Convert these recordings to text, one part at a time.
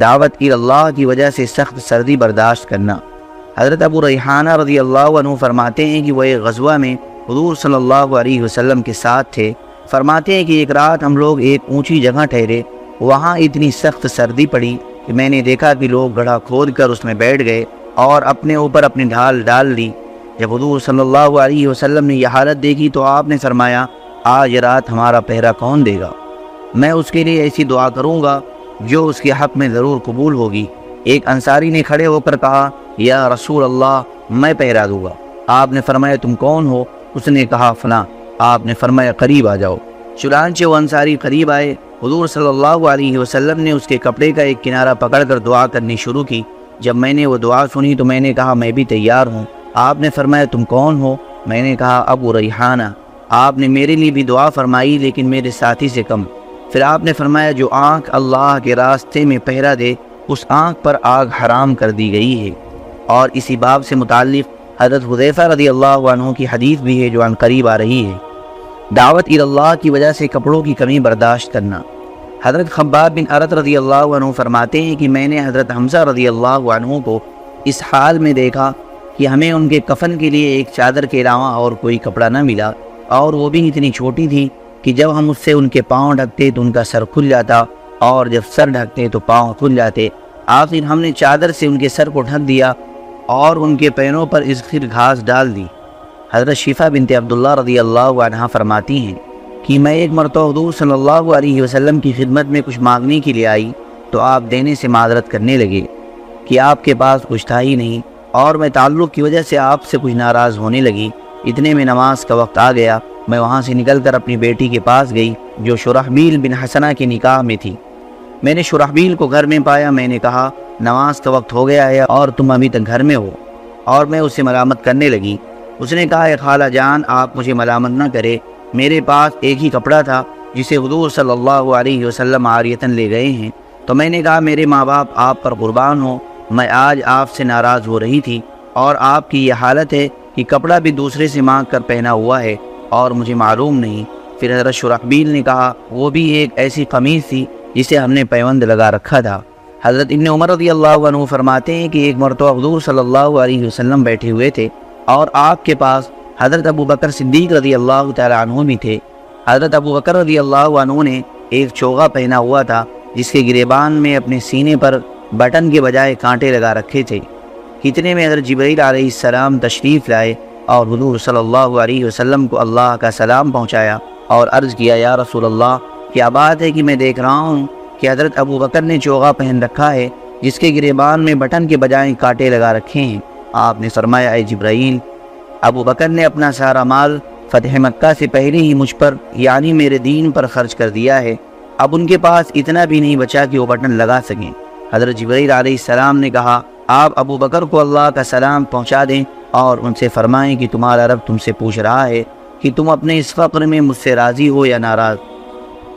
دعوت کی اللہ کی وجہ سے سخت سردی برداشت کرنا۔ حضرت ابو ریحانہ رضی اللہ عنہ فرماتے ہیں کہ وہ ایک غزوہ میں حضور صلی اللہ علیہ وسلم کے ساتھ تھے۔ فرماتے ہیں کہ ایک رات ہم لوگ ایک اونچی جگہ ٹھہرے، وہاں اتنی سخت سردی پڑی کہ میں نے دیکھا کہ لوگ گڑھا کھود کر اس میں بیٹھ گئے اور اپنے اوپر اپنی ڈھال ڈال لی۔ جب حضور صلی اللہ علیہ وسلم نے یہ حالت دیکھی تو آپ نے فرمایا، آج رات ہمارا پہرا کون دے گا؟ میں اس کے لیے ایسی دعا کروں گا جو اس کے حق میں ضرور قبول ہوگی۔ ایک انصاری نے کھڑے ہو کر کہا، یا رسول اللہ، میں پہرا دوں گا۔ آپ نے فرمایا، تم کون ہو؟ اس نے کہا، فلاں آپ نے فرمایا، قریب آ جاؤ چنانچہ وہ انصاری قریب آئے۔ حضور صلی اللہ علیہ وسلم نے اس کے کپڑے کا ایک کنارہ پکڑ کر دعا کرنی شروع کی۔ جب میں نے وہ دعا سنی تو میں نے کہا، میں بھی تیار ہوں آپ نے فرمایا، تم کون ہو میں نے کہا، ابو ریحانہ آپ نے میرے لیے بھی دعا فرمائی، لیکن میرے ساتھی سے کم۔ پھر آپ نے فرمایا، جو آنکھ اللہ کے راستے میں پہرا دے، اس آنکھ پر آگ حرام کر دی گئی ہے۔ اور اسی باب سے متعلق حضرت حضیفہ رضی اللہ عنہ کی حدیث بھی ہے، جو ان قریب آ رہی ہے۔ دعوت اللہ کی وجہ سے کپڑوں کی کمی برداشت کرنا۔ حضرت خباب بن عرت رضی اللہ عنہ فرماتے ہیں کہ میں نے حضرت حمزہ رضی اللہ عنہ کو اس حال میں دیکھا کہ ہمیں ان کے کفن کے لیے ایک چادر کے علاوہ اور کوئی کپڑا نہ ملا، اور وہ بھی اتنی چھوٹی تھی کہ جب ہم اس سے ان کے پاؤں ڈھکتے تو ان کا سر کھل جاتا اور جب سر ڈھکتے تو پاؤں کھل جاتے۔ آخر ہم نے چادر سے ان کے سر کو ڈھک دیا اور ان کے پیروں پر ازخر گھاس ڈال دی۔ حضرت شفا بنت عبداللہ رضی اللہ عنہ فرماتی ہیں کہ میں ایک مرتبہ حضور صلی اللہ علیہ وسلم کی خدمت میں کچھ مانگنے کے لیے آئی تو آپ دینے سے معذرت کرنے لگے کہ آپ کے پاس کچھ تھا ہی نہیں اور میں تعلق کی وجہ سے آپ سے کچھ ناراض ہونے لگی۔ اتنے میں نماز کا وقت آ گیا میں وہاں سے نکل کر اپنی بیٹی کے پاس گئی جو شرحبیل بن حسنہ کے نکاح میں تھی۔ میں نے شرحبیل کو گھر میں پایا، میں نے کہا، نماز کا وقت ہو گیا ہے اور تم ابھی تک گھر میں ہو۔ اور میں اسے ملامت کرنے لگی۔ اس نے کہا، اے خالہ جان، آپ مجھے ملامت نہ کرے میرے پاس ایک ہی کپڑا تھا جسے حضور صلی اللہ علیہ وسلم آریتن لے گئے ہیں۔ تو میں نے کہا، میرے ماں باپ آپ پر قربان ہو میں آج آپ سے ناراض ہو رہی تھی اور آپ کی یہ حالت ہے کہ کپڑا بھی دوسرے سے مانگ کر پہنا ہوا ہے۔ اور مجھے معلوم نہیں۔ پھر حضرت شرحبیل نے کہا، وہ بھی ایک ایسی قمیض تھی جسے ہم نے پیوند لگا رکھا تھا۔ حضرت ابن عمر رضی اللہ عنہ فرماتے ہیں کہ ایک مرتبہ حضور صلی اللہ علیہ وسلم بیٹھے ہوئے تھے اور آپ کے پاس حضرت ابو بکر صدیق رضی اللہ تعالیٰ عنہ بھی تھے۔ حضرت ابو بکر رضی اللہ عنہ نے ایک چوغا پہنا ہوا تھا جس کے گریبان میں اپنے سینے پر بٹن کے بجائے کانٹے لگا رکھے تھے۔ کتنے میں حضرت جبریل علیہ السلام تشریف لائے۔ اور حضور صلی اللہ علیہ وسلم کو اللہ کا سلام پہنچایا اور عرض کیا، یا رسول اللہ، کیا بات ہے کہ میں دیکھ رہا ہوں کہ حضرت ابو بکر نے چوغا پہن رکھا ہے جس کے گریبان میں بٹن کے بجائے کانٹے لگا رکھے ہیں؟ آپ نے فرمایا، اے جبرائیل، ابو بکر نے اپنا سارا مال فتح مکہ سے پہلے ہی مجھ پر یعنی میرے دین پر خرچ کر دیا ہے۔ اب ان کے پاس اتنا بھی نہیں بچا کہ وہ بٹن لگا سکیں۔ حضرت جبرائیل علیہ السلام نے کہا، آپ ابو بکر کو اللہ کا سلام پہنچا دیں اور ان سے فرمائیں کہ تمہارا رب تم سے پوچھ رہا ہے کہ تم اپنے اس فقر میں مجھ سے راضی ہو یا ناراض؟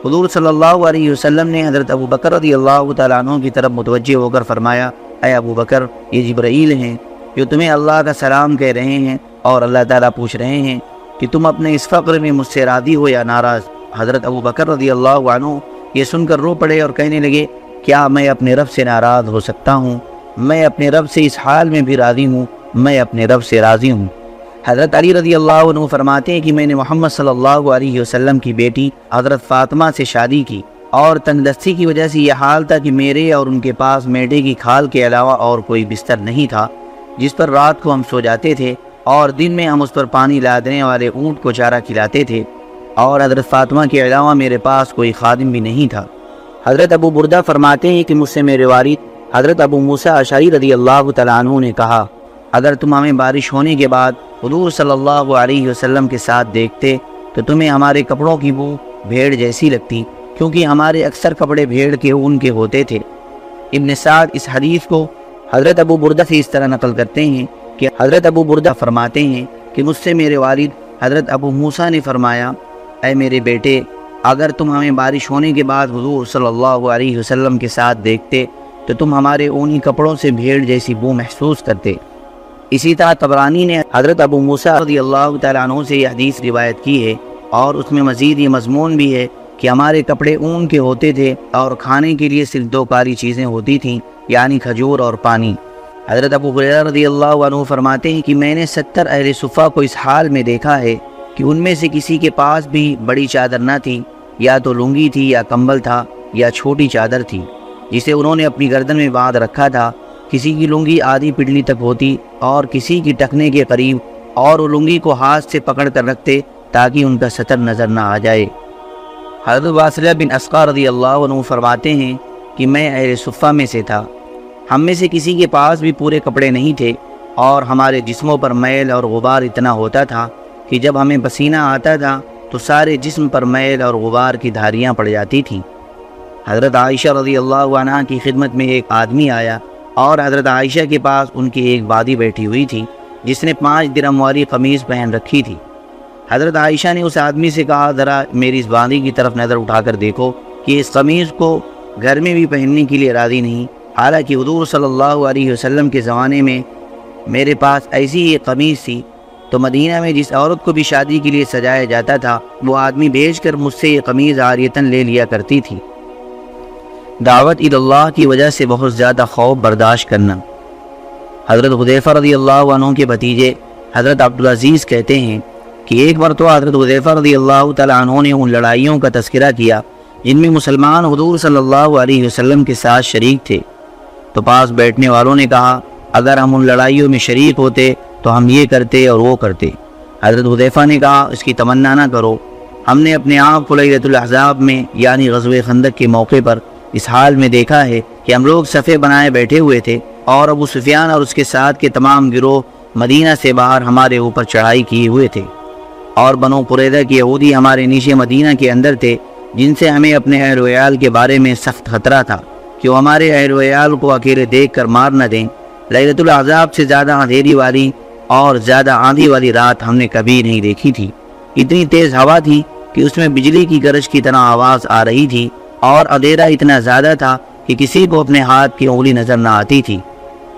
حضور صلی اللہ علیہ وسلم نے حضرت ابو بکر رضی اللہ تعالیٰ عنہ کی طرف متوجہ ہو کر فرمایا، اے ابو بکر، یہ جبرائیل ہیں، جو تمہیں اللہ کا سلام کہہ رہے ہیں اور اللہ تعالیٰ پوچھ رہے ہیں کہ تم اپنے اس فقر میں مجھ سے راضی ہو یا ناراض؟ حضرت ابو بکر رضی اللہ عنہ یہ سن کر رو پڑے اور کہنے لگے، کیا میں اپنے رب سے ناراض ہو سکتا ہوں؟ میں اپنے رب سے اس حال میں بھی راضی ہوں میں اپنے رب سے راضی ہوں۔ حضرت علی رضی اللہ عنہ فرماتے ہیں کہ میں نے محمد صلی اللہ علیہ وسلم کی بیٹی حضرت فاطمہ سے شادی کی اور تندرستی کی وجہ سے یہ حال تھا کہ میرے اور ان کے پاس میڈے کی کھال کے علاوہ اور کوئی بستر نہیں تھا، جس پر رات کو ہم سو جاتے تھے اور دن میں ہم اس پر پانی لادنے والے اونٹ کو چارہ کھلاتے تھے۔ اور حضرت فاطمہ کے علاوہ میرے پاس کوئی خادم بھی نہیں تھا۔ حضرت ابو بردہ فرماتے ہیں کہ مجھ سے میرے والد حضرت ابو موسیٰ اشاری رضی اللہ تعالیٰ عنہ نے کہا اگر تم ہمیں بارش ہونے کے بعد حضور صلی اللہ علیہ وسلم کے ساتھ دیکھتے تو تمہیں ہمارے کپڑوں کی بو بھیڑ جیسی لگتی، کیونکہ ہمارے اکثر کپڑے بھیڑ کے اون کے ہوتے تھے۔ ابن سعد اس حدیث کو حضرت ابو بردہ سے اس طرح نقل کرتے ہیں کہ حضرت ابو بردہ فرماتے ہیں کہ مجھ سے میرے والد حضرت ابو موسیٰ نے فرمایا، اے میرے بیٹے، اگر تم ہمیں بارش ہونے کے بعد حضور صلی اللہ علیہ وسلم کے ساتھ دیکھتے تو تم ہمارے اونی کپڑوں سے بھیڑ جیسی بو محسوس کرتے۔ اسی طرح تبرانی نے حضرت ابو موسیٰ رضی اللہ تعالیٰ عنہ سے یہ حدیث روایت کی ہے اور اس میں مزید یہ مضمون بھی ہے کہ ہمارے کپڑے اون کے ہوتے تھے اور کھانے کے لیے صرف دو کاری چیزیں ہوتی تھیں یعنی کھجور اور پانی۔ حضرت ابو حریرہ رضی اللہ عنہ فرماتے ہیں کہ میں نے ستر اہل صفحہ کو اس حال میں دیکھا ہے کہ ان میں سے کسی کے پاس بھی بڑی چادر نہ تھی، یا تو لنگی تھی یا کمبل تھا یا چھوٹی چادر تھی، جسے انہوں نے اپنی گردن میں باندھ رکھا تھا کسی کی لنگی آدھی پڈلی تک ہوتی اور کسی کی ٹکنے کے قریب اور وہ لنگی کو ہاتھ سے پکڑ کر رکھتے تاکہ ان کا سطر نظر نہ آ جائے۔ حضرت واصلہ بن اسقا رضی اللہ عنہ فرماتے ہیں کہ میں اہل صفہ میں سے تھا۔ ہم میں سے کسی کے پاس بھی پورے کپڑے نہیں تھے اور ہمارے جسموں پر میل اور غبار اتنا ہوتا تھا کہ جب ہمیں پسینہ آتا تھا تو سارے جسم پر میل اور غبار کی دھاریاں پڑ جاتی تھیں۔ حضرت عائشہ رضی اللہ عنہ کی خدمت میں ایک آدمی آیا اور حضرت عائشہ کے پاس ان کی ایک بادی بیٹھی ہوئی تھی، جس نے پانچ درم والی قمیض پہن رکھی تھی۔ حضرت عائشہ نے اس آدمی سے کہا، ذرا میری اس باندھی کی طرف نظر اٹھا کر دیکھو کہ اس قمیض کو گھر میں بھی پہننے کے لیے راضی نہیں۔ حالانکہ حضور صلی اللہ علیہ وسلم کے زمانے میں میرے پاس ایسی ہی قمیض تھی۔ تو مدینہ میں جس عورت کو بھی شادی کے لیے سجایا جاتا تھا، وہ آدمی بھیج کر مجھ سے یہ قمیض آریتن لے لیا کرتی تھی۔ دعوت اللہ کی وجہ سے بہت زیادہ خوف برداشت کرنا۔ حضرت حدیفہ رضی اللہ عنہ کے بھتیجے حضرت عبدالعزیز کہتے ہیں کہ ایک مرتبہ حضرت حضیفہ رضی اللہ تعالیٰ عنہ نے ان لڑائیوں کا تذکرہ کیا جن میں مسلمان حضور صلی اللہ علیہ وسلم کے ساتھ شریک تھے۔ تو پاس بیٹھنے والوں نے کہا، اگر ہم ان لڑائیوں میں شریک ہوتے تو ہم یہ کرتے اور وہ کرتے۔ حضرت حضیفہ نے کہا، اس کی تمنا نہ کرو۔ ہم نے اپنے آپ کو لیلت الاحزاب میں یعنی غزو خندق کے موقع پر اس حال میں دیکھا ہے کہ ہم لوگ صفحے بنائے بیٹھے ہوئے تھے اور ابو سفیان اور اس کے ساتھ کے تمام گروہ مدینہ سے باہر ہمارے اوپر چڑھائی کیے ہوئے تھے۔ اور بنو قریدہ کی یہودی ہمارے نیچے مدینہ کے اندر تھے، جن سے ہمیں اپنے اہل ویال کے بارے میں سخت خطرہ تھا کہ وہ ہمارے اہل ویال کو اکیلے دیکھ کر مار نہ دیں۔ لیلت العذاب سے زیادہ اندھیری والی اور زیادہ آندھی والی رات ہم نے کبھی نہیں دیکھی تھی۔ اتنی تیز ہوا تھی کہ اس میں بجلی کی گرج کی طرح آواز آ رہی تھی۔ اور ادھیرا اتنا زیادہ تھا کہ کسی کو اپنے ہاتھ کی انگلی نظر نہ آتی تھی۔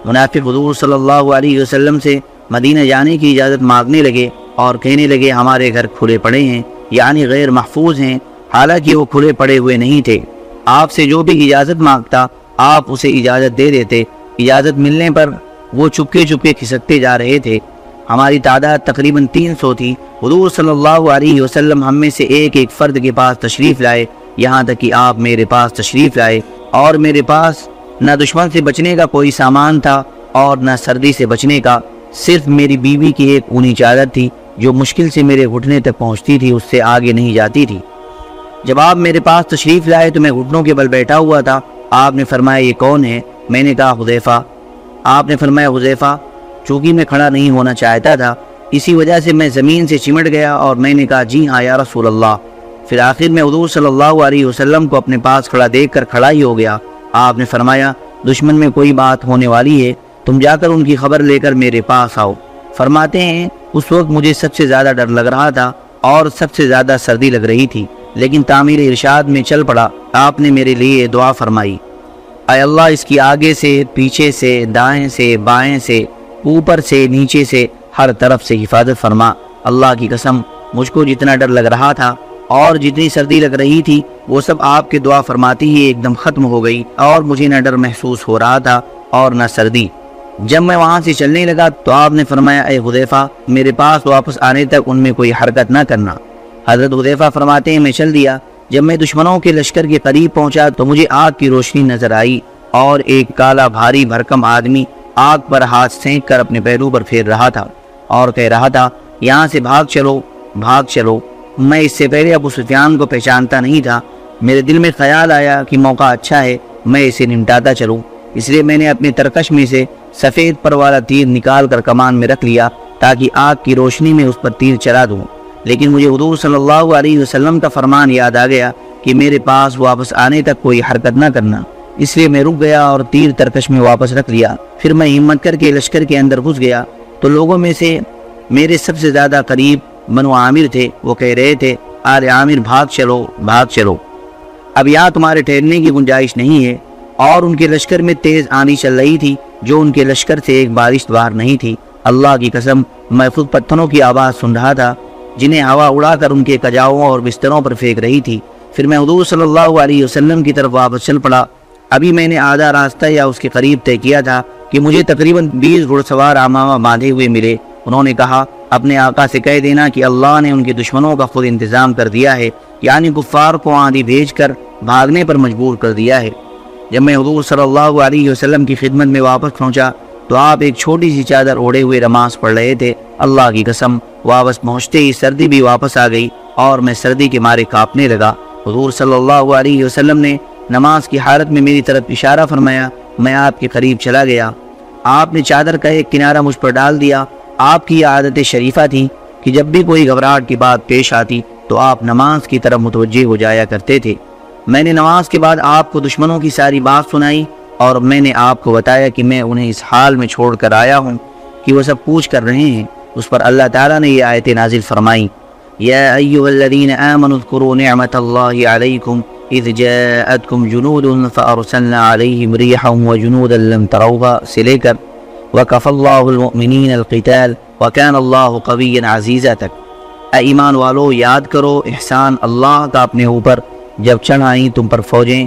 منافق حضور صلی اللہ علیہ وسلم سے مدینہ جانے کی اجازت مانگنے لگے اور کہنے لگے، ہمارے گھر کھلے پڑے ہیں یعنی غیر محفوظ ہیں۔ حالانکہ وہ کھلے پڑے ہوئے نہیں تھے۔ آپ سے جو بھی اجازت مانگتا، آپ اسے اجازت دے دیتے۔ اجازت ملنے پر وہ چپکے چپکے کھسکتے جا رہے تھے۔ ہماری تعداد تقریباً تین سو تھی۔ حضور صلی اللہ علیہ وسلم ہم میں سے ایک ایک فرد کے پاس تشریف لائے۔ یہاں تک کہ آپ میرے پاس تشریف لائے اور میرے پاس نہ دشمن سے بچنے کا کوئی سامان تھا اور نہ سردی سے بچنے کا، صرف میری بیوی کی ایک اونی چادر تھی جو مشکل سے میرے گھٹنے تک پہنچتی تھی، اس سے آگے نہیں جاتی تھی۔ جب آپ میرے پاس تشریف لائے تو میں گھٹنوں کے بل بیٹھا ہوا تھا۔ آپ نے فرمایا، یہ کون ہے؟ میں نے کہا، حذیفہ۔ آپ نے فرمایا، حذیفہ، چونکہ میں کھڑا نہیں ہونا چاہتا تھا، اسی وجہ سے میں زمین سے چمٹ گیا اور میں نے کہا جی ہاں یا رسول اللہ۔ پھر آخر میں حضور صلی اللہ علیہ وسلم کو اپنے پاس کھڑا دیکھ کر کھڑا ہی ہو گیا۔ آپ نے فرمایا، دشمن میں کوئی بات ہونے والی ہے، تم جا کر ان کی خبر لے کر میرے پاس آؤ۔ فرماتے ہیں، اس وقت مجھے سب سے زیادہ ڈر لگ رہا تھا اور سب سے زیادہ سردی لگ رہی تھی، لیکن تعمیر ارشاد میں چل پڑا۔ آپ نے میرے لیے دعا فرمائی۔ اے اللہ، اس کی آگے سے، پیچھے سے، دائیں سے، بائیں سے، اوپر سے، نیچے سے، ہر طرف سے حفاظت فرما۔ اللہ کی قسم، مجھ کو جتنا ڈر لگ رہا تھا اور جتنی سردی لگ رہی تھی، وہ سب آپ کے دعا فرماتی ہی ایک دم ختم ہو گئی اور مجھے نہ ڈر محسوس ہو رہا تھا اور نہ سردی۔ جب میں وہاں سے چلنے لگا تو آپ نے فرمایا، اے حذیفہ، میرے پاس واپس آنے تک ان میں کوئی حرکت نہ کرنا۔ حضرت حذیفہ فرماتے ہیں، میں چل دیا۔ جب میں دشمنوں کے لشکر کے قریب پہنچا تو مجھے آگ کی روشنی نظر آئی اور ایک کالا بھاری بھرکم آدمی آگ پر ہاتھ سینک کر اپنے پیرو پر پھیر رہا تھا اور کہہ رہا تھا، یہاں سے بھاگ چلو بھاگ چلو۔ میں اس سے پہلے ابو سفیان کو پہچانتا نہیں تھا۔ میرے دل میں خیال آیا کہ موقع اچھا ہے، میں اسے نمٹاتا چلوں۔ اس لیے میں نے اپنے ترکش میں سے سفید پر والا تیر نکال کر کمان میں رکھ لیا تاکہ آگ کی روشنی میں اس پر تیر چلا دوں۔ لیکن مجھے حضور صلی اللہ علیہ وسلم کا فرمان یاد آ گیا کہ میرے پاس واپس آنے تک کوئی حرکت نہ کرنا۔ اس لیے میں رک گیا اور تیر ترکش میں واپس رکھ لیا۔ پھر میں ہمت کر کے لشکر کے اندر گھس گیا۔ تو لوگوں میں سے میرے سب سے زیادہ قریب منو عامر تھے، وہ کہہ رہے تھے آر عامر بھاگ چلو بھاگ چلو۔ اب یہاں تمہارے ٹھہرنے کی گنجائش نہیں ہے، اور ان کے لشکر میں تیز آنی چل رہی تھی، جو ان کے لشکر سے ایک بارش بار نہیں تھی۔ اللہ کی قسم محفوظ پتھروں کی آواز سن رہا تھا، جنہیں ہوا اڑا کر ان کے کجاؤں اور بستروں پر پھینک رہی تھی۔ پھر میں حضور صلی اللہ علیہ وسلم کی طرف واپس چل پڑا۔ ابھی میں نے آدھا راستہ یا اس کے قریب طے کیا تھا کہ مجھے تقریباً بیس گھڑ سوار امامہ باندھے ہوئے ملے۔ انہوں نے کہا اپنے آقا سے کہہ دینا کہ اللہ نے ان کے دشمنوں کا خود انتظام کر دیا ہے یعنی کفار کو آندھی بھیج کر بھاگنے پر مجبور کر دیا ہے۔ جب میں حضور صلی اللہ علیہ وسلم کی خدمت میں واپس پہنچا، تو آپ ایک چھوٹی سی چادر اوڑے ہوئے نماز پڑھ رہے تھے۔ اللہ کی قسم، واپس پہنچتے ہی سردی بھی واپس آ گئی اور میں سردی کے مارے کاپنے لگا۔ حضور صلی اللہ علیہ وسلم نے نماز کی حالت میں میری طرف اشارہ فرمایا، میں آپ کے قریب چلا گیا۔ آپ نے چادر کا ایک کنارہ مجھ پر ڈال دیا آپ کی عادت شریفہ تھی کہ جب بھی کوئی گھبراہٹ کی بات پیش آتی تو آپ نماز کی طرف متوجہ ہو جایا کرتے تھے۔ میں نے نماز کے بعد آپ کو دشمنوں کی ساری بات سنائی اور میں نے آپ کو بتایا کہ میں انہیں اس حال میں چھوڑ کر آیا ہوں کہ وہ سب پوچھ کر رہے ہیں۔ اس پر اللہ تعالیٰ نے یہ آیت نازل فرمائی یا ایوہ الذین آمنوا اذکروا نعمت اللہ علیکم اذ جاءتکم جنود فارسلنا علیہم ریحا وجنودا لم تروها۔ سے لے کر وکف اللہ المؤمنین القتال وکان اللہ قویا عزیزا تک اے ایمان والو، یاد کرو، احسان اللہ کا اپنے اوپر جب چڑھ آئیں تم پر فوجیں،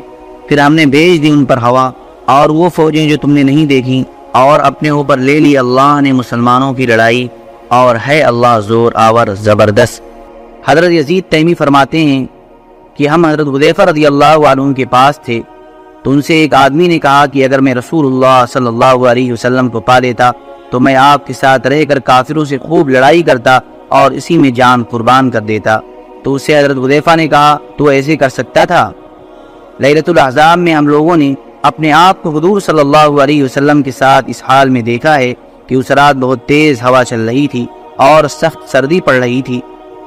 پھر ہم نے بھیج دی ان پر ہوا اور وہ فوجیں جو تم نے نہیں دیکھیں اور اپنے اوپر لے لی اللہ نے مسلمانوں کی لڑائی اور ہے اللہ زور آور زبردست۔ حضرت یزید تیمی فرماتے ہیں کہ ہم حضرت حدیفہ رضی اللہ عنہ کے پاس تھے۔ تو ان سے ایک آدمی نے کہا کہ اگر میں رسول اللہ صلی اللہ علیہ وسلم کو پا لیتا تو میں آپ کے ساتھ رہ کر کافروں سے خوب لڑائی کرتا اور اسی میں جان قربان کر دیتا۔ تو اسے حضرت حدیفہ نے کہا، تو ایسے کر سکتا تھا؟ لیلت الحضاب میں ہم لوگوں نے اپنے آپ کو حضور صلی اللہ علیہ وسلم کے ساتھ اس حال میں دیکھا ہے کہ اس رات بہت تیز ہوا چل رہی تھی اور سخت سردی پڑ رہی تھی۔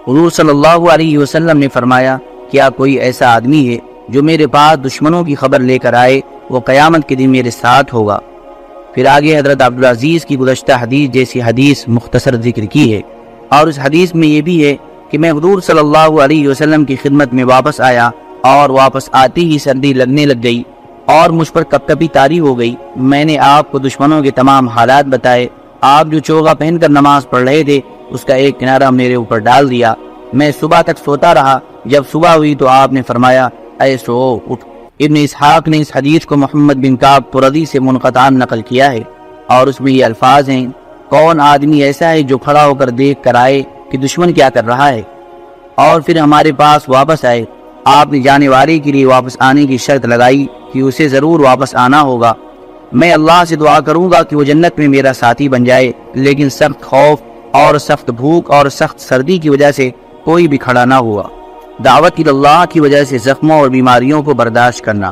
حضور صلی اللہ علیہ وسلم نے فرمایا، کیا کوئی ایسا آدمی ہے جو میرے پاس دشمنوں کی خبر لے کر آئے، وہ قیامت کے دن میرے ساتھ ہوگا۔ پھر آگے حضرت عبدالعزیز کی گزشتہ حدیث جیسی حدیث مختصر ذکر کی ہے۔ اور اس حدیث میں یہ بھی ہے کہ میں حضور صلی اللہ علیہ وسلم کی خدمت میں واپس آیا اور واپس آتی ہی سردی لگنے لگ گئی اور مجھ پر کب کبھی تاری ہو گئی۔ میں نے آپ کو دشمنوں کے تمام حالات بتائے۔ آپ جو چوگا پہن کر نماز پڑھ رہے تھے، اس کا ایک کنارہ میرے اوپر ڈال دیا۔ میں صبح تک سوتا رہا۔ جب صبح ہوئی تو آپ نے فرمایا اے سو اٹھ۔ ابن اسحاق نے اس حدیث کو محمد بن کعب پردی سے منقطع نقل کیا ہے اور اس میں یہ الفاظ ہیں، کون آدمی ایسا ہے جو کھڑا ہو کر دیکھ کر آئے کہ دشمن کیا کر رہا ہے؟ اور پھر ہمارے پاس واپس آئے۔ آپ نے جانے والے کے لیے واپس آنے کی شرط لگائی کہ اسے ضرور واپس آنا ہوگا۔ میں اللہ سے دعا کروں گا کہ وہ جنت میں میرا ساتھی بن جائے، لیکن سخت خوف اور سخت بھوک اور سخت سردی کی وجہ سے کوئی بھی کھڑا نہ ہوا۔ دعوت اللہ کی وجہ سے زخموں اور بیماریوں کو برداشت کرنا۔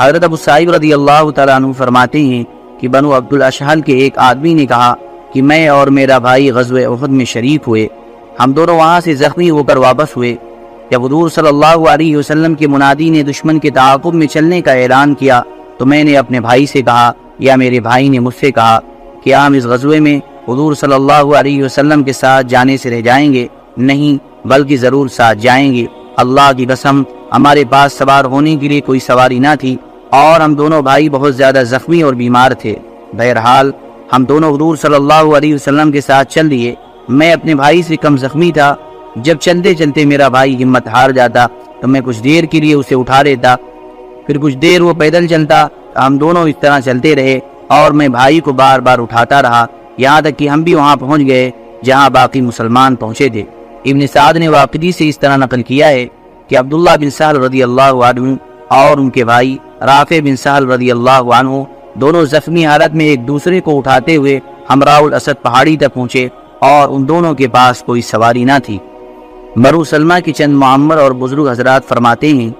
حضرت ابو صاحب رضی اللہ تعالیٰ عنہ فرماتے ہیں کہ بنو عبد الاشحل کے ایک آدمی نے کہا کہ میں اور میرا بھائی غزوہ احد میں شریف ہوئے۔ ہم دونوں وہاں سے زخمی ہو کر واپس ہوئے۔ جب حضور صلی اللہ علیہ وسلم کے منادی نے دشمن کے تعاقب میں چلنے کا اعلان کیا تو میں نے اپنے بھائی سے کہا یا میرے بھائی نے مجھ سے کہا کہ ہم اس غزوے میں حضور صلی اللہ علیہ وسلم کے ساتھ جانے سے رہ جائیں گے۔ نہیں بلکہ ضرور ساتھ جائیں گے۔ اللہ کی قسم، ہمارے پاس سوار ہونے کے لیے کوئی سواری نہ تھی اور ہم دونوں بھائی بہت زیادہ زخمی اور بیمار تھے۔ بہرحال، ہم دونوں حضور صلی اللہ علیہ وسلم کے ساتھ چل دیے۔ میں اپنے بھائی سے کم زخمی تھا۔ جب چلتے چلتے میرا بھائی ہمت ہار جاتا تو میں کچھ دیر کے لیے اسے اٹھا لیتا۔ پھر کچھ دیر وہ پیدل چلتا ہم دونوں اس طرح چلتے رہے اور میں بھائی کو بار بار اٹھاتا رہا۔ یہاں تک کہ ہم بھی وہاں پہنچ گئے جہاں باقی مسلمان پہنچے تھے۔ ابن سعد نے واقعی سے اس طرح نقل کیا ہے کہ عبداللہ بن سہل رضی اللہ عنہ اور ان کے بھائی رافع بن سہل رضی اللہ عنہ دونوں زخمی حالت میں ایک دوسرے کو اٹھاتے ہوئے ہمراہ الاسد پہاڑی تک پہنچے اور ان دونوں کے پاس کوئی سواری نہ تھی۔ مرو سلمہ کی چند معمر اور بزرگ حضرات فرماتے ہیں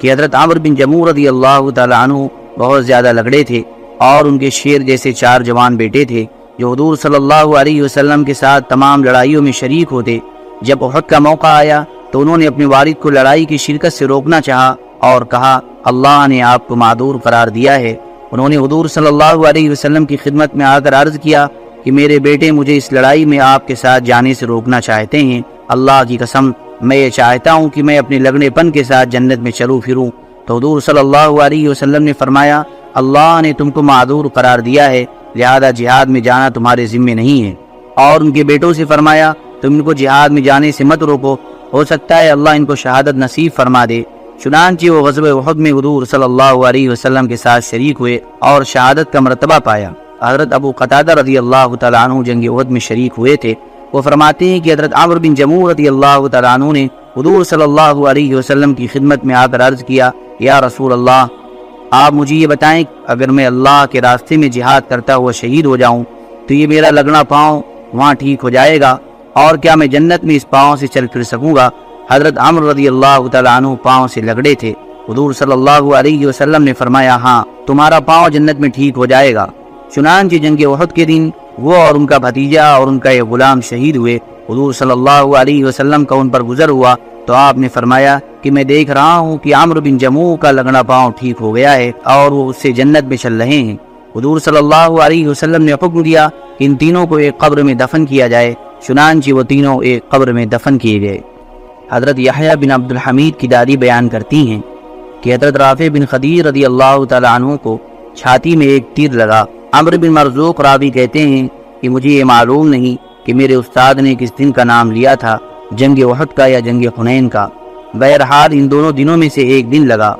کہ حضرت عمر بن جمور رضی اللہ تعالیٰ عنہ بہت زیادہ لگڑے تھے اور ان کے شیر جیسے چار جوان بیٹے تھے جو حضور صلی اللہ علیہ وسلم کے ساتھ تمام لڑائیوں میں شریک ہوتے جب احد کا موقع آیا تو انہوں نے اپنے والد کو لڑائی کی شرکت سے روکنا چاہا اور کہا، اللہ نے آپ کو معدور قرار دیا ہے۔ انہوں نے حضور صلی اللہ علیہ وسلم کی خدمت میں آ کر عرض کیا کہ میرے بیٹے مجھے اس لڑائی میں آپ کے ساتھ جانے سے روکنا چاہتے ہیں۔ اللہ کی قسم، میں یہ چاہتا ہوں کہ میں اپنے لگنے پن کے ساتھ جنت میں چلوں پھروں۔ تو حضور صلی اللہ علیہ وسلم نے فرمایا، اللہ نے تم کو معذور قرار دیا ہے، لہذا جہاد میں جانا تمہارے ذمے نہیں ہے۔ اور ان کے بیٹوں سے فرمایا تم ان کو جہاد میں جانے سے مت روکو۔ ہو سکتا ہے اللہ ان کو شہادت نصیب فرما دے۔ چنانچہ وہ غزب وحد میں حضور صلی اللہ علیہ وسلم کے ساتھ شریک ہوئے اور شہادت کا مرتبہ پایا۔ حضرت ابو قطادہ رضی اللہ تعالیٰ عنہ جنگ عہد میں شریک ہوئے تھے۔ وہ فرماتے ہیں کہ حضرت عمر بن جمور رضی اللہ تعالیٰ عنہ نے حضور صلی اللہ علیہ وسلم کی خدمت میں آ کر عرض کیا، یا رسول اللہ، آپ مجھے یہ بتائیں، اگر میں اللہ کے راستے میں جہاد کرتا ہوا شہید ہو جاؤں تو یہ میرا لگنا پاؤں وہاں ٹھیک ہو جائے گا۔ اور کیا میں جنت میں اس پاؤں سے چل پھر سکوں گا؟ حضرت عمر رضی اللہ تعالیٰ عنہ پاؤں سے لگڑے تھے۔ حضور صلی اللہ علیہ وسلم نے فرمایا ہاں تمہارا پاؤں جنت میں ٹھیک ہو جائے گا۔ چنانچہ جنگ وحد کے دن وہ اور ان کا بھتیجا اور ان کا یہ غلام شہید ہوئے۔ حضور صلی اللہ علیہ وسلم کا ان پر گزر ہوا۔ تو آپ نے فرمایا کہ میں دیکھ رہا ہوں کہ عمر بن جموں کا لگنا پاؤں ٹھیک ہو گیا ہے اور وہ اس سے جنت میں چل رہے ہیں۔ حضور صلی اللہ علیہ وسلم نے حکم دیا کہ ان تینوں کو ایک قبر میں دفن کیا جائے۔ چنانچہ وہ تینوں ایک قبر میں دفن کیے گئے۔ حضرت یحییٰ بن عبد الحمید کی دادی بیان کرتی ہیں کہ حضرت رافع بن خدیر رضی اللہ تعالیٰ عنہ کو چھاتی میں ایک تیر لگا۔ عمر بن مرزوق راوی کہتے ہیں کہ مجھے یہ معلوم نہیں کہ میرے استاد نے کس دن کا نام لیا تھا، جنگ وحد کا یا جنگ خنین کا۔ بہرحال ان دونوں دنوں میں سے ایک دن لگا۔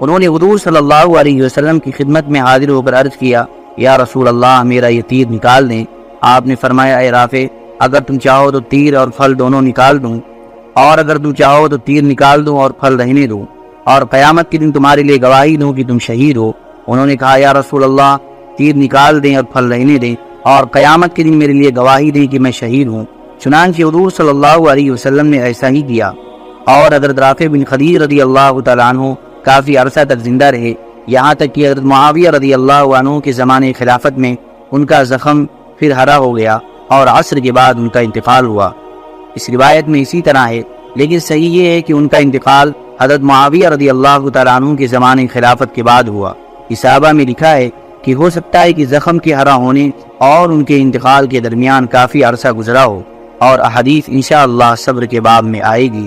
انہوں نے حضور صلی اللہ علیہ وسلم کی خدمت میں حاضر ہو کر عرض کیا، یا رسول اللہ، میرا یہ تیر نکال دیں۔ آپ نے فرمایا، اے رافع اگر تم چاہو تو تیر اور پھل دونوں نکال دوں۔ اور اگر تم چاہو تو تیر نکال دوں اور پھل رہنے دوں۔ اور قیامت کے دن تمہارے لیے گواہی دوں کہ تم شہید ہو۔ انہوں نے کہا، یا رسول اللہ، تیر نکال دیں اور پھل رہنے دیں۔ اور قیامت کے دن میرے لیے گواہی دیں کہ میں شہید ہوں۔ چنانچہ حضور صلی اللہ علیہ وسلم نے ایسا ہی کیا۔ اور حضرت رافع بن خدیر رضی اللہ تعالیٰ عنہ کافی عرصہ تک زندہ رہے۔ یہاں تک کہ حضرت معاویہ رضی اللہ عنہ کے زمانے خلافت میں ان کا زخم پھر ہرا ہو گیا۔ اور عصر کے بعد ان کا انتقال ہوا۔ اس روایت میں اسی طرح ہے، لیکن صحیح یہ ہے کہ ان کا انتقال حضرت معاویہ رضی اللہ تعالیٰ عنہ کے زمانے خلافت کے بعد ہوا۔ صحابہ میں لکھا ہے کہ ہو سکتا ہے کہ زخم کے ہرا ہونے اور ان کے انتقال کے درمیان کافی عرصہ گزرا ہو اور احادیث انشاءاللہ صبر کے باب میں آئے گی۔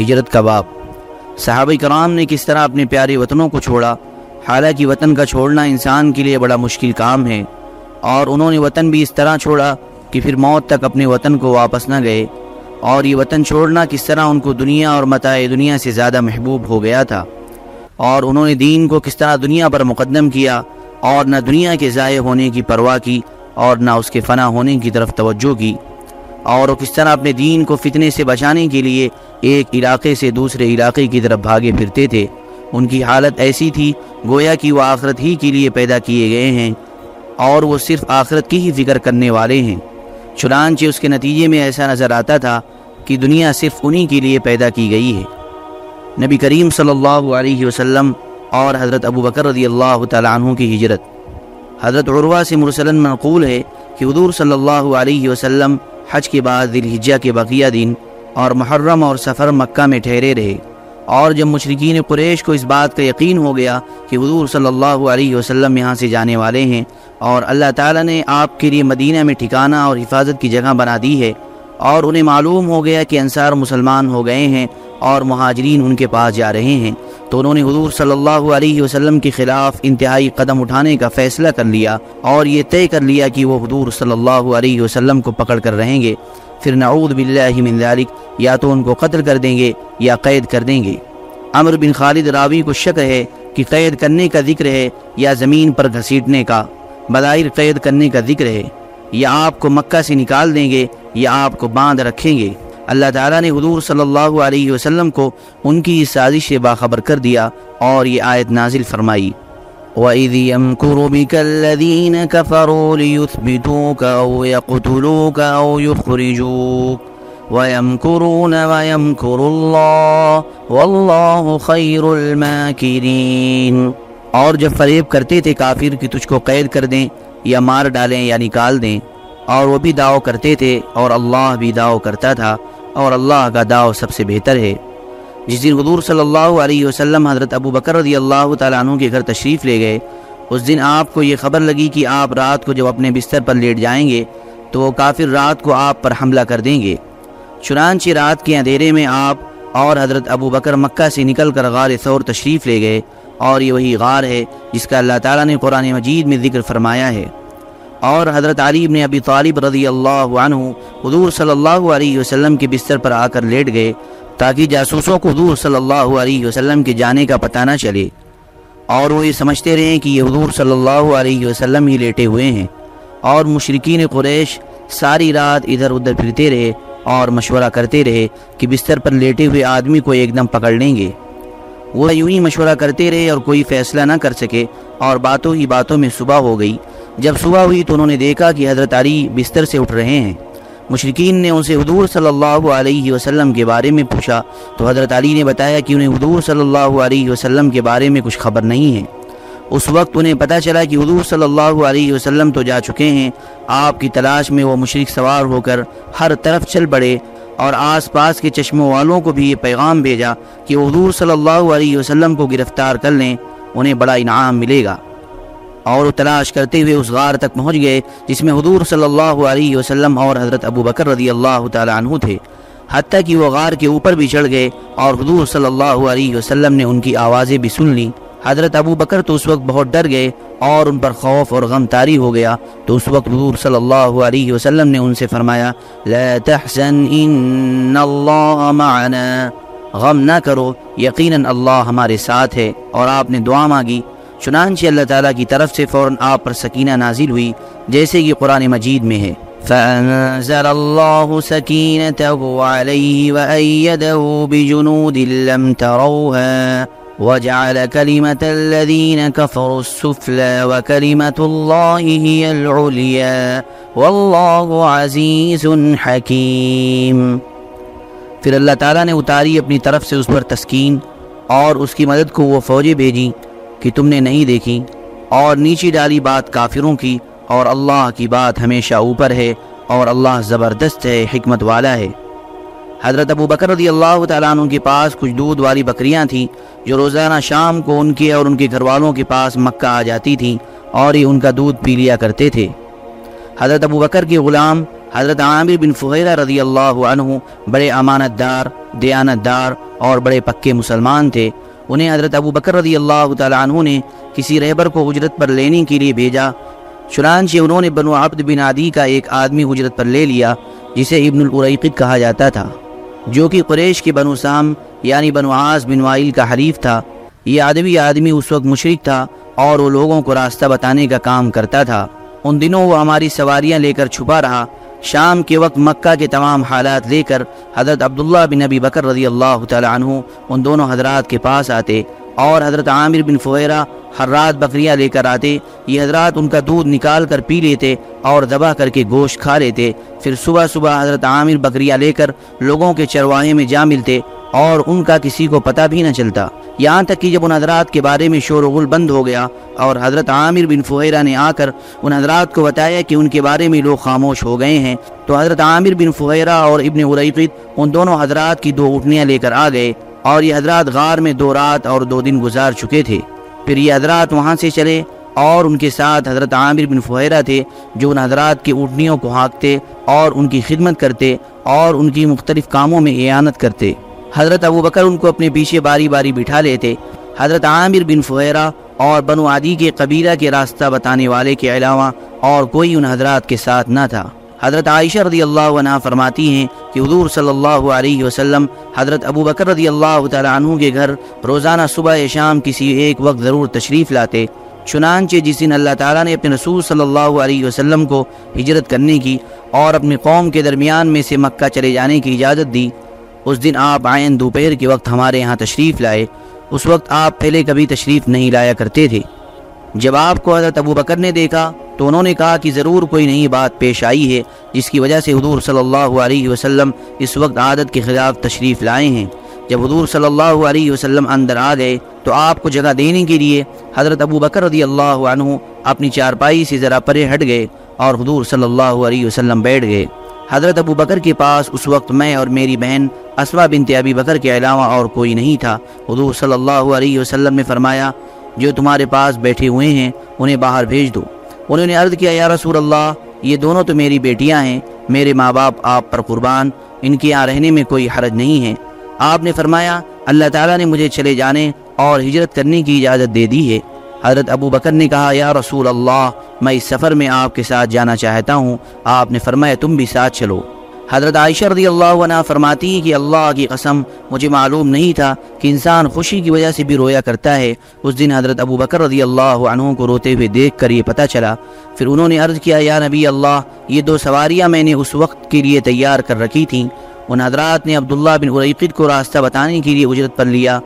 ہجرت کا باب۔ صحابہ کرام نے کس طرح اپنے پیارے وطنوں کو چھوڑا؟ حالانکہ وطن کا چھوڑنا انسان کے لیے بڑا مشکل کام ہے اور انہوں نے وطن بھی اس طرح چھوڑا کہ پھر موت تک اپنے وطن کو واپس نہ گئے اور یہ وطن چھوڑنا کس طرح ان کو دنیا اور متاع دنیا سے زیادہ محبوب ہو گیا تھا اور انہوں نے دین کو کس طرح دنیا پر مقدم کیا اور نہ دنیا کے ضائع ہونے کی پرواہ کی اور نہ اس کے فنا ہونے کی طرف توجہ کی اور وہ کس طرح اپنے دین کو فتنے سے بچانے کے لیے ایک علاقے سے دوسرے علاقے کی طرف بھاگے پھرتے تھے، ان کی حالت ایسی تھی، گویا کہ وہ آخرت ہی کے لیے پیدا کیے گئے ہیں اور وہ صرف آخرت کی ہی فکر کرنے والے ہیں۔ چنانچہ اس کے نتیجے میں ایسا نظر آتا تھا کہ دنیا صرف انہی کے لیے پیدا کی گئی ہے۔ نبی کریم صلی اللہ علیہ وسلم اور حضرت ابو بکر رضی اللہ تعالیٰ عنہ کی ہجرت۔ حضرت عروہ سے مرسلن منقول ہے کہ حضور صلی اللہ علیہ وسلم حج کے بعد ذی کے بقیہ دن اور محرم اور سفر مکہ میں ٹھہرے رہے۔ اور جب مشرقین قریش کو اس بات کا یقین ہو گیا کہ حضور صلی اللہ علیہ وسلم یہاں سے جانے والے ہیں اور اللہ تعالیٰ نے آپ کے لیے مدینہ میں ٹھکانہ اور حفاظت کی جگہ بنا دی ہے اور انہیں معلوم ہو گیا کہ انصار مسلمان ہو گئے ہیں اور مہاجرین ان کے پاس جا رہے ہیں۔ تو انہوں نے حضور صلی اللہ علیہ وسلم کے خلاف انتہائی قدم اٹھانے کا فیصلہ کر لیا اور یہ طے کر لیا کہ وہ حضور صلی اللہ علیہ وسلم کو پکڑ کر رہیں گے۔ پھر نعوذ باللہ من ذالک یا تو ان کو قتل کر دیں گے یا قید کر دیں گے۔ عمر بن خالد راوی کو شک ہے کہ قید کرنے کا ذکر ہے یا زمین پر گھسیٹنے کا۔ بظاہر قید کرنے کا ذکر ہے۔ یا آپ کو مکہ سے نکال دیں گے یا آپ کو باندھ رکھیں گے۔ اللہ تعالیٰ نے حضور صلی اللہ علیہ وسلم کو ان کی سازش سے باخبر کر دیا اور یہ آیت نازل فرمائی۔ وَإِذْ يَمْكُرُ بِكَ الَّذِينَ كَفَرُوا لِيُثْبِتُوكَ أَوْ يَقْتُلُوكَ أَوْ يُخْرِجُوكَ۔ وَيَمْكُرُونَ وَيَمْكُرُ اللَّهُ وَاللَّهُ خَيْرُ الْمَاكِرِينَ۔ اور جب فریب کرتے تھے کافر کہ تجھ کو قید کر دیں یا مار ڈالیں یا نکال دیں، اور وہ بھی دعو کرتے تھے اور اللہ بھی دعو کرتا تھا اور اللہ کا دعو سب سے بہتر ہے۔ جس دن حضور صلی اللہ علیہ وسلم حضرت ابو بکر رضی اللہ تعالیٰ عنہ کے گھر تشریف لے گئے، اس دن آپ کو یہ خبر لگی کہ آپ رات کو جب اپنے بستر پر لیٹ جائیں گے، تو وہ کافر رات کو آپ پر حملہ کر دیں گے۔ چنانچہ رات کے اندھیرے میں آپ اور حضرت ابو بکر مکہ سے نکل کر غار ثور تشریف لے گئے۔ اور یہ وہی غار ہے جس کا اللہ تعالیٰ نے قرآن مجید میں ذکر فرمایا ہے۔ اور حضرت علی ابن ابی طالب رضی اللہ عنہ حضور صلی اللہ علیہ وسلم کے بستر پر آ کر لیٹ گئے تاکہ جاسوسوں کو حضور صلی اللہ علیہ وسلم کے جانے کا پتہ نہ چلے۔ اور وہ یہ سمجھتے رہے کہ یہ حضور صلی اللہ علیہ وسلم ہی لیٹے ہوئے ہیں۔ اور مشرقین قریش ساری رات ادھر ادھر پھرتے رہے اور مشورہ کرتے رہے کہ بستر پر لیٹے ہوئے آدمی کو ایک دم پکڑ لیں گے۔ وہ یوں ہی مشورہ کرتے رہے اور کوئی فیصلہ نہ کر سکے اور باتوں ہی باتوں میں صبح ہو گئی۔ جب صبح ہوئی تو انہوں نے دیکھا کہ حضرت علی بستر سے اٹھ رہے ہیں۔ مشرقین نے ان سے حضور صلی اللہ علیہ وسلم کے بارے میں پوچھا۔ تو حضرت علی نے بتایا کہ انہیں حضور صلی اللہ علیہ وسلم کے بارے میں کچھ خبر نہیں ہے۔ اس وقت انہیں پتہ چلا کہ حضور صلی اللہ علیہ وسلم تو جا چکے ہیں۔ آپ کی تلاش میں وہ مشرق سوار ہو کر ہر طرف چل پڑے۔ اور آس پاس کے چشموں والوں کو بھی یہ پیغام بھیجا کہ حضور صلی اللہ علیہ وسلم کو گرفتار کر لیں، انہیں بڑا انعام ملے گا۔ اور وہ تلاش کرتے ہوئے اس غار تک پہنچ گئے، جس میں حضور صلی اللہ علیہ وسلم اور حضرت ابو بکر رضی اللہ تعالیٰ عنہ تھے۔ حتیٰ کہ وہ غار کے اوپر بھی چڑھ گئے اور حضور صلی اللہ علیہ وسلم نے ان کی آوازیں بھی سن لیں۔ حضرت ابو بکر تو اس وقت بہت ڈر گئے اور ان پر خوف اور غم تاری ہو گیا۔ تو اس وقت حضور صلی اللہ علیہ وسلم نے ان سے فرمایا، لا تحزن، ان اللہ معنا۔ غم نہ کرو، یقیناً اللہ ہمارے ساتھ ہے اور آپ نے دعا مانگی۔ چنانچہ اللہ تعالیٰ کی طرف سے فوراً آپ پر سکینہ نازل ہوئی، جیسے کہ قرآن مجید میں ہے۔ فأنزل الله سكينته عليه وأيده بجنود لم تروها۔ وجعل كلمة الذين كفروا السفلى وكلمة الله هي العليا والله عزيز حكيم۔ پھر اللہ تعالیٰ نے اتاری اپنی طرف سے اس پر تسکین اور اس کی مدد کو وہ فوجیں بھیجی کہ تم نے نہیں دیکھی اور نیچی ڈالی بات کافروں کی اور اللہ کی بات ہمیشہ اوپر ہے اور اللہ زبردست ہے، حکمت والا ہے۔ حضرت ابو بکر رضی اللہ تعالیٰ عنہ کے پاس کچھ دودھ والی بکریاں تھیں، جو روزانہ شام کو ان کے اور ان کے گھر والوں کے پاس مکہ آ جاتی تھیں اور یہ ان کا دودھ پی لیا کرتے تھے۔ حضرت ابو بکر کے غلام حضرت عامر بن فغیرہ رضی اللہ عنہ بڑے امانت دار دیانت دار اور بڑے پکے مسلمان تھے۔ انہیں حضرت ابو بکر رضی اللہ تعالیٰ عنہ نے کسی رہبر کو اجرت پر لینے کے لیے بھیجا۔ چنانچہ انہوں نے بنو عبد بن عادی کا ایک آدمی اجرت پر لے لیا، جسے ابن القریقب کہا جاتا تھا۔ جو کہ قریش کے بنو سام یعنی بنو عاص بن وائل کا حریف تھا۔ یہ آدمی آدمی اس وقت مشرق تھا اور وہ لوگوں کو راستہ بتانے کا کام کرتا تھا۔ ان دنوں وہ ہماری سواریاں لے کر چھپا رہا۔ شام کے وقت مکہ کے تمام حالات لے کر حضرت عبداللہ بن نبی بکر رضی اللہ تعالیٰ عنہ ان دونوں حضرات کے پاس آتے۔ اور حضرت عامر بن فویرہ ہر رات بکریاں لے کر آتے۔ یہ حضرات ان کا دودھ نکال کر پی لیتے اور دبا کر کے گوشت کھا لیتے۔ پھر صبح صبح حضرت عامر بکریاں لے کر لوگوں کے چرواہے میں جا ملتے اور ان کا کسی کو پتہ بھی نہ چلتا۔ یہاں تک کہ جب ان حضرات کے بارے میں شور و غل بند ہو گیا اور حضرت عامر بن فہیرہ نے آ کر ان حضرات کو بتایا کہ ان کے بارے میں لوگ خاموش ہو گئے ہیں، تو حضرت عامر بن فہیرہ اور ابن عریقت ان دونوں حضرات کی دو اٹھنیاں لے کر آ گئے۔ اور یہ حضرات غار میں دو رات اور دو دن گزار چکے تھے۔ پھر یہ حضرات وہاں سے چلے اور ان کے ساتھ حضرت عامر بن فہیرہ تھے، جو ان حضرات کی اٹھنیوں کو ہانکتے اور ان کی خدمت کرتے اور ان کی مختلف کاموں میں اعانت کرتے۔ حضرت ابو بکر ان کو اپنے پیچھے باری باری بٹھا لیتے۔ حضرت عامر بن فہیرہ اور بنو عادی کے قبیلہ کے راستہ بتانے والے کے علاوہ اور کوئی ان حضرات کے ساتھ نہ تھا۔ حضرت عائشہ رضی اللہ عنہ فرماتی ہیں کہ حضور صلی اللہ علیہ وسلم حضرت ابو بکر رضی اللہ تعالیٰ عنہ کے گھر روزانہ صبح یا شام کسی ایک وقت ضرور تشریف لاتے۔ چنانچہ جس دن اللہ تعالیٰ نے اپنے رسول صلی اللہ علیہ وسلم کو ہجرت کرنے کی اور اپنی قوم کے درمیان میں سے مکہ چلے جانے کی اجازت دی، اس دن آپ آئین دوپہر کے وقت ہمارے یہاں تشریف لائے۔ اس وقت آپ پہلے کبھی تشریف نہیں لایا کرتے تھے۔ جب آپ کو حضرت ابو بکر نے دیکھا تو انہوں نے کہا کہ ضرور کوئی نئی بات پیش آئی ہے جس کی وجہ سے حضور صلی اللہ علیہ وسلم اس وقت عادت کے خلاف تشریف لائے ہیں۔ جب حضور صلی اللہ علیہ وسلم اندر آ گئے تو آپ کو جگہ دینے کے لیے حضرت ابو بکر رضی اللہ عنہ اپنی چارپائی سے ذرا پرے ہٹ گئے اور حضور صلی اللہ علیہ وسلم بیٹھ گئے۔ حضرت ابو بکر کے پاس اس وقت میں اور میری بہن اسوا بنت ابی بکر کے علاوہ اور کوئی نہیں تھا۔ حضور صلی اللہ علیہ وسلم نے فرمایا، جو تمہارے پاس بیٹھے ہوئے ہیں، انہیں باہر بھیج دو۔ انہوں نے عرض کیا، یا رسول اللہ، یہ دونوں تو میری بیٹیاں ہیں، میرے ماں باپ آپ پر قربان، ان کے یہاں رہنے میں کوئی حرج نہیں ہے. آپ نے فرمایا، اللہ تعالیٰ نے مجھے چلے جانے اور ہجرت کرنے کی اجازت دے دی ہے. حضرت ابو بکر نے کہا، یا رسول اللہ، میں اس سفر میں آپ کے ساتھ جانا چاہتا ہوں. آپ نے فرمایا، تم بھی ساتھ چلو. حضرت عائشہ رضی اللہ عنہ فرماتی ہیں کہ اللہ کی قسم، مجھے معلوم نہیں تھا کہ انسان خوشی کی وجہ سے بھی رویا کرتا ہے۔ اس دن حضرت ابو بکر رضی اللہ عنہ کو روتے ہوئے دیکھ کر یہ پتہ چلا۔ پھر انہوں نے عرض کیا، یا نبی اللہ، یہ دو سواریاں میں نے اس وقت کے لیے تیار کر رکھی تھیں۔ ان حضرات نے عبداللہ بن عریقد کو راستہ بتانے کے لیے اجرت پر لیا۔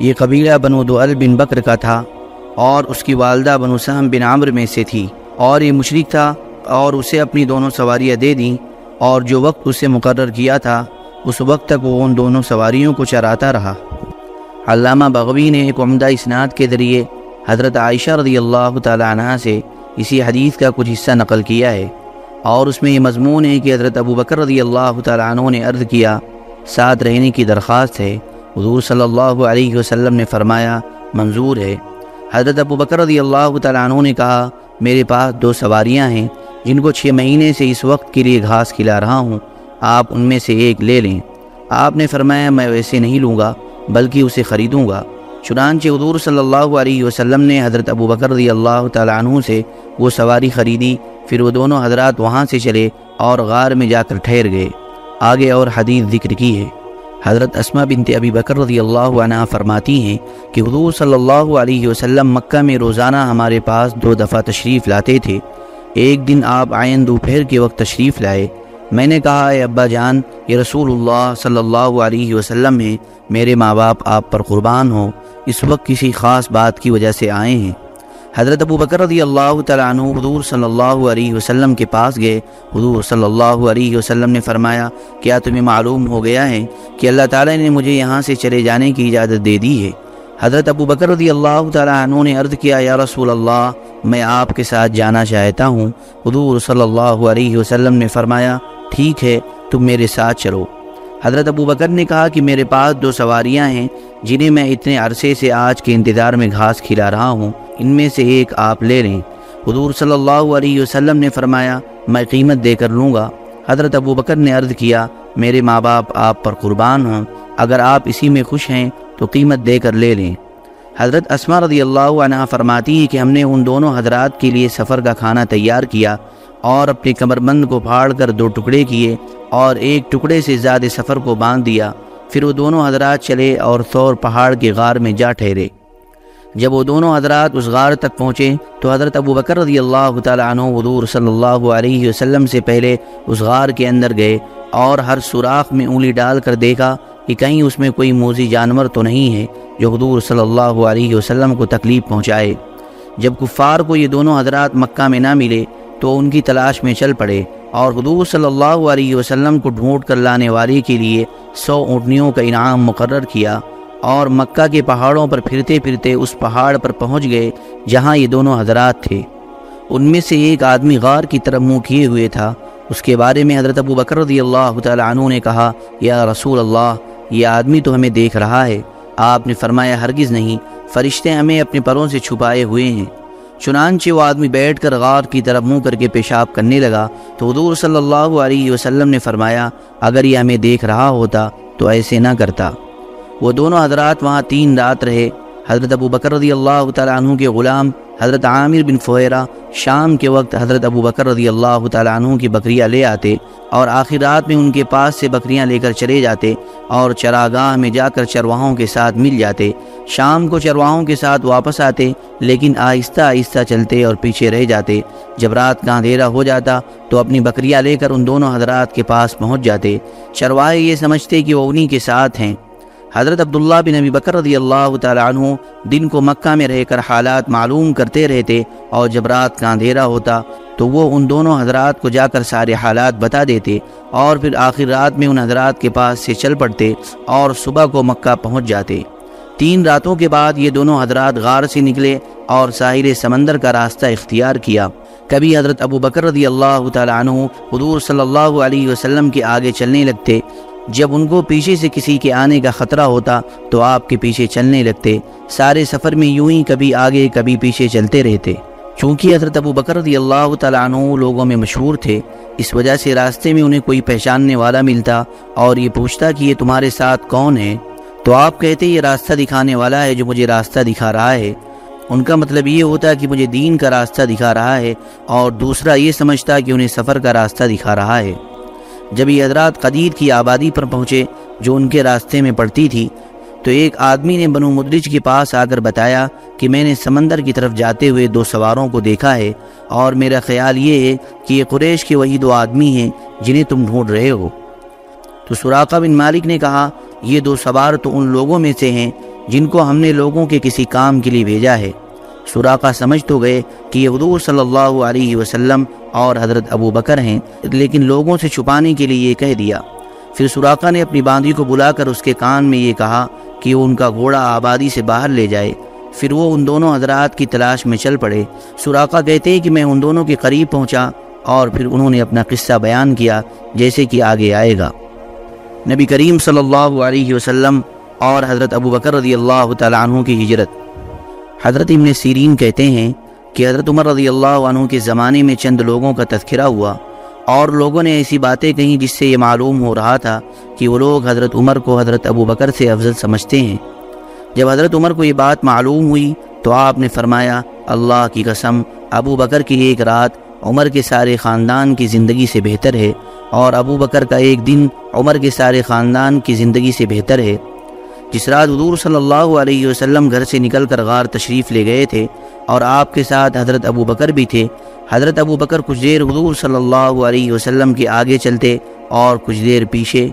یہ قبیلہ بنو دعل بن بکر کا تھا اور اس کی والدہ بنو سہم بن عامر میں سے تھی۔ اور یہ مشرق تھا اور اسے اپنی دونوں سواریاں دے دیں۔ اور جو وقت اسے مقرر کیا تھا، اس وقت تک وہ ان دونوں سواریوں کو چراتا رہا۔ علامہ بغوی نے ایک عمدہ اسناد کے ذریعے حضرت عائشہ رضی اللہ تعالیٰ عنہ سے اسی حدیث کا کچھ حصہ نقل کیا ہے۔ اور اس میں یہ مضمون ہے کہ حضرت ابو بکر رضی اللہ تعالیٰ عنہ نے عرض کیا، ساتھ رہنے کی درخواست ہے۔ حضور صلی اللہ علیہ وسلم نے فرمایا، منظور ہے۔ حضرت ابو بکر رضی اللہ تعالیٰ عنہ نے کہا، میرے پاس دو سواریاں ہیں۔ جن کو چھ مہینے سے اس وقت کے لیے گھاس کھلا رہا ہوں، آپ ان میں سے ایک لے لیں۔ آپ نے فرمایا، میں ویسے نہیں لوں گا، بلکہ اسے خریدوں گا۔ چنانچہ حضور صلی اللہ علیہ وسلم نے حضرت ابو بکر رضی اللہ تعالیٰ عنہ سے وہ سواری خریدی، پھر وہ دونوں حضرات وہاں سے چلے اور غار میں جا کر ٹھہر گئے۔ آگے اور حدیث ذکر کی ہے۔ حضرت اسما بنت ابی بکر رضی اللہ عنہ فرماتی ہیں کہ حضور صلی اللہ علیہ وسلم مکہ میں روزانہ ہمارے پاس دو دفعہ تشریف لاتے تھے۔ ایک دن آپ آئین دوپہر کے وقت تشریف لائے۔ میں نے کہا، اے ابا جان، یہ رسول اللہ صلی اللہ علیہ وسلم ہیں، میرے ماں باپ آپ پر قربان ہوں، اس وقت کسی خاص بات کی وجہ سے آئے ہیں۔ حضرت ابو بکر رضی اللہ تعالیٰ عنہ حضور صلی اللہ علیہ وسلم کے پاس گئے۔ حضور صلی اللہ علیہ وسلم نے فرمایا، کیا تمہیں معلوم ہو گیا ہے کہ اللہ تعالیٰ نے مجھے یہاں سے چلے جانے کی اجازت دے دی ہے؟ حضرت ابو بکر رضی اللہ تعالیٰ عنہ نے عرض کیا، یا رسول اللہ میں آپ کے ساتھ جانا چاہتا ہوں. حضور صلی اللہ علیہ وسلم نے فرمایا، ٹھیک ہے، تم میرے ساتھ چلو. حضرت ابو بکر نے کہا کہ میرے پاس دو سواریاں ہیں، جنہیں میں اتنے عرصے سے آج کے انتظار میں گھاس کھلا رہا ہوں، ان میں سے ایک آپ لے لیں۔ حضور صلی اللہ علیہ وسلم نے فرمایا، میں قیمت دے کر لوں گا۔ حضرت ابو بکر نے عرض کیا، میرے ماں باپ آپ پر قربان ہوں، اگر آپ اسی میں خوش ہیں تو قیمت دے کر لے لیں۔ حضرت اسما رضی اللہ عنہ فرماتی ہے کہ ہم نے ان دونوں حضرات کے لیے سفر کا کھانا تیار کیا اور اپنے کمر بند کو پھاڑ کر دو ٹکڑے کیے اور ایک ٹکڑے سے زیادہ سفر کو باندھ دیا۔ پھر وہ دونوں حضرات چلے اور ثور پہاڑ کے غار میں جا ٹھہرے۔ جب وہ دونوں حضرات اس غار تک پہنچے تو حضرت ابو بکر رضی اللہ تعالیٰ عنہ حضور صلی اللہ علیہ وسلم سے پہلے اس غار کے اندر گئے اور ہر سوراخ میں انگلی ڈال کر دیکھا کہ کہیں اس میں کوئی موزی جانور تو نہیں ہے جو حضور صلی اللہ علیہ وسلم کو تکلیف پہنچائے۔ جب کفار کو یہ دونوں حضرات مکہ میں نہ ملے تو ان کی تلاش میں چل پڑے اور حضور صلی اللہ علیہ وسلم کو ڈھونڈ کر لانے والے کے لیے سو اونٹنیوں کا انعام مقرر کیا اور مکہ کے پہاڑوں پر پھرتے پھرتے اس پہاڑ پر پہنچ گئے جہاں یہ دونوں حضرات تھے۔ ان میں سے ایک آدمی غار کی طرف منہ کیے ہوئے تھا۔ اس کے بارے میں حضرت ابو بکر رضی اللہ تعالیٰ عنہ نے کہا، یا رسول اللہ یہ آدمی تو ہمیں دیکھ رہا ہے۔ آپ نے فرمایا ہرگز نہیں، فرشتے ہمیں اپنے پروں سے چھپائے ہوئے ہیں۔ چنانچہ وہ آدمی بیٹھ کر غار کی طرف منہ کر کے پیشاب کرنے لگا۔ تو حضور صلی اللہ علیہ وسلم نے فرمایا، اگر یہ ہمیں دیکھ رہا ہوتا تو ایسے نہ کرتا۔ وہ دونوں حضرات وہاں تین رات رہے۔ حضرت ابو بکر رضی اللہ تعالیٰ عنہ کے غلام، حضرت عامر بن فویرہ شام کے وقت حضرت ابو بکر رضی اللہ تعالیٰ عنہ کی بکریاں لے آتے اور آخر رات میں ان کے پاس سے بکریاں لے کر چلے جاتے اور چراگاہ میں جا کر چرواہوں کے ساتھ مل جاتے۔ شام کو چرواہوں کے ساتھ واپس آتے، لیکن آہستہ آہستہ چلتے اور پیچھے رہ جاتے۔ جب رات کا اندھیرا ہو جاتا تو اپنی بکریاں لے کر ان دونوں حضرات کے پاس پہنچ جاتے۔ چرواہے یہ سمجھتے کہ وہ انہی کے ساتھ ہیں۔ حضرت عبداللہ بن نبی بکر رضی اللہ تعالیٰ عنہ دن کو مکہ میں رہ کر حالات معلوم کرتے رہتے اور جب رات کا اندھیرا ہوتا تو وہ ان دونوں حضرات کو جا کر سارے حالات بتا دیتے اور پھر آخر رات میں ان حضرات کے پاس سے چل پڑتے اور صبح کو مکہ پہنچ جاتے۔ تین راتوں کے بعد یہ دونوں حضرات غار سے نکلے اور ساحل سمندر کا راستہ اختیار کیا۔ کبھی حضرت ابو بکر رضی اللہ تعالیٰ عنہ حضور صلی اللہ علیہ وسلم کے آگے چلنے لگتے جب ان کو پیچھے سے کسی کے آنے کا خطرہ ہوتا تو آپ کے پیچھے چلنے لگتے۔ سارے سفر میں یوں ہی کبھی آگے، کبھی پیچھے چلتے رہتے۔ چونکہ حضرت ابو بکر رضی اللہ تعالیٰ عنہ لوگوں میں مشہور تھے، اس وجہ سے راستے میں انہیں کوئی پہچاننے والا ملتا اور یہ پوچھتا کہ یہ تمہارے ساتھ کون ہے؟ تو آپ کہتے یہ راستہ دکھانے والا ہے جو مجھے راستہ دکھا رہا ہے۔ ان کا مطلب یہ ہوتا کہ مجھے دین کا راستہ دکھا رہا ہے اور دوسرا یہ سمجھتا کہ انہیں سفر کا راستہ دکھا رہا ہے۔ جب یہ حضرات قدیر کی آبادی پر پہنچے جو ان کے راستے میں پڑتی تھی، تو ایک آدمی نے بنو مدرج کے پاس آ کر بتایا کہ میں نے سمندر کی طرف جاتے ہوئے دو سواروں کو دیکھا ہے اور میرا خیال یہ ہے کہ یہ قریش کے وہی دو آدمی ہیں جنہیں تم ڈھونڈ رہے ہو۔ تو سراقہ بن مالک نے کہا، یہ دو سوار تو ان لوگوں میں سے ہیں جن کو ہم نے لوگوں کے کسی کام کے لیے بھیجا ہے۔ سراقہ سمجھ تو گئے کہ یہ حضور صلی اللہ علیہ وسلم اور حضرت ابو بکر ہیں، لیکن لوگوں سے چھپانے کے لیے یہ کہہ دیا۔ پھر سراقہ نے اپنی باندھی کو بلا کر اس کے کان میں یہ کہا کہ وہ ان کا گھوڑا آبادی سے باہر لے جائے۔ پھر وہ ان دونوں حضرات کی تلاش میں چل پڑے۔ سراقہ کہتے ہیں کہ میں ان دونوں کے قریب پہنچا اور پھر انہوں نے اپنا قصہ بیان کیا جیسے کہ آگے آئے گا۔ نبی کریم صلی اللہ علیہ وسلم اور حضرت ابو بکر رضی اللہ تعالیٰ عنہ کی ہجرت۔ حضرت ابن سیرین کہتے ہیں کہ حضرت عمر رضی اللہ عنہ کے زمانے میں چند لوگوں کا تذکرہ ہوا اور لوگوں نے ایسی باتیں کہیں جس سے یہ معلوم ہو رہا تھا کہ وہ لوگ حضرت عمر کو حضرت ابو بکر سے افضل سمجھتے ہیں۔ جب حضرت عمر کو یہ بات معلوم ہوئی تو آپ نے فرمایا، اللہ کی قسم، ابو بکر کی ایک رات عمر کے سارے خاندان کی زندگی سے بہتر ہے اور ابو بکر کا ایک دن عمر کے سارے خاندان کی زندگی سے بہتر ہے۔ جس رات حضور صلی اللہ علیہ وسلم گھر سے نکل کر غار تشریف لے گئے تھے اور آپ کے ساتھ حضرت ابو بکر بھی تھے، حضرت ابو بکر کچھ دیر حضور صلی اللہ علیہ وسلم کے آگے چلتے اور کچھ دیر پیچھے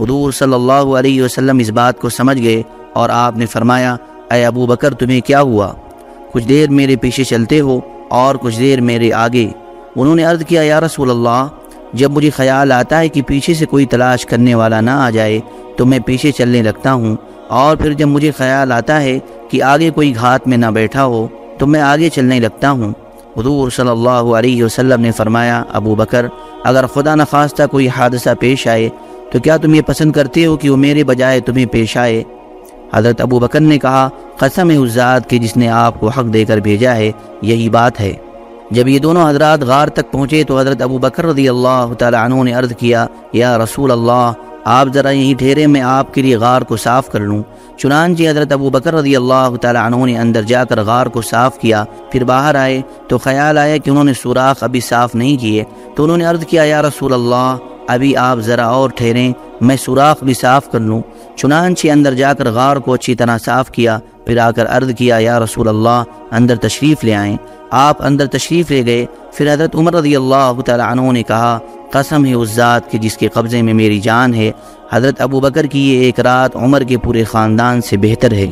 حضور صلی اللہ علیہ وسلم اس بات کو سمجھ گئے اور آپ نے فرمایا، اے ابو بکر، تمہیں کیا ہوا؟ کچھ دیر میرے پیچھے چلتے ہو اور کچھ دیر میرے آگے۔ انہوں نے عرض کیا، یا رسول اللہ، جب مجھے خیال آتا ہے کہ پیچھے سے کوئی تلاش کرنے والا نہ آ جائے تو میں پیچھے چلنے لگتا ہوں اور پھر جب مجھے خیال آتا ہے کہ آگے کوئی گھات میں نہ بیٹھا ہو، تو میں آگے چلنے لگتا ہوں۔ حضور صلی اللہ علیہ وسلم نے فرمایا، ابو بکر، اگر خدا نخواستہ کوئی حادثہ پیش آئے، تو کیا تم یہ پسند کرتے ہو کہ وہ میرے بجائے تمہیں پیش آئے؟ حضرت ابو بکر نے کہا، قسم اس ذات کہ جس نے آپ کو حق دے کر بھیجا ہے، یہی بات ہے۔ جب یہ دونوں حضرات غار تک پہنچے تو حضرت ابو بکر رضی اللہ تعالیٰ عنہ نے عرض کیا، یا رسول اللہ آپ ذرا یہیں ٹھہرے میں آپ کے لیے غار کو صاف کر لوں۔ چنانچہ حضرت ابو بکر رضی اللہ تعالیٰ عنہ نے اندر جا کر غار کو صاف کیا، پھر باہر آئے تو خیال آیا کہ انہوں نے سوراخ ابھی صاف نہیں کیے۔ تو انہوں نے عرض کیا، یا رسول اللہ، ابھی آپ ذرا اور ٹھہریں، میں سوراخ بھی صاف کر لوں۔ چنانچہ اندر جا کر غار کو اچھی طرح صاف کیا، پھر آ کر عرض کیا، یا رسول اللہ، اندر تشریف لے آئیں۔ آپ اندر تشریف لے گئے پھر حضرت عمر رضی اللہ تعالیٰ عنہ نے کہا، قسم ہے اس ذات کے جس کے قبضے میں میری جان ہے۔ حضرت ابو بکر کی یہ ایک رات عمر کے پورے خاندان سے بہتر ہے۔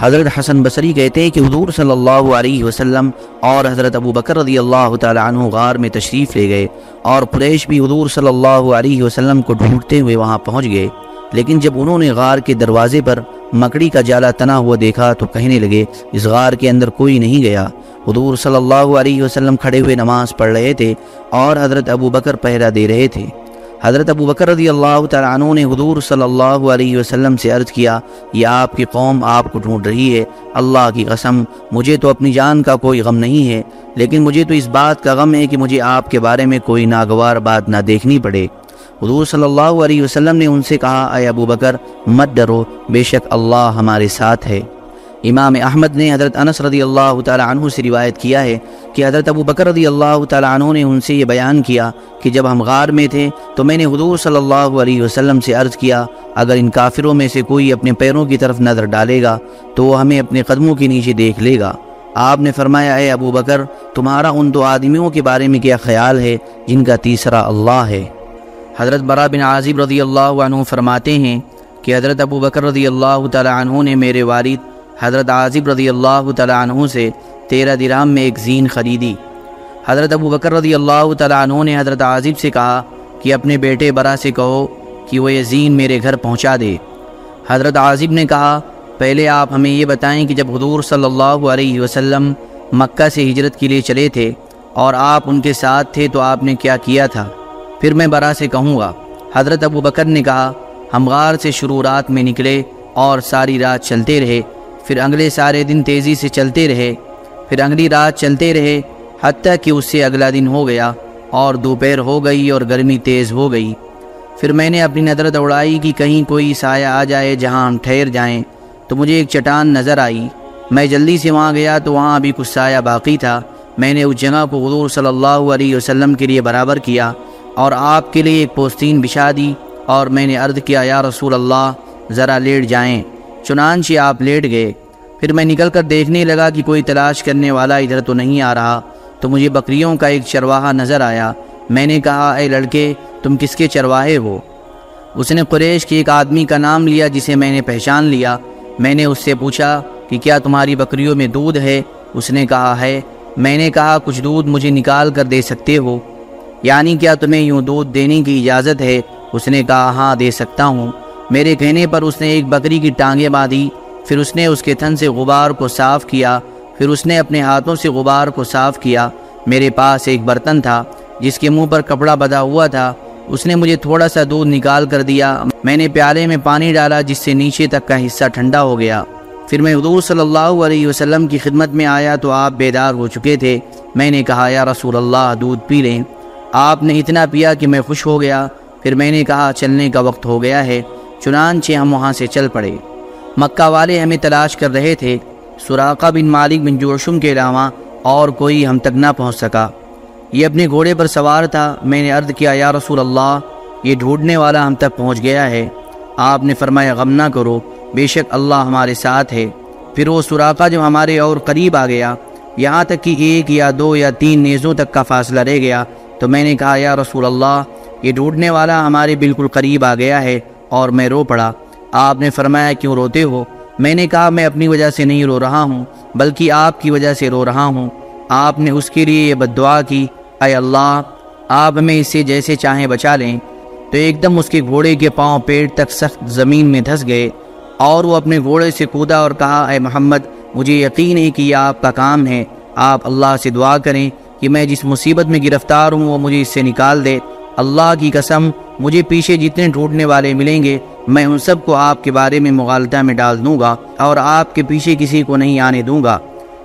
حضرت حسن بصری کہتے ہیں کہ حضور صلی اللہ علیہ وسلم اور حضرت ابو بکر رضی اللہ تعالیٰ عنہ غار میں تشریف لے گئے اور قریش بھی حضور صلی اللہ علیہ وسلم کو ڈھونڈتے ہوئے وہاں پہنچ گئے۔ لیکن جب انہوں نے غار کے دروازے پر مکڑی کا جالا تنا ہوا دیکھا تو کہنے لگے، اس غار کے اندر کوئی نہیں گیا۔ حضور صلی اللہ علیہ وسلم کھڑے ہوئے نماز پڑھ رہے تھے اور حضرت ابو بکر پہرا دے رہے تھے۔ حضرت ابو بکر رضی اللہ تعالیٰ عنہ نے حضور صلی اللہ علیہ وسلم سے عرض کیا، یہ آپ کی قوم آپ کو ڈھونڈ رہی ہے، اللہ کی قسم، مجھے تو اپنی جان کا کوئی غم نہیں ہے، لیکن مجھے تو اس بات کا غم ہے کہ مجھے آپ کے بارے میں کوئی ناگوار بات نہ دیکھنی پڑے۔ حضور صلی اللہ علیہ وسلم نے ان سے کہا، اے ابو بکر، مت ڈرو، بے شک اللہ ہمارے ساتھ ہے۔ امام احمد نے حضرت انس رضی اللہ تعالیٰ عنہ سے روایت کیا ہے کہ حضرت ابو بکر رضی اللہ تعالیٰ عنہ نے ان سے یہ بیان کیا کہ جب ہم غار میں تھے تو میں نے حضور صلی اللہ علیہ وسلم سے عرض کیا، اگر ان کافروں میں سے کوئی اپنے پیروں کی طرف نظر ڈالے گا تو وہ ہمیں اپنے قدموں کے نیچے دیکھ لے گا۔ آپ نے فرمایا، اے ابو بکر، تمہارا ان دو آدمیوں کے بارے میں کیا خیال ہے جن کا تیسرا اللہ ہے؟ حضرت برا بن عازب رضی اللہ عنہ فرماتے ہیں کہ حضرت ابو بکر رضی اللہ تعالیٰ عنہ نے میرے والد حضرت عازب رضی اللہ تعالیٰ عنہ سے تیرہ درام میں ایک زین خریدی۔ حضرت ابو بکر رضی اللہ تعالیٰ عنہ نے حضرت عازب سے کہا کہ اپنے بیٹے برا سے کہو کہ وہ یہ زین میرے گھر پہنچا دے۔ حضرت عازب نے کہا، پہلے آپ ہمیں یہ بتائیں کہ جب حضور صلی اللہ علیہ وسلم مکہ سے ہجرت کے لیے چلے تھے اور آپ ان کے ساتھ تھے تو آپ نے کیا کیا تھا؟ پھر میں برا سے کہوں گا۔ حضرت ابو بکر نے کہا ہم غار سے شروع رات میں نکلے اور ساری رات چلتے رہے۔ پھر اگلے سارے دن تیزی سے چلتے رہے۔ پھر اگلی رات چلتے رہے، حتیٰ کہ اس سے اگلا دن ہو گیا اور دوپہر ہو گئی اور گرمی تیز ہو گئی۔ پھر میں نے اپنی نظر دوڑائی کہ کہیں کوئی سایہ آ جائے جہاں ہم ٹھہر جائیں۔ تو مجھے ایک چٹان نظر آئی۔ میں جلدی سے وہاں گیا تو وہاں ابھی کچھ سایہ باقی تھا۔ میں نے اس جگہ کو حضور صلی اللہ علیہ وسلم کے لیے برابر کیا اور آپ کے لیے ایک پوستین بچھا دی اور میں نے عرض کیا، یا رسول اللہ، ذرا لیٹ جائیں۔ چنانچہ آپ لیٹ گئے۔ پھر میں نکل کر دیکھنے لگا کہ کوئی تلاش کرنے والا ادھر تو نہیں آ رہا۔ تو مجھے بکریوں کا ایک چرواہا نظر آیا۔ میں نے کہا، اے لڑکے، تم کس کے چرواہے ہو؟ اس نے قریش کے ایک آدمی کا نام لیا جسے میں نے پہچان لیا۔ میں نے اس سے پوچھا کہ کیا تمہاری بکریوں میں دودھ ہے؟ اس نے کہا، ہے۔ میں نے کہا، کچھ دودھ مجھے نکال کر دے سکتے ہو؟ یعنی کیا تمہیں یوں دودھ دینے کی اجازت ہے؟ اس نے کہا ہاں دے سکتا ہوں۔ میرے کہنے پر اس نے ایک بکری کی ٹانگیں باندھی، پھر اس نے اس کے تھن سے غبار کو صاف کیا، پھر اس نے اپنے ہاتھوں سے غبار کو صاف کیا۔ میرے پاس ایک برتن تھا، جس کے منہ پر کپڑا بدھا ہوا تھا۔ اس نے مجھے تھوڑا سا دودھ نکال کر دیا۔ میں نے پیالے میں پانی ڈالا، جس سے نیچے تک کا حصہ ٹھنڈا ہو گیا۔ پھر میں حضور صلی اللہ علیہ وسلم کی خدمت میں آیا تو آپ بیدار ہو چکے تھے۔ میں نے کہا، یا رسول اللہ، دودھ پی لیں۔ آپ نے اتنا پیا کہ میں خوش ہو گیا۔ پھر میں نے کہا، چلنے کا وقت ہو گیا ہے۔ چنانچہ ہم وہاں سے چل پڑے۔ مکہ والے ہمیں تلاش کر رہے تھے۔ سراقہ بن مالک بن جوشم کے علاوہ اور کوئی ہم تک نہ پہنچ سکا۔ یہ اپنے گھوڑے پر سوار تھا۔ میں نے عرض کیا، یا رسول اللہ، یہ ڈھونڈنے والا ہم تک پہنچ گیا ہے۔ آپ نے فرمایا، غم نہ کرو، بے شک اللہ ہمارے ساتھ ہے۔ پھر وہ سراقہ جو ہمارے اور قریب آ گیا، یہاں تک کہ ایک یا دو یا تین نیزوں تک کا فاصلہ رہ گیا۔ تو میں نے کہا، یا رسول اللہ، یہ ڈھونڈنے والا ہمارے بالکل قریب آ گیا ہے۔ اور میں رو پڑا۔ آپ نے فرمایا، کیوں روتے ہو؟ میں نے کہا، میں اپنی وجہ سے نہیں رو رہا ہوں، بلکہ آپ کی وجہ سے رو رہا ہوں۔ آپ نے اس کے لیے یہ بد دعا کی۔ اے اللہ، آپ ہمیں اس سے جیسے چاہیں بچا لیں۔ تو ایک دم اس کے گھوڑے کے پاؤں پیٹ تک سخت زمین میں دھس گئے اور وہ اپنے گھوڑے سے کودا اور کہا، اے محمد، مجھے یقین ہے کہ یہ آپ کا کام ہے۔ آپ اللہ سے دعا کریں کہ میں جس مصیبت میں گرفتار ہوں، وہ مجھے اس سے نکال دے۔ اللہ کی قسم مجھے پیچھے جتنے ڈھونڈنے والے ملیں گے، میں ان سب کو آپ کے بارے میں مغالطہ میں ڈال دوں گا اور آپ کے پیچھے کسی کو نہیں آنے دوں گا۔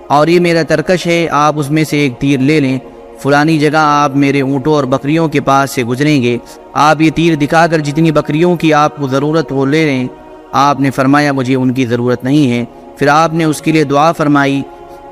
اور یہ میرا ترکش ہے، آپ اس میں سے ایک تیر لے لیں۔ فلانی جگہ آپ میرے اونٹوں اور بکریوں کے پاس سے گزریں گے۔ آپ یہ تیر دکھا کر جتنی بکریوں کی آپ کو ضرورت وہ لے لیں۔ آپ نے فرمایا، مجھے ان کی ضرورت نہیں ہے۔ پھر آپ نے اس کے لیے دعا فرمائی۔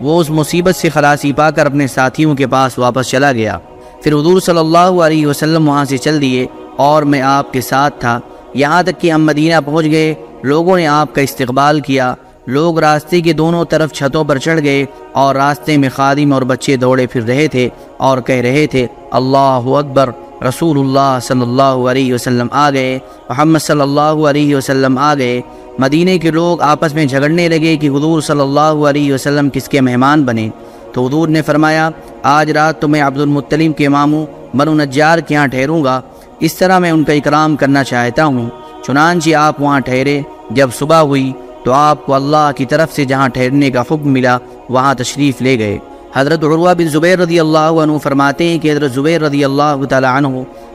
وہ اس مصیبت سے خلاصی پا کر اپنے ساتھیوں کے پاس واپس چلا گیا۔ پھر حضور صلی اللہ علیہ وسلم وہاں سے چل دیے۔ اور میں آپ کے ساتھ تھا۔ یہاں تک کہ ہم مدینہ پہنچ گئے۔ لوگوں نے آپ کا استقبال کیا۔ لوگ راستے کے دونوں طرف چھتوں پر چڑھ گئے اور راستے میں خادم اور بچے دوڑے پھر رہے تھے اور کہہ رہے تھے، اللہ اکبر! رسول اللہ صلی اللہ علیہ وسلم آ گئے۔ محمد صلی اللہ علیہ وسلم آ گئے۔ مدینہ کے لوگ آپس میں جھگڑنے لگے کہ حضور صلی اللہ علیہ وسلم کس کے مہمان بنے۔ تو حضور نے فرمایا، آج رات تو میں عبد المطلیم کے ماموں، بنو نجار کے ہاں ٹھہروں گا۔ اس طرح میں ان کا اکرام کرنا چاہتا ہوں۔ چنانچہ آپ وہاں ٹھہرے، جب صبح ہوئی تو آپ کو اللہ کی طرف سے جہاں ٹھہرنے کا حکم ملا، وہاں تشریف لے گئے۔ حضرت عروہ بن زبیر رضی اللہ عنہ فرماتے ہیں کہ حضرت زبیر رضی اللہ تعالیٰ عنہ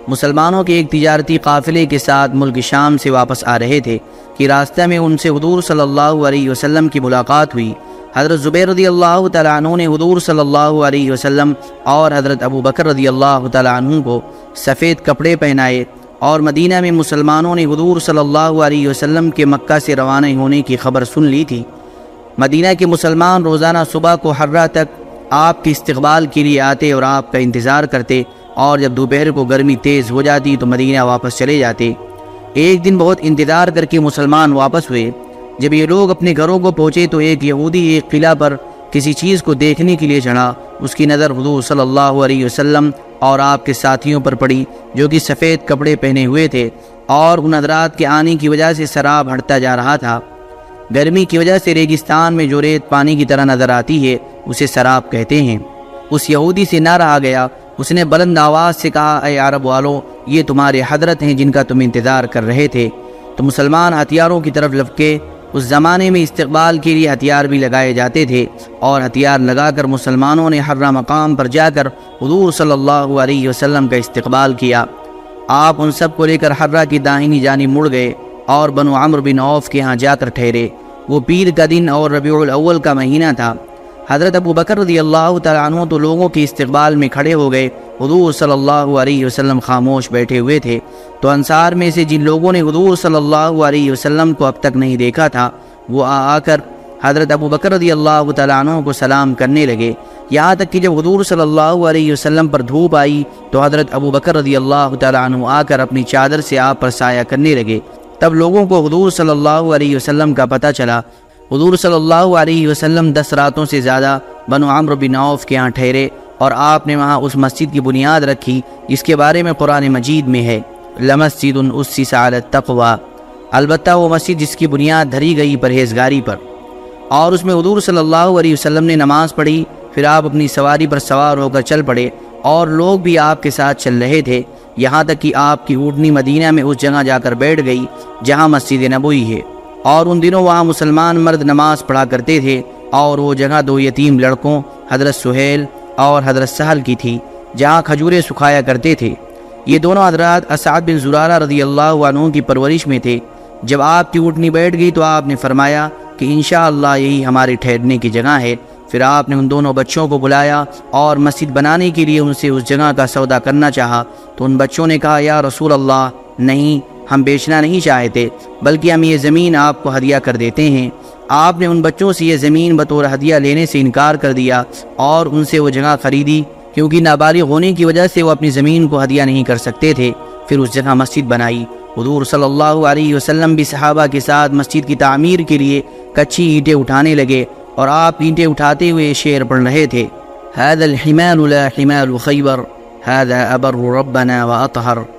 مسلمانوں کے ایک تجارتی قافلے کے ساتھ ملک شام سے واپس آ رہے تھے کہ راستہ میں ان سے حضور صلی اللہ علیہ وسلم کی ملاقات ہوئی۔ حضرت زبیر رضی اللہ تعالیٰ عنہ نے حضور صلی اللہ علیہ وسلم اور حضرت ابو بکر رضی اللہ تعالیٰ عنہ کو سفید کپڑے پہنائے اور مدینہ میں مسلمانوں نے حضور صلی اللہ علیہ وسلم کے مکہ سے روانہ ہونے کی خبر سن لی تھی۔ مدینہ کے مسلمان روزانہ صبح کو حرہ تک آپ کے استقبال کے لیے آتے اور آپ کا انتظار کرتے اور جب دوپہر کو گرمی تیز ہو جاتی تو مدینہ واپس چلے جاتے۔ ایک دن بہت انتظار کر کے مسلمان واپس ہوئے۔ جب یہ لوگ اپنے گھروں کو پہنچے تو ایک یہودی ایک قلعہ پر کسی چیز کو دیکھنے کے لیے چڑھا۔ اس کی نظر حضور صلی اللہ علیہ وسلم اور آپ کے ساتھیوں پر پڑی جو کہ سفید کپڑے پہنے ہوئے تھے اور ان حضرات کے آنے کی وجہ سے شراب ہٹتا جا رہا تھا۔ گرمی کی وجہ سے ریگستان میں جو ریت پانی کی طرح نظر آتی ہے، اسے سراب کہتے ہیں۔ اس یہودی سے نہ رہا گیا۔ اس نے بلند آواز سے کہا، اے عرب والو، یہ تمہارے حضرت ہیں جن کا تم انتظار کر رہے تھے۔ تو مسلمان ہتھیاروں کی طرف لپکے اس زمانے میں استقبال کے لیے ہتھیار بھی لگائے جاتے تھے اور ہتھیار لگا کر مسلمانوں نے ہر مقام پر جا کر حضور صلی اللہ علیہ وسلم کا استقبال کیا۔ آپ ان سب کو لے کر حرہ کی داہنی جانی مڑ گئے اور بنو عمر بن عوف کے ہاں جا کر ٹھہرے۔ وہ پیر کا دن اور ربیع الاول کا مہینہ تھا۔ حضرت ابو بکر رضی اللہ تعالیٰ عنہ تو لوگوں کے استقبال میں کھڑے ہو گئے۔ حضور صلی اللہ علیہ وسلم خاموش بیٹھے ہوئے تھے۔ تو انصار میں سے جن لوگوں نے حضور صلی اللہ علیہ وسلم کو اب تک نہیں دیکھا تھا، وہ آ آ کر حضرت ابو بکر رضی اللہ تعالیٰ عنہ کو سلام کرنے لگے۔ یہاں تک کہ جب حضور صلی اللہ علیہ وسلم پر دھوپ آئی، تو حضرت ابو بکر رضی اللہ تعالیٰ عنہ آ کر اپنی چادر سے آپ پر سایہ کرنے لگے۔ تب لوگوں کو حضور صلی اللہ علیہ وسلم کا پتہ چلا حضور صلی اللہ علیہ وسلم دس راتوں سے زیادہ بنو عمر بن عوف کے ہاں ٹھہرے اور آپ نے وہاں اس مسجد کی بنیاد رکھی جس کے بارے میں قرآن مجید میں ہے۔ لمسجد اسی سعالت تقوا البتہ وہ مسجد جس کی بنیاد دھری گئی پرہیزگاری پر۔ اور اس میں حضور صلی اللہ علیہ وسلم نے نماز پڑھی، پھر آپ اپنی سواری پر سوار ہو کر چل پڑے اور لوگ بھی آپ کے ساتھ چل رہے تھے۔ یہاں تک کہ آپ کی اونٹنی مدینہ میں اس جگہ جا کر بیٹھ گئی جہاں مسجد نبوی ہے۔ اور ان دنوں وہاں مسلمان مرد نماز پڑھا کرتے تھے اور وہ جگہ دو یتیم لڑکوں، حضرت سہیل اور حضرت سہل کی تھی، جہاں کھجورے سکھایا کرتے تھے۔ یہ دونوں حضرات اسعد بن زرارہ رضی اللہ عنہ کی پرورش میں تھے۔ جب آپ کی اٹھنی بیٹھ گئی تو آپ نے فرمایا کہ انشاءاللہ یہی ہمارے ٹھہرنے کی جگہ ہے۔ پھر آپ نے ان دونوں بچوں کو بلایا اور مسجد بنانے کے لیے ان سے اس جگہ کا سودا کرنا چاہا۔ تو ان بچوں نے کہا، یا رسول اللہ، نہیں ہم بیچنا نہیں چاہتے، بلکہ ہم یہ زمین آپ کو ہدیہ کر دیتے ہیں۔ آپ نے ان بچوں سے یہ زمین بطور ہدیہ لینے سے انکار کر دیا اور ان سے وہ جگہ خریدی، کیونکہ نابالغ ہونے کی وجہ سے وہ اپنی زمین کو ہدیہ نہیں کر سکتے تھے۔ پھر اس جگہ مسجد بنائی۔ حضور صلی اللہ علیہ وسلم بھی صحابہ کے ساتھ مسجد کی تعمیر کے لیے کچھی اینٹیں اٹھانے لگے اور آپ اینٹیں اٹھاتے ہوئے شعر پڑھ رہے تھے۔ هذا الحمال لا حمال خیبر هذا ابر ربنا واطهر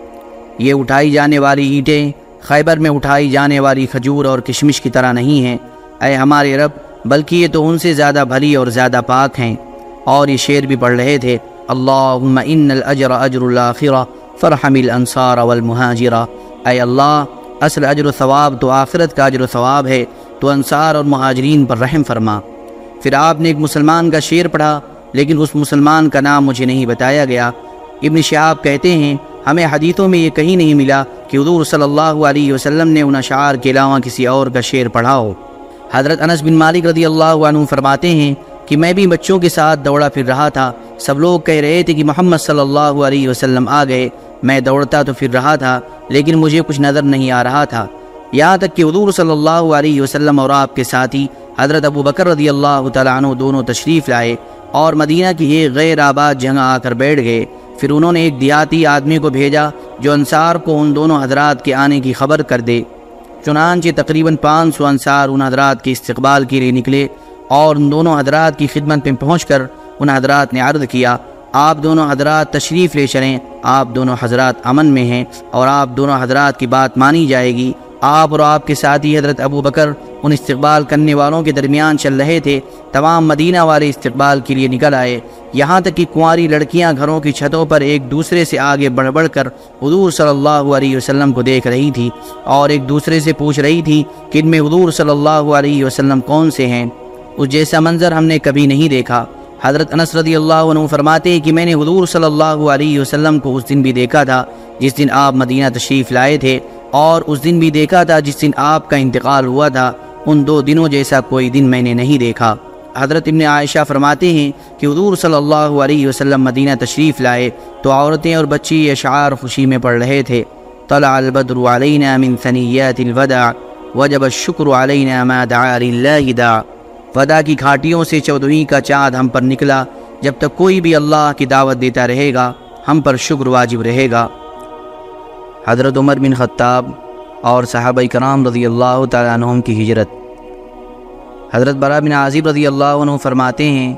یہ اٹھائی جانے والی اینٹیں خیبر میں اٹھائی جانے والی کھجور اور کشمش کی طرح نہیں ہیں۔ اے ہمارے رب، بلکہ یہ تو ان سے زیادہ بھلی اور زیادہ پاک ہیں۔ اور یہ شعر بھی پڑھ رہے تھے، اللہم ان الاجر اجر الاخرہ فرحم الانصار والمہاجرہ. اے اللہ، اصل اجر و ثواب تو آخرت کا اجر و ثواب ہے، تو انصار اور مہاجرین پر رحم فرما۔ پھر آپ نے ایک مسلمان کا شعر پڑھا، لیکن اس مسلمان کا نام مجھے نہیں بتایا گیا۔ ابن شعاب کہتے ہیں ہمیں حدیثوں میں یہ کہیں نہیں ملا کہ حضور صلی اللہ علیہ وسلم نے ان اشعار کے علاوہ کسی اور کا شعر پڑھا ہو۔ حضرت انس بن مالک رضی اللہ عنہ فرماتے ہیں کہ میں بھی بچوں کے ساتھ دوڑا پھر رہا تھا۔ سب لوگ کہہ رہے تھے کہ محمد صلی اللہ علیہ وسلم آ گئے۔ میں دوڑتا تو پھر رہا تھا، لیکن مجھے کچھ نظر نہیں آ رہا تھا۔ یہاں تک کہ حضور صلی اللہ علیہ وسلم اور آپ کے ساتھی حضرت ابو بکر رضی اللہ تعالیٰ عنہ دونوں تشریف لائے اور مدینہ کی ایک غیر آباد جگہ آ کر بیٹھ گئے۔ پھر انہوں نے ایک دیہاتی آدمی کو بھیجا جو انصار کو ان دونوں حضرات کے آنے کی خبر کر دے۔ چنانچہ تقریباً پانچ سو انصار ان حضرات کے استقبال کے لیے نکلے اور ان دونوں حضرات کی خدمت میں پہنچ کر ان حضرات نے عرض کیا، آپ دونوں حضرات تشریف لے چلیں، آپ دونوں حضرات امن میں ہیں اور آپ دونوں حضرات کی بات مانی جائے گی۔ آپ اور آپ کے ساتھی حضرت ابو بکر ان استقبال کرنے والوں کے درمیان چل رہے تھے، تمام مدینہ والے استقبال کے لیے نکل آئے۔ یہاں تک کہ کنواری لڑکیاں گھروں کی چھتوں پر ایک دوسرے سے آگے بڑھ بڑھ کر حضور صلی اللہ علیہ وسلم کو دیکھ رہی تھی اور ایک دوسرے سے پوچھ رہی تھی کہ ان میں حضور صلی اللہ علیہ وسلم کون سے ہیں؟ اس جیسا منظر ہم نے کبھی نہیں دیکھا۔ حضرت انس رضی اللہ عنہ فرماتے کہ میں نے حضور صلی اللہ علیہ وسلم کو اس دن بھی دیکھا تھا جس دن آپ مدینہ تشریف لائے تھے۔ اور اس دن بھی دیکھا تھا جس دن آپ کا انتقال ہوا تھا، ان دو دنوں جیسا کوئی دن میں نے نہیں دیکھا۔ حضرت ابن عائشہ فرماتے ہیں کہ حضور صلی اللہ علیہ وسلم مدینہ تشریف لائے تو عورتیں اور بچی اشعار خوشی میں پڑھ رہے تھے۔ طلع البدر علینا من ثنیات الوداع، وجب الشکر علینا ما دعا للہ دعا ودا کی گھاٹیوں سے چودھویں کا چاند ہم پر نکلا، جب تک کوئی بھی اللہ کی دعوت دیتا رہے گا، ہم پر شکر واجب رہے گا۔ حضرت عمر بن خطاب اور صحابہ کرام رضی اللہ تعالیٰ عنہم کی ہجرت۔ حضرت برا بن عازب رضی اللہ عنہ فرماتے ہیں،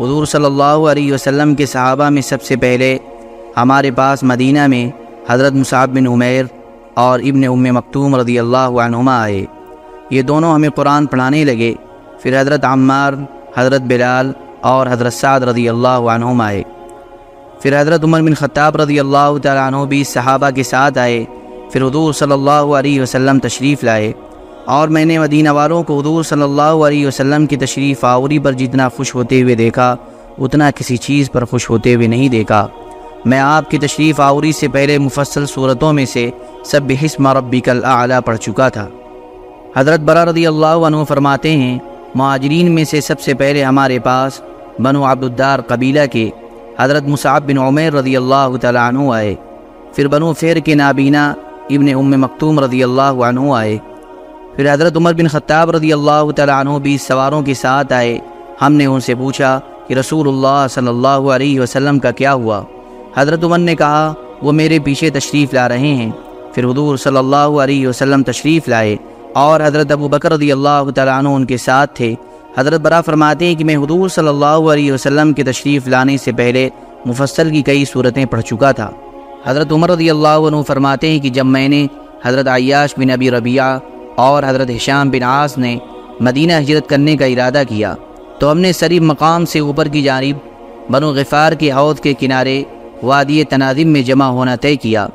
حضور صلی اللہ علیہ وسلم کے صحابہ میں سب سے پہلے ہمارے پاس مدینہ میں حضرت مصعب بن عمیر اور ابن ام مکتوم رضی اللہ عنہما آئے۔ یہ دونوں ہمیں قرآن پڑھانے لگے۔ پھر حضرت عمار، حضرت بلال اور حضرت سعد رضی اللہ عنہم آئے۔ پھر حضرت عمر بن خطاب رضی اللہ تعالیٰ عنہ بھی صحابہ کے ساتھ آئے، پھر حضور صلی اللہ علیہ وسلم تشریف لائے۔ اور میں نے مدینہ والوں کو حضور صلی اللہ علیہ وسلم کی تشریف آوری پر جتنا خوش ہوتے ہوئے دیکھا، اتنا کسی چیز پر خوش ہوتے ہوئے نہیں دیکھا۔ میں آپ کی تشریف آوری سے پہلے مفصل صورتوں میں سے سب حسم ربی کل اعلیٰ پڑھ چکا تھا۔ حضرت برا رضی اللہ عنہ فرماتے ہیں معاجرین میں سے سب سے پہلے ہمارے پاس بنو عبدالدار قبیلہ کے حضرت مصعب بن عمیر رضی اللہ تعالیٰ عنہ آئے۔ پھر بنو فیر کے نابینا ابن ام مکتوم رضی اللہ عنہ آئے۔ پھر حضرت عمر بن خطاب رضی اللہ تعالیٰ عنہ بیس سواروں کے ساتھ آئے۔ ہم نے ان سے پوچھا کہ رسول اللہ صلی اللہ علیہ وسلم کا کیا ہوا؟ حضرت عمر نے کہا، وہ میرے پیچھے تشریف لا رہے ہیں۔ پھر حضور صلی اللہ علیہ وسلم تشریف لائے اور حضرت ابو بکر رضی اللہ تعالیٰ عنہ ان کے ساتھ تھے۔ حضرت برا فرماتے ہیں کہ میں حضور صلی اللہ علیہ وسلم کے تشریف لانے سے پہلے مفصل کی کئی صورتیں پڑھ چکا تھا۔ حضرت عمر رضی اللہ عنہ فرماتے ہیں کہ جب میں نے حضرت عیاش بن ابی ربیعہ اور حضرت حشام بن عاص نے مدینہ ہجرت کرنے کا ارادہ کیا، تو ہم نے سریب مقام سے اوپر کی جانب بنو غفار کے حوض کے کنارے وادی تناظم میں جمع ہونا طے کیا۔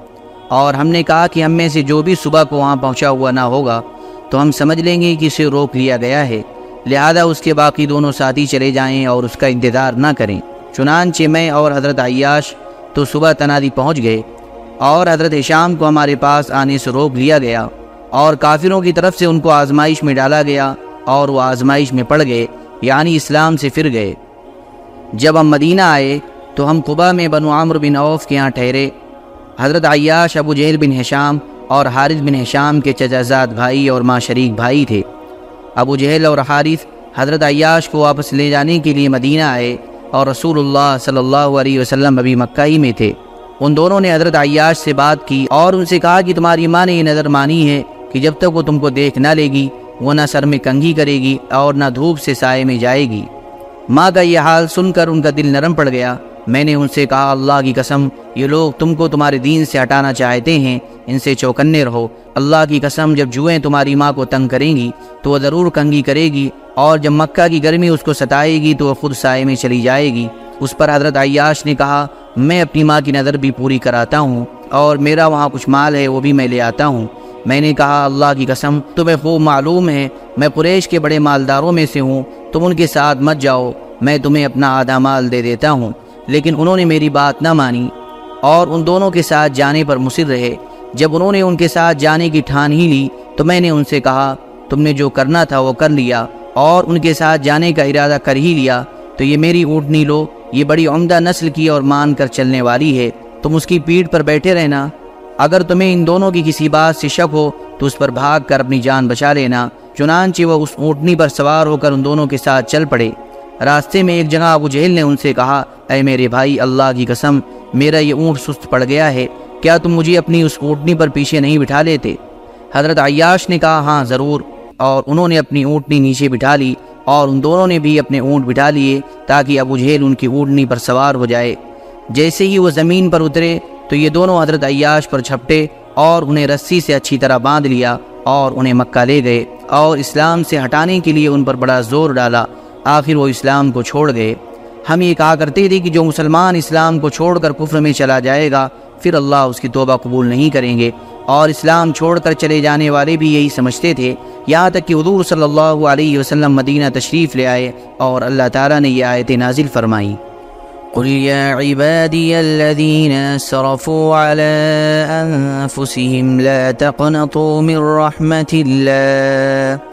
اور ہم نے کہا کہ ہم میں سے جو بھی صبح کو وہاں پہنچا ہوا نہ ہوگا، تو ہم سمجھ لیں گے کہ اسے روک لیا گیا ہے۔ لہذا اس کے باقی دونوں ساتھی چلے جائیں اور اس کا انتظار نہ کریں۔ چنانچہ میں اور حضرت عیاش تو صبح تنادی پہنچ گئے اور حضرت شام کو ہمارے پاس آنے سے روک لیا گیا اور کافروں کی طرف سے ان کو آزمائش میں ڈالا گیا اور وہ آزمائش میں پڑ گئے یعنی اسلام سے پھر گئے۔ جب ہم مدینہ آئے تو ہم قبا میں بنو عامر بن عوف کے ہاں ٹھہرے۔ حضرت عیاش، ابو جہل بن حشام اور حارث بن حشام کے چچازاد بھائی اور ماں شریک بھائی تھے۔ ابو جہل اور حارث حضرت عیاش کو واپس لے جانے کے لیے مدینہ آئے اور رسول اللہ صلی اللہ علیہ وسلم ابھی مکہ ہی میں تھے۔ ان دونوں نے حضرت عیاش سے بات کی اور ان سے کہا کہ تمہاری ماں نے یہ نظر مانی ہے کہ جب تک وہ تم کو دیکھ نہ لے گی، وہ نہ سر میں کنگھی کرے گی اور نہ دھوپ سے سائے میں جائے گی۔ ماں کا یہ حال سن کر ان کا دل نرم پڑ گیا۔ میں نے ان سے کہا، اللہ کی قسم، یہ لوگ تم کو تمہارے دین سے ہٹانا چاہتے ہیں، ان سے چوکنے رہو۔ اللہ کی قسم، جب جوئیں تمہاری ماں کو تنگ کریں گی، تو وہ ضرور کنگی کرے گی، اور جب مکہ کی گرمی اس کو ستائے گی، تو وہ خود سائے میں چلی جائے گی۔ اس پر حضرت عیاش نے کہا، میں اپنی ماں کی نظر بھی پوری کراتا ہوں، اور میرا وہاں کچھ مال ہے، وہ بھی میں لے آتا ہوں۔ میں نے کہا، اللہ کی قسم، تمہیں خوب معلوم ہے، میں قریش کے بڑے مالداروں میں سے ہوں، تم ان کے ساتھ مت جاؤ، میں تمہیں اپنا آدھا مال دے دیتا ہوں۔ لیکن انہوں نے میری بات نہ مانی اور ان دونوں کے ساتھ جانے پر مصر رہے۔ جب انہوں نے ان کے ساتھ جانے کی ٹھان ہی لی تو میں نے ان سے کہا، تم نے جو کرنا تھا وہ کر لیا اور ان کے ساتھ جانے کا ارادہ کر ہی لیا۔ تو یہ میری اونٹنی لو یہ بڑی عمدہ نسل کی اور مان کر چلنے والی ہے۔ تم اس کی پیٹھ پر بیٹھے رہنا۔ اگر تمہیں ان دونوں کی کسی بات سے شک ہو تو اس پر بھاگ کر اپنی جان بچا لینا۔ چنانچہ وہ اس اونٹنی پر سوار ہو کر ان دونوں کے ساتھ چل پڑے۔ راستے میں ایک جگہ ابو جہل نے ان سے کہا، اے میرے بھائی، اللہ کی قسم، میرا یہ اونٹ سست پڑ گیا ہے، کیا تم مجھے اپنی اس اونٹنی پر پیچھے نہیں بٹھا لیتے؟ حضرت عیاش نے کہا ہاں ضرور۔ اور انہوں نے اپنی اونٹنی نیچے بٹھا لی، اور ان دونوں نے بھی اپنے اونٹ بٹھا لیے تاکہ ابو جہل ان کی اونٹنی پر سوار ہو جائے۔ جیسے ہی وہ زمین پر اترے، تو یہ دونوں حضرت عیاش پر چھپٹے اور انہیں رسی سے اچھی طرح باندھ لیا اور انہیں مکہ لے گئے اور اسلام سے ہٹانے کے لیے ان پر بڑا زور ڈالا۔ آخر وہ اسلام کو چھوڑ گئے ہم یہ کہا کرتے تھے کہ جو مسلمان اسلام کو چھوڑ کر کفر میں چلا جائے گا، پھر اللہ اس کی توبہ قبول نہیں کریں گے۔ اور اسلام چھوڑ کر چلے جانے والے بھی یہی سمجھتے تھے۔ یہاں تک کہ حضور صلی اللہ علیہ وسلم مدینہ تشریف لے آئے اور اللہ تعالیٰ نے یہ آیت نازل فرمائی قل يا عبادي الذين اسرفوا على أنفسهم لا تقنطوا من رحمة الله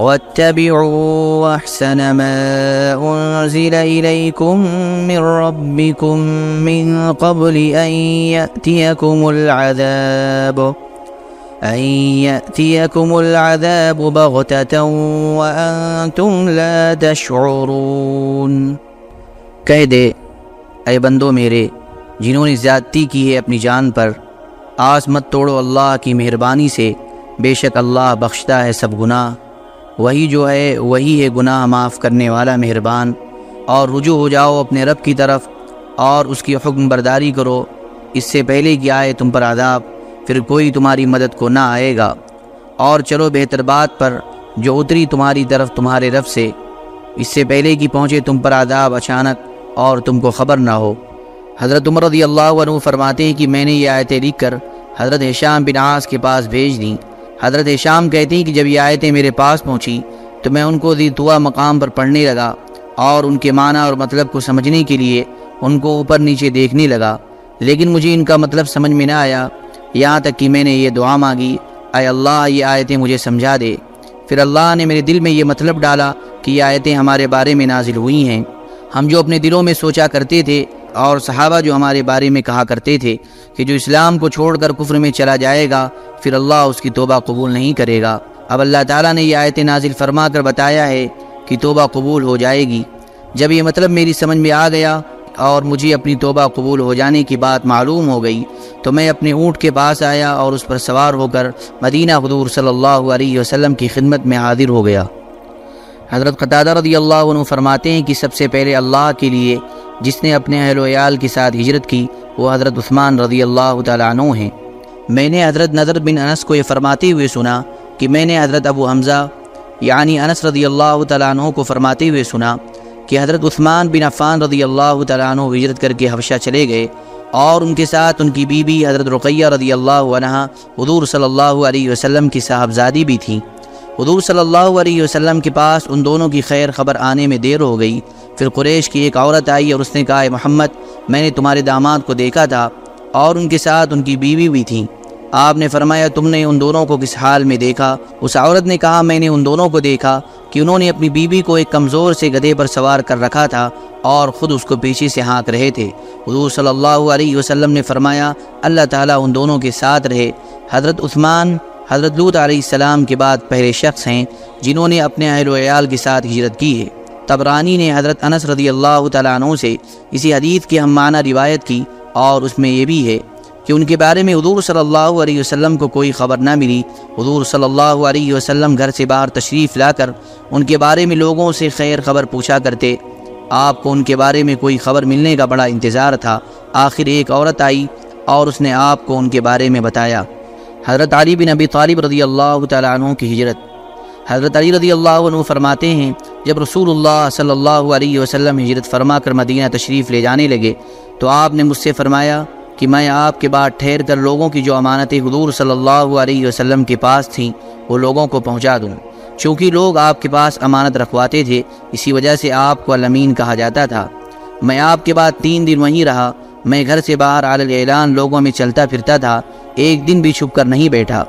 واتبعوا أحسن ما أنزل إليكم من ربكم من قبل أن يأتيكم العذاب، أن يأتيكم العذاب بغتة وأنتم لا تشعرون۔ کہہ دے، اے بندو میرے، جنہوں نے زیادتی کی ہے اپنی جان پر، آس مت توڑو اللہ کی مہربانی سے، بے شک اللہ بخشتا ہے سب گناہ۔ وہی جو ہے، وہی ہے گناہ معاف کرنے والا مہربان۔ اور رجوع ہو جاؤ اپنے رب کی طرف، اور اس کی حکم برداری کرو۔ اس سے پہلے کہ آئے تم پر عذاب، پھر کوئی تمہاری مدد کو نہ آئے گا۔ اور چلو بہتر بات پر، جو اتری تمہاری طرف تمہارے رب سے۔ اس سے پہلے کہ پہنچے تم پر عذاب اچانک، اور تم کو خبر نہ ہو۔ حضرت عمر رضی اللہ عنہ فرماتے ہیں کہ میں نے یہ آیتیں لکھ کر حضرت حشام بن عاص کے پاس بھیج دیں۔ حضرت شام کہتی ہیں کہ جب یہ آیتیں میرے پاس پہنچی تو میں ان کو دی دعا مقام پر پڑھنے لگا اور ان کے معنی اور مطلب کو سمجھنے کے لیے ان کو اوپر نیچے دیکھنے لگا۔ لیکن مجھے ان کا مطلب سمجھ میں نہ آیا۔ یہاں تک کہ میں نے یہ دعا مانگی، اے اللہ، یہ آیتیں مجھے سمجھا دے۔ پھر اللہ نے میرے دل میں یہ مطلب ڈالا کہ یہ آیتیں ہمارے بارے میں نازل ہوئی ہیں۔ ہم جو اپنے دلوں میں سوچا کرتے تھے اور صحابہ جو ہمارے بارے میں کہا کرتے تھے کہ جو اسلام کو چھوڑ کر کفر میں چلا جائے گا، پھر اللہ اس کی توبہ قبول نہیں کرے گا۔ اب اللہ تعالیٰ نے یہ آیت نازل فرما کر بتایا ہے کہ توبہ قبول ہو جائے گی۔ جب یہ مطلب میری سمجھ میں آ گیا اور مجھے اپنی توبہ قبول ہو جانے کی بات معلوم ہو گئی، تو میں اپنے اونٹ کے پاس آیا اور اس پر سوار ہو کر مدینہ حضور صلی اللہ علیہ وسلم کی خدمت میں حاضر ہو گیا۔ حضرت قطادہ رضی اللہ عنہ فرماتے ہیں کہ سب سے پہلے اللہ کے لیے جس نے اپنے اہل و عیال کے ساتھ ہجرت کی، وہ حضرت عثمان رضی اللہ تعالیٰ عنہ ہیں۔ میں نے حضرت نظر بن انس کو یہ فرماتے ہوئے سنا کہ میں نے حضرت ابو حمزہ یعنی انس رضی اللہ تعالیٰ عنہ کو فرماتے ہوئے سنا کہ حضرت عثمان بن عفان رضی اللہ تعالیٰ عنہ ہجرت کر کے حفشہ چلے گئے اور ان کے ساتھ ان کی بیوی بی حضرت رقیہ رضی اللہ عنہ، حضور صلی اللہ علیہ وسلم کی صاحبزادی بھی تھیں۔ حضور صلی اللہ علیہ وسلم کے پاس ان دونوں کی خیر خبر آنے میں دیر ہو گئی۔ پھر قریش کی ایک عورت آئی اور اس نے کہا محمد، میں نے تمہارے داماد کو دیکھا تھا اور ان کے ساتھ ان کی بیوی بھی تھیں آپ نے فرمایا، تم نے ان دونوں کو کس حال میں دیکھا؟ اس عورت نے کہا، میں نے ان دونوں کو دیکھا کہ انہوں نے اپنی بیوی کو ایک کمزور سے گدے پر سوار کر رکھا تھا اور خود اس کو پیچھے سے ہانک رہے تھے۔ حضور صلی اللہ علیہ وسلم نے فرمایا، اللہ تعالیٰ ان دونوں کے ساتھ رہے۔ حضرت عثمان حضرت لوت علیہ السلام کے بعد پہلے شخص ہیں جنہوں نے اپنے اہل و عیال کے ساتھ ہجرت کی ہے۔ تبرانی نے حضرت انس رضی اللہ تعالیٰ عنہ سے اسی حدیث کی ہم معنی روایت کی اور اس میں یہ بھی ہے کہ ان کے بارے میں حضور صلی اللہ علیہ وسلم کو کوئی خبر نہ ملی۔ حضور صلی اللہ علیہ وسلم گھر سے باہر تشریف لا کر ان کے بارے میں لوگوں سے خیر خبر پوچھا کرتے۔ آپ کو ان کے بارے میں کوئی خبر ملنے کا بڑا انتظار تھا۔ آخر ایک عورت آئی اور اس نے آپ کو ان کے بارے میں بتایا۔ حضرت علی بن ابی طالب رضی اللہ تعالیٰ عنہ کی ہجرت۔ حضرت علی رضی اللہ عنہ فرماتے ہیں، جب رسول اللہ صلی اللہ علیہ وسلم ہجرت فرما کر مدینہ تشریف لے جانے لگے، تو آپ نے مجھ سے فرمایا کہ میں آپ کے بعد ٹھہر کر لوگوں کی جو امانتیں حضور صلی اللہ علیہ وسلم کے پاس تھیں وہ لوگوں کو پہنچا دوں۔ چونکہ لوگ آپ کے پاس امانت رکھواتے تھے، اسی وجہ سے آپ کو علمین کہا جاتا تھا۔ میں آپ کے بعد تین دن وہیں رہا، میں گھر سے باہر عال اعلان لوگوں میں چلتا پھرتا تھا ایک دن بھی چھپ کر نہیں بیٹھا۔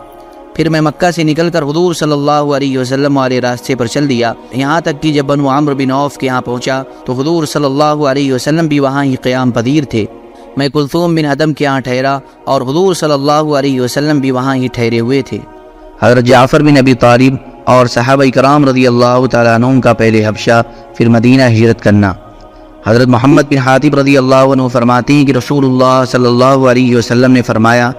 پھر میں مکہ سے نکل کر حضور صلی اللہ علیہ وسلم والے راستے پر چل دیا۔ یہاں تک کہ جب بنو عمر بن عوف کے یہاں پہنچا تو حضور صلی اللہ علیہ وسلم بھی وہاں ہی قیام پذیر تھے۔ میں کلثوم بن عدم کے یہاں ٹھہرا اور حضور صلی اللہ علیہ وسلم بھی وہاں ہی ٹھہرے ہوئے تھے۔ حضرت جعفر بن ابی طالب اور صحابہ کرام رضی اللہ تعالیٰ عنہ کا پہلے حبشہ، پھر مدینہ ہجرت کرنا۔ حضرت محمد بن حاطب رضی اللہ عنہ فرماتے ہیں کہ رسول اللہ صلی اللہ علیہ وسلم نے فرمایا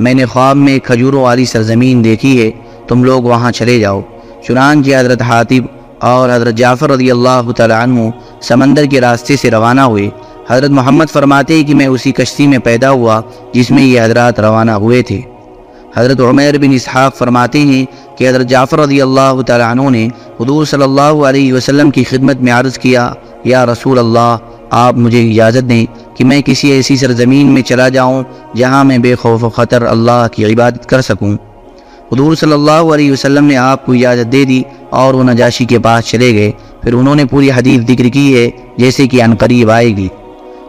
میں نے خواب میں کھجوروں والی سرزمین دیکھی ہے، تم لوگ وہاں چلے جاؤ۔ چنانچہ حضرت حاطب اور حضرت جعفر رضی اللہ تعالیٰ عنہ سمندر کے راستے سے روانہ ہوئے۔ حضرت محمد فرماتے ہیں کہ میں اسی کشتی میں پیدا ہوا جس میں یہ حضرات روانہ ہوئے تھے۔ حضرت عمیر بن اسحاق فرماتے ہیں کہ حضرت جعفر رضی اللہ تعالیٰ عنہ نے حضور صلی اللہ علیہ وسلم کی خدمت میں عرض کیا، یا رسول اللہ آپ مجھے اجازت دیں کہ میں کسی ایسی سرزمین میں چلا جاؤں جہاں میں بے خوف و خطر اللہ کی عبادت کر سکوں۔ حضور صلی اللہ علیہ وسلم نے آپ کو اجازت دے دی اور وہ نجاشی کے پاس چلے گئے۔ پھر انہوں نے پوری حدیث ذکر کی ہے جیسے کہ قریب آئے گی۔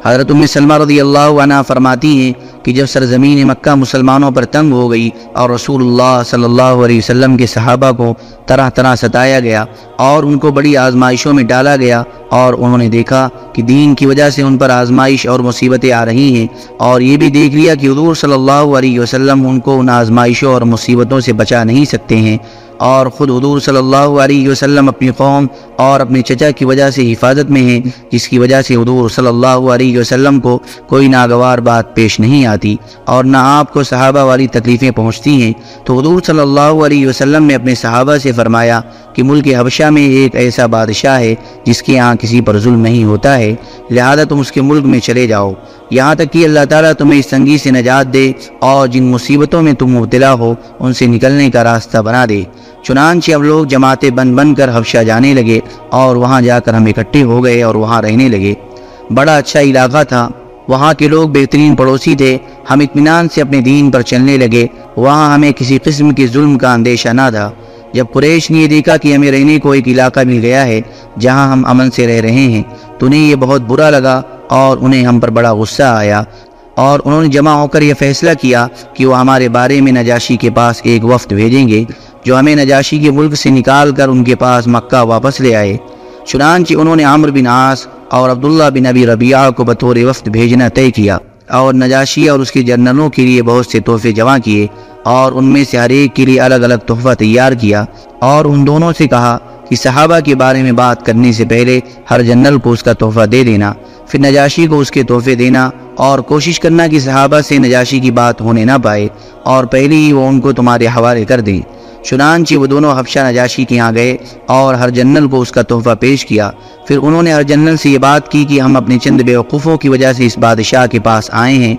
حضرت ام سلمہ رضی اللہ عنہ فرماتی ہیں کہ جب سرزمین مکہ مسلمانوں پر تنگ ہو گئی اور رسول اللہ صلی اللہ علیہ وسلم کے صحابہ کو طرح طرح ستایا گیا اور ان کو بڑی آزمائشوں میں ڈالا گیا اور انہوں نے دیکھا کہ دین کی وجہ سے ان پر آزمائش اور مصیبتیں آ رہی ہیں اور یہ بھی دیکھ لیا کہ حضور صلی اللہ علیہ وسلم ان کو ان آزمائشوں اور مصیبتوں سے بچا نہیں سکتے ہیں اور خود حضور صلی اللہ علیہ وسلم اپنی قوم اور اپنے چچا کی وجہ سے حفاظت میں ہیں، جس کی وجہ سے حضور صلی اللہ علیہ وسلم کو کوئی ناگوار بات پیش نہیں آتی اور نہ آپ کو صحابہ والی تکلیفیں پہنچتی ہیں۔ تو حضور صلی اللہ علیہ وسلم نے اپنے صحابہ سے فرمایا کہ ملک حبشہ میں ایک ایسا بادشاہ ہے جس کے یہاں کسی پر ظلم نہیں ہوتا ہے، لہذا تم اس کے ملک میں چلے جاؤ۔ یہاں تک کہ اللہ تعالیٰ تمہیں اس تنگی سے نجات دے اور جن مصیبتوں میں تم مبتلا ہو، ان سے نکلنے کا راستہ بنا دے۔ چنانچہ اب لوگ جماعتیں بن بن کر حفشہ جانے لگے اور وہاں جا کر ہم اکٹھے ہو گئے اور وہاں رہنے لگے۔ بڑا اچھا علاقہ تھا۔ وہاں کے لوگ بہترین پڑوسی تھے۔ ہم اطمینان سے اپنے دین پر چلنے لگے۔ وہاں ہمیں کسی قسم کی ظلم کا اندیشہ نہ تھا۔ جب قریش نے یہ دیکھا کہ ہمیں رہنے کو ایک علاقہ مل گیا ہے، جہاں ہم امن سے رہ رہے ہیں، تو انہیں یہ بہت برا لگا اور انہیں ہم پر بڑا غصہ آیا۔ اور انہوں نے جمع ہو کر یہ فیصلہ کیا کہ وہ ہمارے بارے میں نجاشی کے پاس ایک وفد بھیجیں گے، جو ہمیں نجاشی کے ملک سے نکال کر ان کے پاس مکہ واپس لے آئے۔ چنانچہ انہوں نے عامر بن عاص اور عبداللہ بن ابی ربیعہ کو بطور وفد بھیجنا طے کیا۔ اور نجاشی اور اس کے جنرلوں کے لیے بہت سے تحفے جمع کیے اور ان میں سے ہر ایک کے لیے الگ الگ تحفہ تیار کیا اور ان دونوں سے کہا کہ صحابہ کے بارے میں بات کرنے سے پہلے ہر جنرل کو اس کا تحفہ دے دینا، پھر نجاشی کو اس کے تحفے دینا اور کوشش کرنا کہ صحابہ سے نجاشی کی بات ہونے نہ پائے اور پہلے ہی وہ ان کو تمہارے حوالے کر دیں۔ چنانچہ وہ دونوں حفشہ نجاشی کے یہاں گئے اور ہر جنرل کو اس کا تحفہ پیش کیا۔ پھر انہوں نے ہر جنرل سے یہ بات کی کہ ہم اپنے چند بیوقوفوں کی وجہ سے اس بادشاہ کے پاس آئے ہیں۔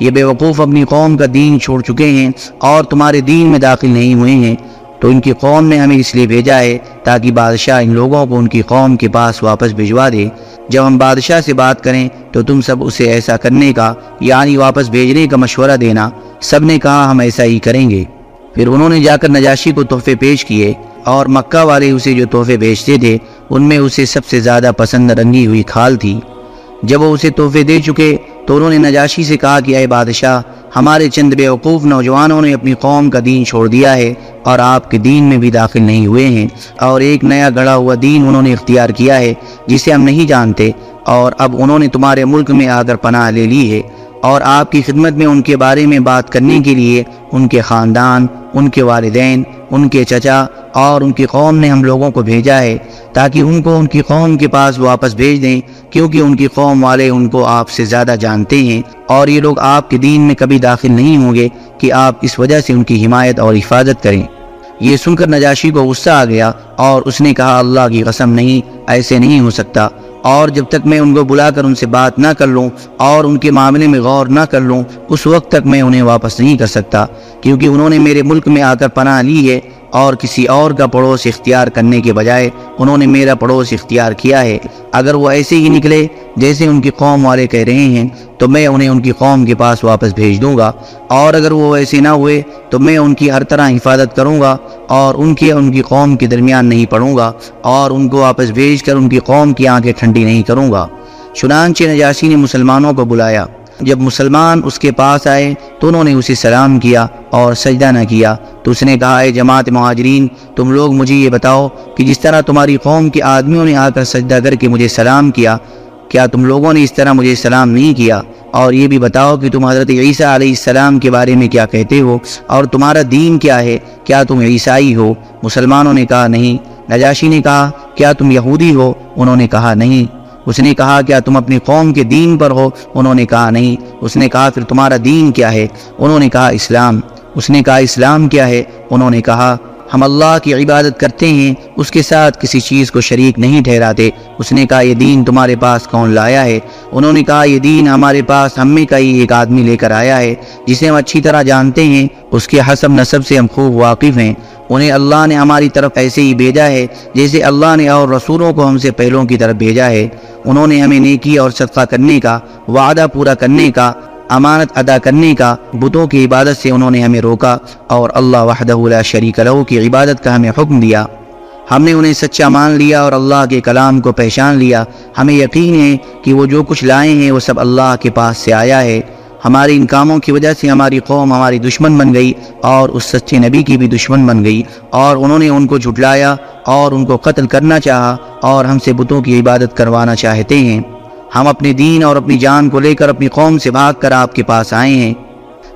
یہ بیوقوف اپنی قوم کا دین چھوڑ چکے ہیں اور تمہارے دین میں داخل نہیں ہوئے ہیں۔ تو ان کی قوم نے ہمیں اس لیے بھیجا ہے تاکہ بادشاہ ان لوگوں کو ان کی قوم کے پاس واپس بھجوا دے۔ جب ہم بادشاہ سے بات کریں تو تم سب اسے ایسا کرنے کا یعنی واپس بھیجنے کا مشورہ دینا۔ سب نے کہا، ہم ایسا ہی کریں گے۔ پھر انہوں نے جا کر نجاشی کو تحفے پیش کیے اور مکہ والے اسے جو تحفے بیچتے تھے، ان میں اسے سب سے زیادہ پسند رنگی ہوئی کھال تھی۔ جب وہ اسے تحفے دے چکے، تو انہوں نے نجاشی سے کہا کہ اے بادشاہ، ہمارے چند بیوقوف نوجوانوں نے اپنی قوم کا دین چھوڑ دیا ہے اور آپ کے دین میں بھی داخل نہیں ہوئے ہیں۔ اور ایک نیا گڑا ہوا دین انہوں نے اختیار کیا ہے، جسے ہم نہیں جانتے۔ اور اب انہوں نے تمہارے ملک میں آ کر پناہ لے لی ہے۔ اور آپ کی خدمت میں ان کے بارے میں بات کرنے کے لیے ان کے خاندان ان کے والدین، ان کے چچا اور ان کی قوم نے ہم لوگوں کو بھیجا ہے تاکہ ان کو ان کی قوم کے پاس واپس بھیج دیں، کیونکہ ان کی قوم والے ان کو آپ سے زیادہ جانتے ہیں اور یہ لوگ آپ کے دین میں کبھی داخل نہیں ہوں گے کہ آپ اس وجہ سے ان کی حمایت اور حفاظت کریں۔ یہ سن کر نجاشی کو غصہ آ گیا اور اس نے کہا، اللہ کی قسم نہیں، ایسے نہیں ہو سکتا۔ اور جب تک میں ان کو بلا کر ان سے بات نہ کر لوں اور ان کے معاملے میں غور نہ کر لوں، اس وقت تک میں انہیں واپس نہیں کر سکتا، کیونکہ انہوں نے میرے ملک میں آ کر پناہ لی ہے۔ اور کسی اور کا پڑوس اختیار کرنے کے بجائے انہوں نے میرا پڑوس اختیار کیا ہے۔ اگر وہ ایسے ہی نکلے جیسے ان کی قوم والے کہہ رہے ہیں، تو میں انہیں ان کی قوم کے پاس واپس بھیج دوں گا۔ اور اگر وہ ایسے نہ ہوئے، تو میں ان کی ہر طرح حفاظت کروں گا اور ان کی ان کی قوم کے درمیان نہیں پڑوں گا اور ان کو واپس بھیج کر ان کی قوم کی آنکھیں ٹھنڈی نہیں کروں گا۔ چنانچہ نجاسی نے مسلمانوں کو بلایا۔ جب مسلمان اس کے پاس آئے، تو انہوں نے اسے سلام کیا اور سجدہ نہ کیا۔ تو اس نے کہا، اے جماعت مہاجرین، تم لوگ مجھے یہ بتاؤ کہ جس طرح تمہاری قوم کے آدمیوں نے آ کر سجدہ کر کے مجھے سلام کیا کیا تم لوگوں نے اس طرح مجھے سلام نہیں کیا؟ اور یہ بھی بتاؤ کہ تم حضرت عیسیٰ علیہ السلام کے بارے میں کیا کہتے ہو؟ اور تمہارا دین کیا ہے؟ کیا تم عیسائی ہو؟ مسلمانوں نے کہا، نہیں۔ نجاشی نے کہا، کیا تم یہودی ہو؟ انہوں نے کہا، نہیں۔ اس نے کہا، کیا تم اپنی قوم کے دین پر ہو؟ انہوں نے کہا، نہیں۔ اس نے کہا، پھر تمہارا دین کیا ہے؟ انہوں نے کہا، اسلام۔ اس نے کہا، اسلام کیا ہے؟ انہوں نے کہا، ہم اللہ کی عبادت کرتے ہیں، اس کے ساتھ کسی چیز کو شریک نہیں ٹھہراتے۔ اس نے کہا، یہ دین تمہارے پاس کون لایا ہے؟ انہوں نے کہا، یہ دین ہمارے پاس ہم میں کا ہی ایک آدمی لے کر آیا ہے، جسے ہم اچھی طرح جانتے ہیں، اس کے حسب نصب سے ہم خوب واقف ہیں۔ انہیں اللہ نے ہماری طرف ایسے ہی بھیجا ہے، جیسے اللہ نے اور رسولوں کو ہم سے پہلوں کی طرف بھیجا ہے۔ انہوں نے ہمیں نیکی اور صدقہ کرنے کا، وعدہ پورا کرنے کا امانت ادا کرنے کا، بتوں کی عبادت سے انہوں نے ہمیں روکا اور اللہ وحدہ لا شریک لہو کی عبادت کا ہمیں حکم دیا۔ ہم نے انہیں سچا مان لیا اور اللہ کے کلام کو پہچان لیا۔ ہمیں یقین ہے کہ وہ جو کچھ لائے ہیں، وہ سب اللہ کے پاس سے آیا ہے۔ ہمارے ان کاموں کی وجہ سے ہماری قوم ہماری دشمن بن گئی اور اس سچے نبی کی بھی دشمن بن گئی اور انہوں نے ان کو جھٹلایا اور ان کو قتل کرنا چاہا اور ہم سے بتوں کی عبادت کروانا چاہتے ہیں۔ ہم اپنے دین اور اپنی جان کو لے کر اپنی قوم سے بھاگ کر آپ کے پاس آئے ہیں۔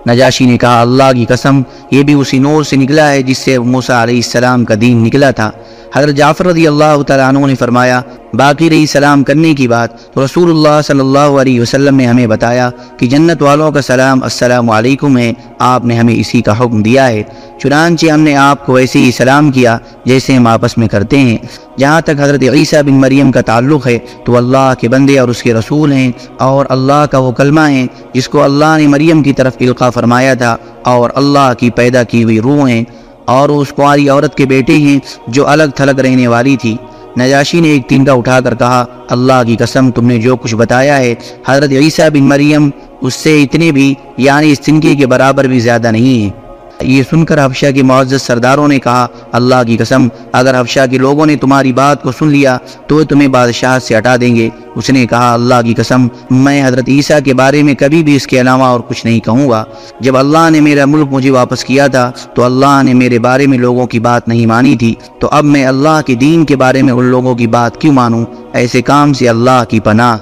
نجاشی نے کہا، اللہ کی قسم، یہ بھی اسی نور سے نکلا ہے جس سے موسیٰ علیہ السلام کا دین نکلا تھا۔ حضرت جعفر رضی اللہ تعالیٰ عنہ نے فرمایا، باقی رہی سلام کرنے کی بات تو رسول اللہ صلی اللہ علیہ وسلم نے ہمیں بتایا کہ جنت والوں کا سلام السلام علیکم ہے، آپ نے ہمیں اسی کا حکم دیا ہے۔ چنانچہ ہم نے آپ کو ایسے ہی سلام کیا، جیسے ہم آپس میں کرتے ہیں۔ جہاں تک حضرت عیسیٰ بن مریم کا تعلق ہے، تو اللہ کے بندے اور اس کے رسول ہیں اور اللہ کا وہ کلمہ ہے جس کو اللہ نے مریم کی طرف القا فرمایا تھا اور اللہ کی پیدا کی ہوئی روح ہیں۔ اور وہ اس کواری عورت کے بیٹے ہیں جو الگ تھلگ رہنے والی تھی۔ نجاشی نے ایک تنکا اٹھا کر کہا، اللہ کی قسم، تم نے جو کچھ بتایا ہے، حضرت عیسیٰ بن مریم، اس سے اتنے بھی یعنی اس تنکے کے برابر بھی زیادہ نہیں ہیں۔ یہ سن کر حفشہ کے معزز سرداروں نے کہا، اللہ کی قسم، اگر حفشہ کے لوگوں نے تمہاری بات کو سن لیا، تو تمہیں بادشاہ سے ہٹا دیں گے۔ اس نے کہا، اللہ کی قسم، میں حضرت عیسیٰ کے بارے میں کبھی بھی اس کے علاوہ اور کچھ نہیں کہوں گا۔ جب اللہ نے میرا ملک مجھے واپس کیا تھا، تو اللہ نے میرے بارے میں لوگوں کی بات نہیں مانی تھی۔ تو اب میں اللہ کے دین کے بارے میں ان لوگوں کی بات کیوں مانوں؟ ایسے کام سے اللہ کی پناہ۔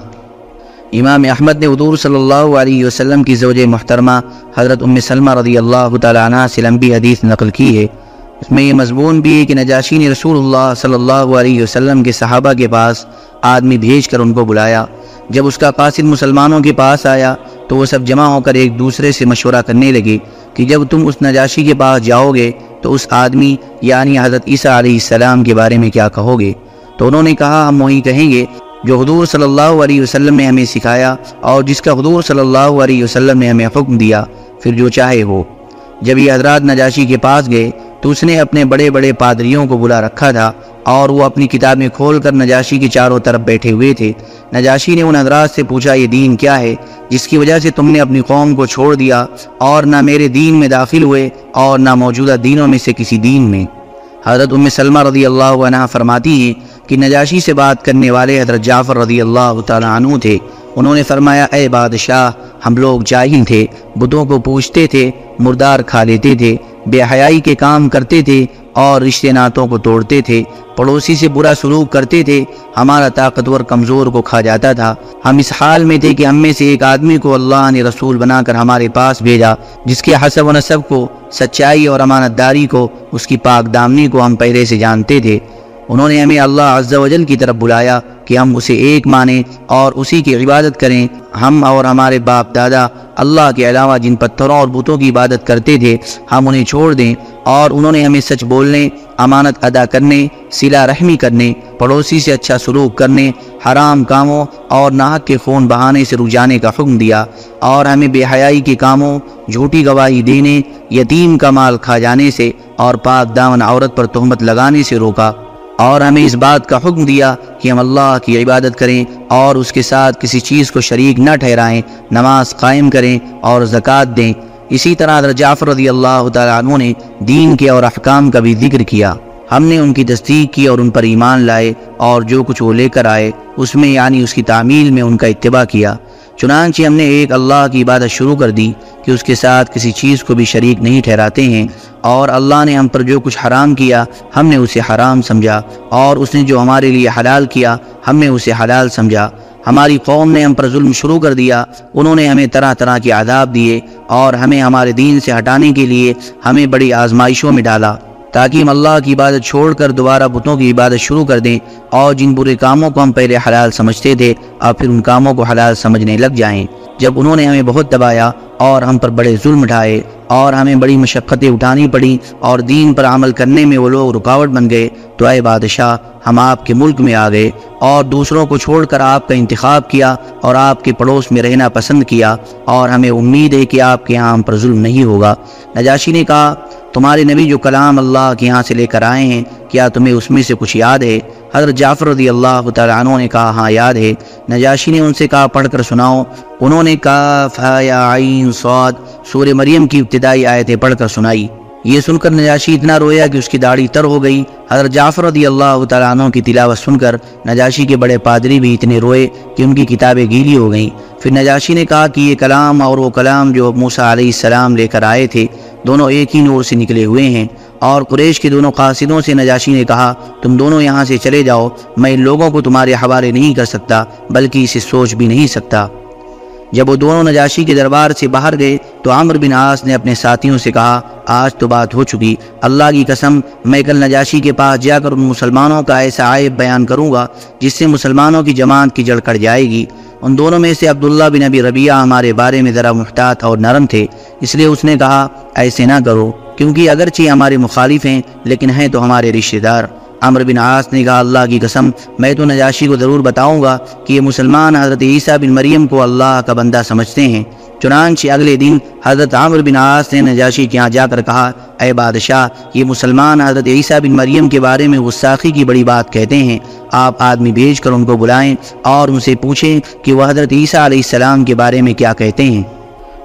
امام احمد نے حضور صلی اللہ علیہ وسلم کی زوج محترمہ حضرت ام سلمہ رضی اللہ تعالیٰ عنہ سے لمبی حدیث نقل کی ہے۔ اس میں یہ مضمون بھی ہے کہ نجاشی نے رسول اللہ صلی اللہ علیہ وسلم کے صحابہ کے پاس آدمی بھیج کر ان کو بلایا۔ جب اس کا قاصد مسلمانوں کے پاس آیا تو وہ سب جمع ہو کر ایک دوسرے سے مشورہ کرنے لگے کہ جب تم اس نجاشی کے پاس جاؤ گے تو اس آدمی یعنی حضرت عیسیٰ علیہ السلام کے بارے میں کیا کہو گے؟ تو انہوں نے کہا، ہم وہی کہیں گے۔ جو حضور صلی اللہ علیہ وسلم نے ہمیں سکھایا اور جس کا حضور صلی اللہ علیہ وسلم نے ہمیں حکم دیا، پھر جو چاہے ہو۔ جب یہ حضرات نجاشی کے پاس گئے تو اس نے اپنے بڑے بڑے پادریوں کو بلا رکھا تھا اور وہ اپنی کتابیں کھول کر نجاشی کے چاروں طرف بیٹھے ہوئے تھے۔ نجاشی نے ان حضرات سے پوچھا، یہ دین کیا ہے؟ جس کی وجہ سے تم نے اپنی قوم کو چھوڑ دیا اور نہ میرے دین میں داخل ہوئے اور نہ موجودہ دینوں میں سے کسی دین میں۔ حضرت ام سلمہ رضی اللہ عنہ فرماتی ہیں کہ نجاشی سے بات کرنے والے حضرت جعفر رضی اللہ تعالیٰ عنہ تھے۔ انہوں نے فرمایا، اے بادشاہ، ہم لوگ جاہل تھے بدوں کو پوچھتے تھے، مردار کھا لیتے تھے، بے حیائی کے کام کرتے تھے اور رشتے ناتوں کو توڑتے تھے، پڑوسی سے برا سلوک کرتے تھے، ہمارا طاقتور کمزور کو کھا جاتا تھا۔ ہم اس حال میں تھے کہ ہم میں سے ایک آدمی کو اللہ نے رسول بنا کر ہمارے پاس بھیجا، جس کے حسب و نصب کو، سچائی اور امانت داری کو، اس کی پاک دامنی کو ہم پہلے سے جانتے تھے۔ انہوں نے ہمیں اللہ عز و جل کی طرف بلایا کہ ہم اسے ایک مانیں اور اسی کی عبادت کریں۔ ہم اور ہمارے باپ دادا اللہ کے علاوہ جن پتھروں اور بتوں کی عبادت کرتے تھے، ہم انہیں چھوڑ دیں اور انہوں نے ہمیں سچ بولنے، امانت ادا کرنے، سلا رحمی کرنے، پڑوسی سے اچھا سلوک کرنے، حرام کاموں اور ناحق کے خون بہانے سے رجانے کا حکم دیا اور ہمیں بے حیائی کے کاموں، جھوٹی گواہی دینے، یتیم کا مال کھا جانے سے اور پاک دامن عورت پر تہمت لگانے سے روکا۔ اور ہمیں اس بات کا حکم دیا کہ ہم اللہ کی عبادت کریں اور اس کے ساتھ کسی چیز کو شریک نہ ٹھہرائیں، نماز قائم کریں اور زکوٰۃ دیں۔ اسی طرح حضرت جعفر رضی اللہ تعالیٰ عنہ نے دین کے اور احکام کا بھی ذکر کیا۔ ہم نے ان کی تصدیق کی اور ان پر ایمان لائے اور جو کچھ وہ لے کر آئے، اس میں یعنی اس کی تعمیل میں ان کا اتباع کیا۔ چنانچہ ہم نے ایک اللہ کی عبادت شروع کر دی کہ اس کے ساتھ کسی چیز کو بھی شریک نہیں ٹھہراتے ہیں اور اللہ نے ہم پر جو کچھ حرام کیا، ہم نے اسے حرام سمجھا اور اس نے جو ہمارے لیے حلال کیا، ہم نے اسے حلال سمجھا۔ ہماری قوم نے ہم پر ظلم شروع کر دیا، انہوں نے ہمیں طرح طرح کے عذاب دیے اور ہمیں ہمارے دین سے ہٹانے کے لیے ہمیں بڑی آزمائشوں میں ڈالا۔ تاکہ ہم اللہ کی عبادت چھوڑ کر دوبارہ بتوں کی عبادت شروع کر دیں اور جن برے کاموں کو ہم پہلے حلال سمجھتے تھے اور پھر ان کاموں کو حلال سمجھنے لگ جائیں۔ جب انہوں نے ہمیں بہت دبایا اور ہم پر بڑے ظلم اٹھائے اور ہمیں بڑی مشقتیں اٹھانی پڑیں اور دین پر عمل کرنے میں وہ لوگ رکاوٹ بن گئے، تو اے بادشاہ، ہم آپ کے ملک میں آ گئے اور دوسروں کو چھوڑ کر آپ کا انتخاب کیا اور آپ کے پڑوس میں رہنا پسند کیا اور ہمیں امید ہے کہ آپ کے یہاں ہم پر ظلم نہیں ہوگا۔ نجاشی نے کہا، تمہارے نبی جو کلام اللہ کے یہاں سے لے کر آئے ہیں، کیا تمہیں اس میں سے کچھ یاد ہے؟ حضرت جعفر رضی اللہ تعالیٰ عنہ نے کہا ہاں یاد ہے، نجاشی نے ان سے کہا پڑھ کر سناؤ۔ انہوں نے کہا عین صاد۔ سور مریم کی ابتدائی آیتیں پڑھ کر سنائی۔ یہ سن کر نجاشی اتنا رویا کہ اس کی داڑھی تر ہو گئی۔ حضرت جعفر رضی اللہ تعالیٰ عنہ کی تلاوت سن کر نجاشی کے بڑے پادری بھی اتنے روئے کہ ان کی کتابیں گیلی ہو گئیں۔ پھر نجاشی نے کہا کہ یہ کلام اور وہ کلام جو موسیٰ علیہ السلام لے کر آئے تھے، دونوں ایک ہی نور سے نکلے ہوئے ہیں۔ اور قریش کے دونوں قاصدوں سے نجاشی نے کہا، تم دونوں یہاں سے چلے جاؤ، میں ان لوگوں کو تمہارے حوالے نہیں کر سکتا، بلکہ اسے سوچ بھی نہیں سکتا۔ جب وہ دونوں نجاشی کے دربار سے باہر گئے، تو عامر بن آس نے اپنے ساتھیوں سے کہا، آج تو بات ہو چکی، اللہ کی قسم، میں کل نجاشی کے پاس جا کر ان مسلمانوں کا ایسا عائب بیان کروں گا، جس سے مسلمانوں کی جماعت کی جڑ کر جائے گی۔ ان دونوں میں سے عبداللہ بن ابی ربیہ ہمارے بارے میں ذرا محتاط اور نرم تھے، اس لیے اس نے کہا، ایسے نہ کرو۔ کیونکہ اگرچہ ہمارے مخالف ہیں، لیکن ہیں تو ہمارے رشتہ دار۔ عمر بن عاص نے کہا، اللہ کی قسم، میں تو نجاشی کو ضرور بتاؤں گا کہ یہ مسلمان حضرت عیسیٰ بن مریم کو اللہ کا بندہ سمجھتے ہیں۔ چنانچہ اگلے دن حضرت عامر بن عاص نے نجاشی کے یہاں جا کر کہا، اے بادشاہ، یہ مسلمان حضرت عیسیٰ بن مریم کے بارے میں غصاخی کی بڑی بات کہتے ہیں۔ آپ آدمی بھیج کر ان کو بلائیں اور ان سے پوچھیں کہ وہ حضرت عیسیٰ علیہ السلام کے بارے میں کیا کہتے ہیں۔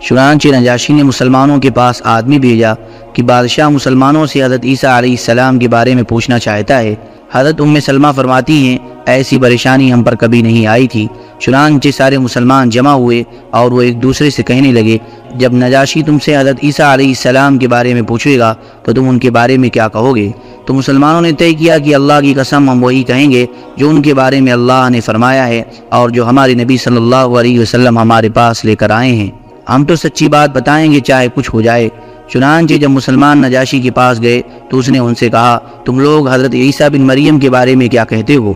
چنانچہ نجاشی نے مسلمانوں کے پاس آدمی بھیجا۔ کہ بادشاہ مسلمانوں سے حضرت عیسیٰ علیہ السلام کے بارے میں پوچھنا چاہتا ہے۔ حضرت ام سلمہ فرماتی ہیں، ایسی پریشانی ہم پر کبھی نہیں آئی تھی۔ چنانچہ سارے مسلمان جمع ہوئے اور وہ ایک دوسرے سے کہنے لگے، جب نجاشی تم سے حضرت عیسیٰ علیہ السلام کے بارے میں پوچھے گا، تو تم ان کے بارے میں کیا کہو گے؟ تو مسلمانوں نے طے کیا کہ اللہ کی قسم ہم وہی کہیں گے جو ان کے بارے میں اللہ نے فرمایا ہے اور جو ہمارے نبی صلی اللہ علیہ وسلم ہمارے پاس لے کر آئے ہیں۔ ہم تو سچی بات بتائیں گے چاہے کچھ ہو جائے۔ چنانچہ جب مسلمان نجاشی کے پاس گئے تو اس نے ان سے کہا، تم لوگ حضرت عیسیٰ بن مریم کے بارے میں کیا کہتے ہو؟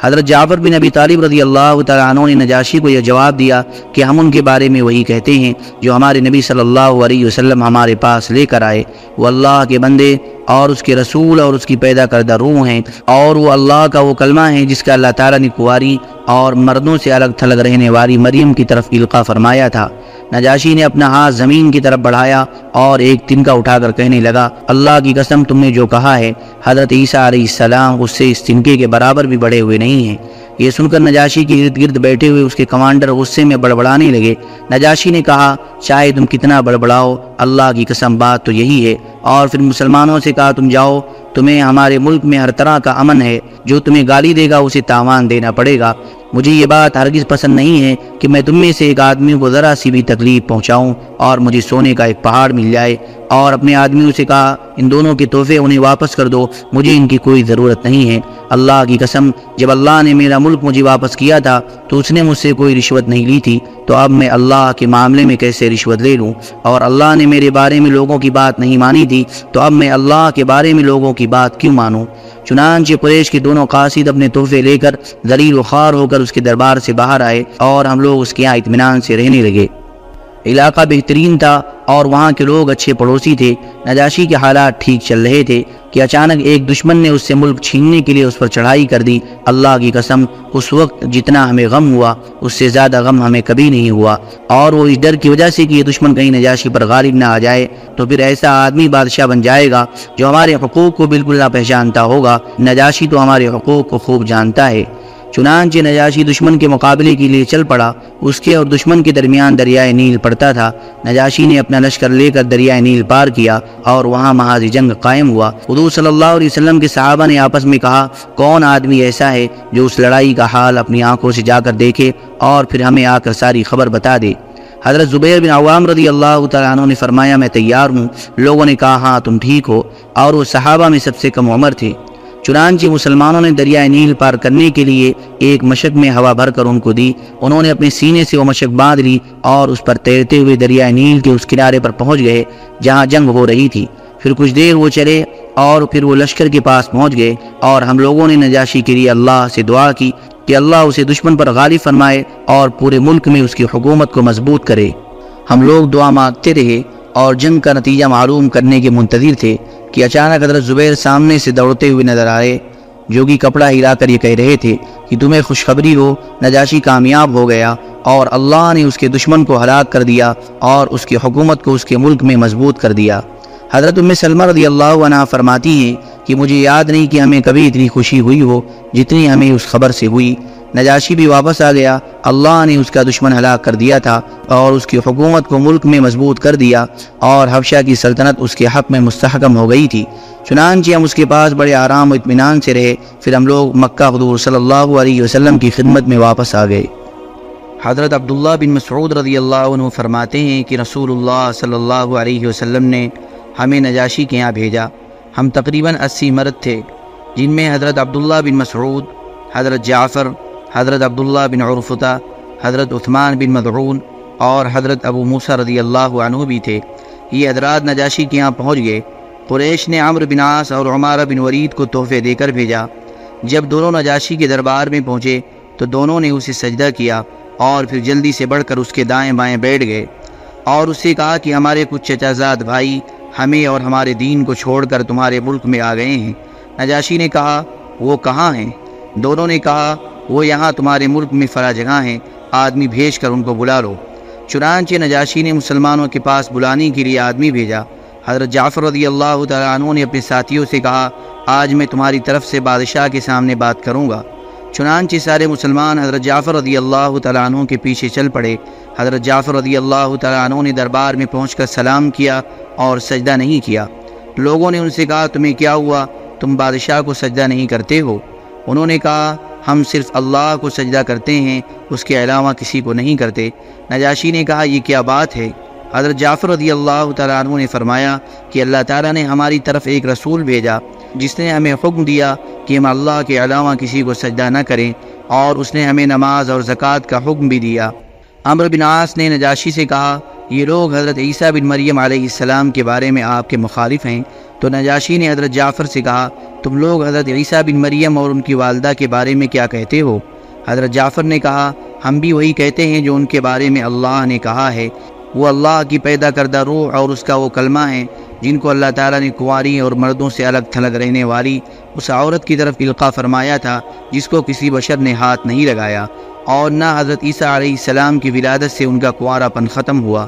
حضرت جعفر بن ابی طالب رضی اللہ تعالیٰ عنہ نے نجاشی کو یہ جواب دیا کہ ہم ان کے بارے میں وہی کہتے ہیں جو ہمارے نبی صلی اللہ علیہ وسلم ہمارے پاس لے کر آئے۔ وہ اللہ کے بندے اور اس کے رسول اور اس کی پیدا کردہ روح ہیں اور وہ اللہ کا وہ کلمہ ہے جس کا اللہ تعالیٰ نے کواری اور مردوں سے الگ تھلگ رہنے والی مریم کی طرف القا فرمایا تھا۔ نجاشی نے اپنا ہاتھ زمین کی طرف بڑھایا اور ایک تنکا اٹھا کر کہنے لگا، اللہ کی قسم تم نے جو کہا ہے، حضرت عیسیٰ علیہ السلام اس سے اس تنکے کے برابر بھی بڑے ہوئے نہیں ہیں۔ یہ سن کر نجاشی کے ارد گرد بیٹھے ہوئے اس کے کمانڈر غصے میں بڑبڑانے لگے۔ نجاشی نے کہا، چاہے تم کتنا بڑبڑاؤ، اللہ کی قسم بات تو یہی ہے۔ اور پھر مسلمانوں سے کہا، تم جاؤ، تمہیں ہمارے ملک میں ہر طرح کا امن ہے۔ جو تمہیں گالی دے گا، اسے تاوان دینا پڑے گا۔ مجھے یہ بات ہرگز پسند نہیں ہے کہ میں تم میں سے ایک آدمی کو ذرا سی بھی تکلیف پہنچاؤں اور مجھے سونے کا ایک پہاڑ مل جائے اور اپنے آدمیوں سے کہا، ان دونوں کے تحفے انہیں واپس کر دو، مجھے ان کی کوئی ضرورت نہیں ہے۔ اللہ کی قسم، جب اللہ نے میرا ملک مجھے واپس کیا تھا، تو اس نے مجھ سے کوئی رشوت نہیں لی تھی۔ تو اب میں اللہ کے معاملے میں کیسے رشوت لے لوں؟ اور اللہ نے میرے بارے میں لوگوں کی بات نہیں مانی تھی، تو اب میں اللہ کے بارے میں لوگوں کی بات کیوں مانوں؟ چنانچہ قریش کے دونوں قاصد اپنے تحفے لے کر ذلیل و خوار ہو کر اس کے دربار سے باہر آئے اور ہم لوگ اس کے یہاں اطمینان سے رہنے لگے۔ علاقہ بہترین تھا اور وہاں کے لوگ اچھے پڑوسی تھے۔ نجاشی کے حالات ٹھیک چل رہے تھے کہ اچانک ایک دشمن نے اس سے ملک چھیننے کے لیے اس پر چڑھائی کر دی۔ اللہ کی قسم، اس وقت جتنا ہمیں غم ہوا، اس سے زیادہ غم ہمیں کبھی نہیں ہوا۔ اور وہ اس ڈر کی وجہ سے کہ یہ دشمن کہیں نجاشی پر غالب نہ آ جائے، تو پھر ایسا آدمی بادشاہ بن جائے گا جو ہمارے حقوق کو بالکل نہ پہچانتا ہوگا۔ نجاشی تو ہمارے حقوق کو خوب جانتا ہے۔ چنانچہ نجاشی دشمن کے مقابلے کے لیے چل پڑا۔ اس کے اور دشمن کے درمیان دریائے نیل پڑتا تھا۔ نجاشی نے اپنا لشکر لے کر دریائے نیل پار کیا اور وہاں محاذ جنگ قائم ہوا۔ حضور صلی اللہ علیہ وسلم کے صحابہ نے آپس میں کہا، کون آدمی ایسا ہے جو اس لڑائی کا حال اپنی آنکھوں سے جا کر دیکھے اور پھر ہمیں آ کر ساری خبر بتا دے؟ حضرت زبیر بن عوام رضی اللہ تعالیٰ عنہ نے فرمایا، میں تیار ہوں۔ لوگوں نے کہا ہاں تم ٹھیک ہو۔ اور وہ صحابہ میں سب سے کم عمر تھے۔ چنانچہ مسلمانوں نے دریائے نیل پار کرنے کے لیے ایک مشق میں ہوا بھر کر ان کو دی۔ انہوں نے اپنے سینے سے وہ مشق باندھ لی اور اس پر تیرتے ہوئے دریائے نیل کے اس کنارے پر پہنچ گئے جہاں جنگ ہو رہی تھی۔ پھر کچھ دیر وہ چلے اور پھر وہ لشکر کے پاس پہنچ گئے اور ہم لوگوں نے نجاشی کے لیے اللہ سے دعا کی کہ اللہ اسے دشمن پر غالب فرمائے اور پورے ملک میں اس کی حکومت کو مضبوط کرے۔ ہم لوگ دعا مانگتے رہے اور جنگ کا نتیجہ معلوم کرنے کے منتظر تھے۔ کہ اچانک حضرت زبیر سامنے سے دوڑتے ہوئے نظر آئے۔ جو کہ کپڑا ہلا کر یہ کہہ رہے تھے کہ تمہیں خوشخبری ہو، نجاشی کامیاب ہو گیا اور اللہ نے اس کے دشمن کو ہلاک کر دیا اور اس کی حکومت کو اس کے ملک میں مضبوط کر دیا۔ حضرت ام سلمہ رضی اللہ عنہ فرماتی ہیں کہ مجھے یاد نہیں کہ ہمیں کبھی اتنی خوشی ہوئی ہو جتنی ہمیں اس خبر سے ہوئی۔ نجاشی بھی واپس آ گیا۔ اللہ نے اس کا دشمن ہلاک کر دیا تھا اور اس کی حکومت کو ملک میں مضبوط کر دیا اور حفشہ کی سلطنت اس کے حق میں مستحکم ہو گئی تھی۔ چنانچہ ہم اس کے پاس بڑے آرام و اطمینان سے رہے، پھر ہم لوگ مکہ حضور صلی اللہ علیہ وسلم کی خدمت میں واپس آ گئے۔ حضرت عبداللہ بن مسعود رضی اللہ عنہ فرماتے ہیں کہ رسول اللہ صلی اللہ علیہ وسلم نے ہمیں نجاشی کے یہاں بھیجا۔ ہم تقریباً اسی مرد تھے، جن میں حضرت عبداللہ بن مسعود، حضرت جعفر حضرت عبداللہ بن عرفتہ حضرت عثمان بن مدعون اور حضرت ابو موسیٰ رضی اللہ عنہ بھی تھے۔ یہ حضرات نجاشی کے یہاں پہنچ گئے۔ قریش نے عمر بن عاص اور عمارہ بن ورید کو تحفے دے کر بھیجا۔ جب دونوں نجاشی کے دربار میں پہنچے، تو دونوں نے اسے سجدہ کیا اور پھر جلدی سے بڑھ کر اس کے دائیں بائیں بیٹھ گئے۔ اور اس سے کہا کہ ہمارے کچھ چچا زاد بھائی ہمیں اور ہمارے دین کو چھوڑ کر تمہارے ملک میں آ گئے ہیں۔ نجاشی نے کہا، وہ کہاں ہیں؟ دونوں نے کہا، وہ یہاں تمہارے ملک میں فرا جگہ ہیں، آدمی بھیج کر ان کو بلا لو۔ چنانچہ نجاشی نے مسلمانوں کے پاس بلانے کے لیے آدمی بھیجا۔ حضرت جعفر رضی اللہ تعالیٰ عنہ نے اپنے ساتھیوں سے کہا، آج میں تمہاری طرف سے بادشاہ کے سامنے بات کروں گا۔ چنانچہ سارے مسلمان حضرت جعفر رضی اللہ تعالیٰ عنہ کے پیچھے چل پڑے۔ حضرت جعفر رضی اللہ تعالیٰ عنہ نے دربار میں پہنچ کر سلام کیا اور سجدہ نہیں کیا۔ لوگوں نے ان سے کہا، تمہیں کیا ہوا؟ تم بادشاہ کو سجدہ نہیں کرتے ہو۔ انہوں نے کہا، ہم صرف اللہ کو سجدہ کرتے ہیں، اس کے علاوہ کسی کو نہیں کرتے۔ نجاشی نے کہا، یہ کیا بات ہے؟ حضرت جعفر رضی اللہ تعالیٰ عنہ نے فرمایا کہ اللہ تعالیٰ نے ہماری طرف ایک رسول بھیجا، جس نے ہمیں حکم دیا کہ ہم اللہ کے علاوہ کسی کو سجدہ نہ کریں، اور اس نے ہمیں نماز اور زکوٰۃ کا حکم بھی دیا۔ عمر بن عاص نے نجاشی سے کہا، یہ لوگ حضرت عیسیٰ بن مریم علیہ السلام کے بارے میں آپ کے مخالف ہیں۔ تو نجاشی نے حضرت جعفر سے کہا، تم لوگ حضرت عیسیٰ بن مریم اور ان کی والدہ کے بارے میں کیا کہتے ہو؟ حضرت جعفر نے کہا، ہم بھی وہی کہتے ہیں جو ان کے بارے میں اللہ نے کہا ہے۔ وہ اللہ کی پیدا کردہ روح اور اس کا وہ کلمہ ہے، جن کو اللہ تعالیٰ نے کنواری اور مردوں سے الگ تھلگ رہنے والی اس عورت کی طرف القاع فرمایا تھا، جس کو کسی بشر نے ہاتھ نہیں لگایا۔ اور نہ حضرت عیسیٰ علیہ السلام کی ولادت سے ان کا کنوارا پن ختم ہوا۔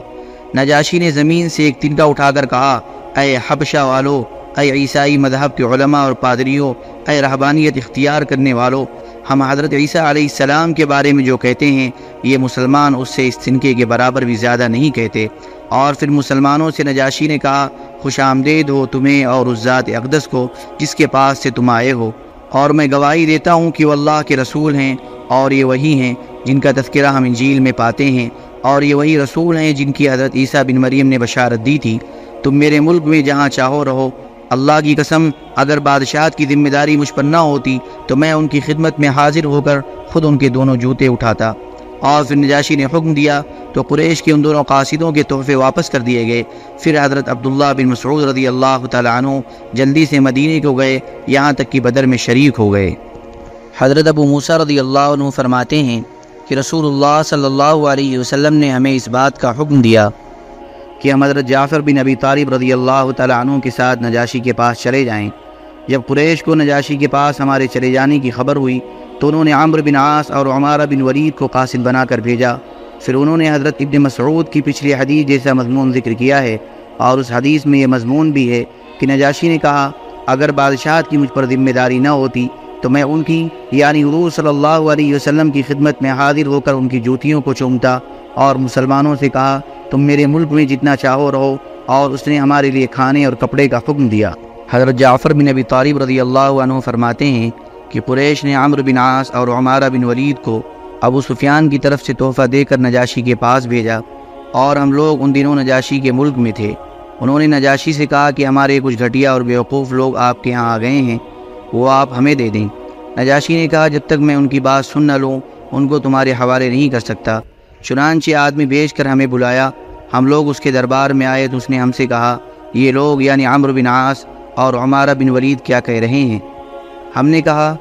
نجاشی نے زمین سے ایک تنکا اٹھا کر کہا اے حبشہ والو، اے عیسائی مذہب کے علماء اور پادریوں، اے رہبانیت اختیار کرنے والو، ہم حضرت عیسیٰ علیہ السلام کے بارے میں جو کہتے ہیں، یہ مسلمان اس سے اس تنکے کے برابر بھی زیادہ نہیں کہتے۔ اور پھر مسلمانوں سے نجاشی نے کہا، خوش آمدید ہو تمہیں اور اس ذات اقدس کو جس کے پاس سے تم آئے ہو۔ اور میں گواہی دیتا ہوں کہ وہ اللہ کے رسول ہیں اور یہ وہی ہیں جن کا تذکرہ ہم انجیل میں پاتے ہیں۔ اور یہ وہی رسول ہیں جن کی حضرت عیسیٰ بن مریم نے بشارت دی تھی۔ تم میرے ملک میں جہاں چاہو رہو۔ اللہ کی قسم، اگر بادشاہت کی ذمہ داری مجھ پر نہ ہوتی، تو میں ان کی خدمت میں حاضر ہو کر خود ان کے دونوں جوتے اٹھاتا۔ اور پھر نجاشی نے حکم دیا تو قریش کے ان دونوں قاصدوں کے تحفے واپس کر دیے گئے۔ پھر حضرت عبداللہ بن مسعود رضی اللہ تعالیٰ عنہ جلدی سے مدینے کو گئے، یہاں تک کہ بدر میں شریک ہو گئے۔ حضرت ابو موسیٰ رضی اللہ عنہ فرماتے ہیں کہ رسول اللہ صلی اللہ علیہ وسلم نے ہمیں اس بات کا حکم دیا۔ کہ ہم حضرت جعفر بن ابی طالب رضی اللہ تعالیٰ عنہ کے ساتھ نجاشی کے پاس چلے جائیں۔ جب قریش کو نجاشی کے پاس ہمارے چلے جانے کی خبر ہوئی، تو انہوں نے عمر بن عاص اور عمارہ بن ولید کو قاصد بنا کر بھیجا۔ پھر انہوں نے حضرت ابن مسعود کی پچھلی حدیث جیسا مضمون ذکر کیا ہے۔ اور اس حدیث میں یہ مضمون بھی ہے کہ نجاشی نے کہا، اگر بادشاہت کی مجھ پر ذمہ داری نہ ہوتی تو میں ان کی یعنی حضور صلی اللہ علیہ وسلم کی خدمت میں حاضر ہو کر ان کی جوتیوں کو چومتا اور مسلمانوں سے کہا، تم میرے ملک میں جتنا چاہو رہو، اور اس نے ہمارے لیے کھانے اور کپڑے کا حکم دیا۔ حضرت جعفر بن ابی طالب رضی اللہ عنہ فرماتے ہیں کہ قریش نے عمر بن عاص اور عمارہ بن ولید کو ابو سفیان کی طرف سے تحفہ دے کر نجاشی کے پاس بھیجا، اور ہم لوگ ان دنوں نجاشی کے ملک میں تھے۔ انہوں نے نجاشی سے کہا کہ ہمارے کچھ گھٹیا اور بیوقوف لوگ آپ کے ہاں آ گئے ہیں۔ وہ آپ ہمیں دے دیں۔ نجاشی نے کہا، جب تک میں ان کی بات سن نہ لوں، ان کو تمہارے حوالے نہیں کر سکتا۔ چنانچہ آدمی بیچ کر ہمیں بلایا۔ ہم لوگ اس کے دربار میں آئے، تو اس نے ہم سے کہا، یہ لوگ یعنی عمر بن عاص اور عمارہ بن ولید کیا کہہ رہے ہیں؟ ہم نے کہا،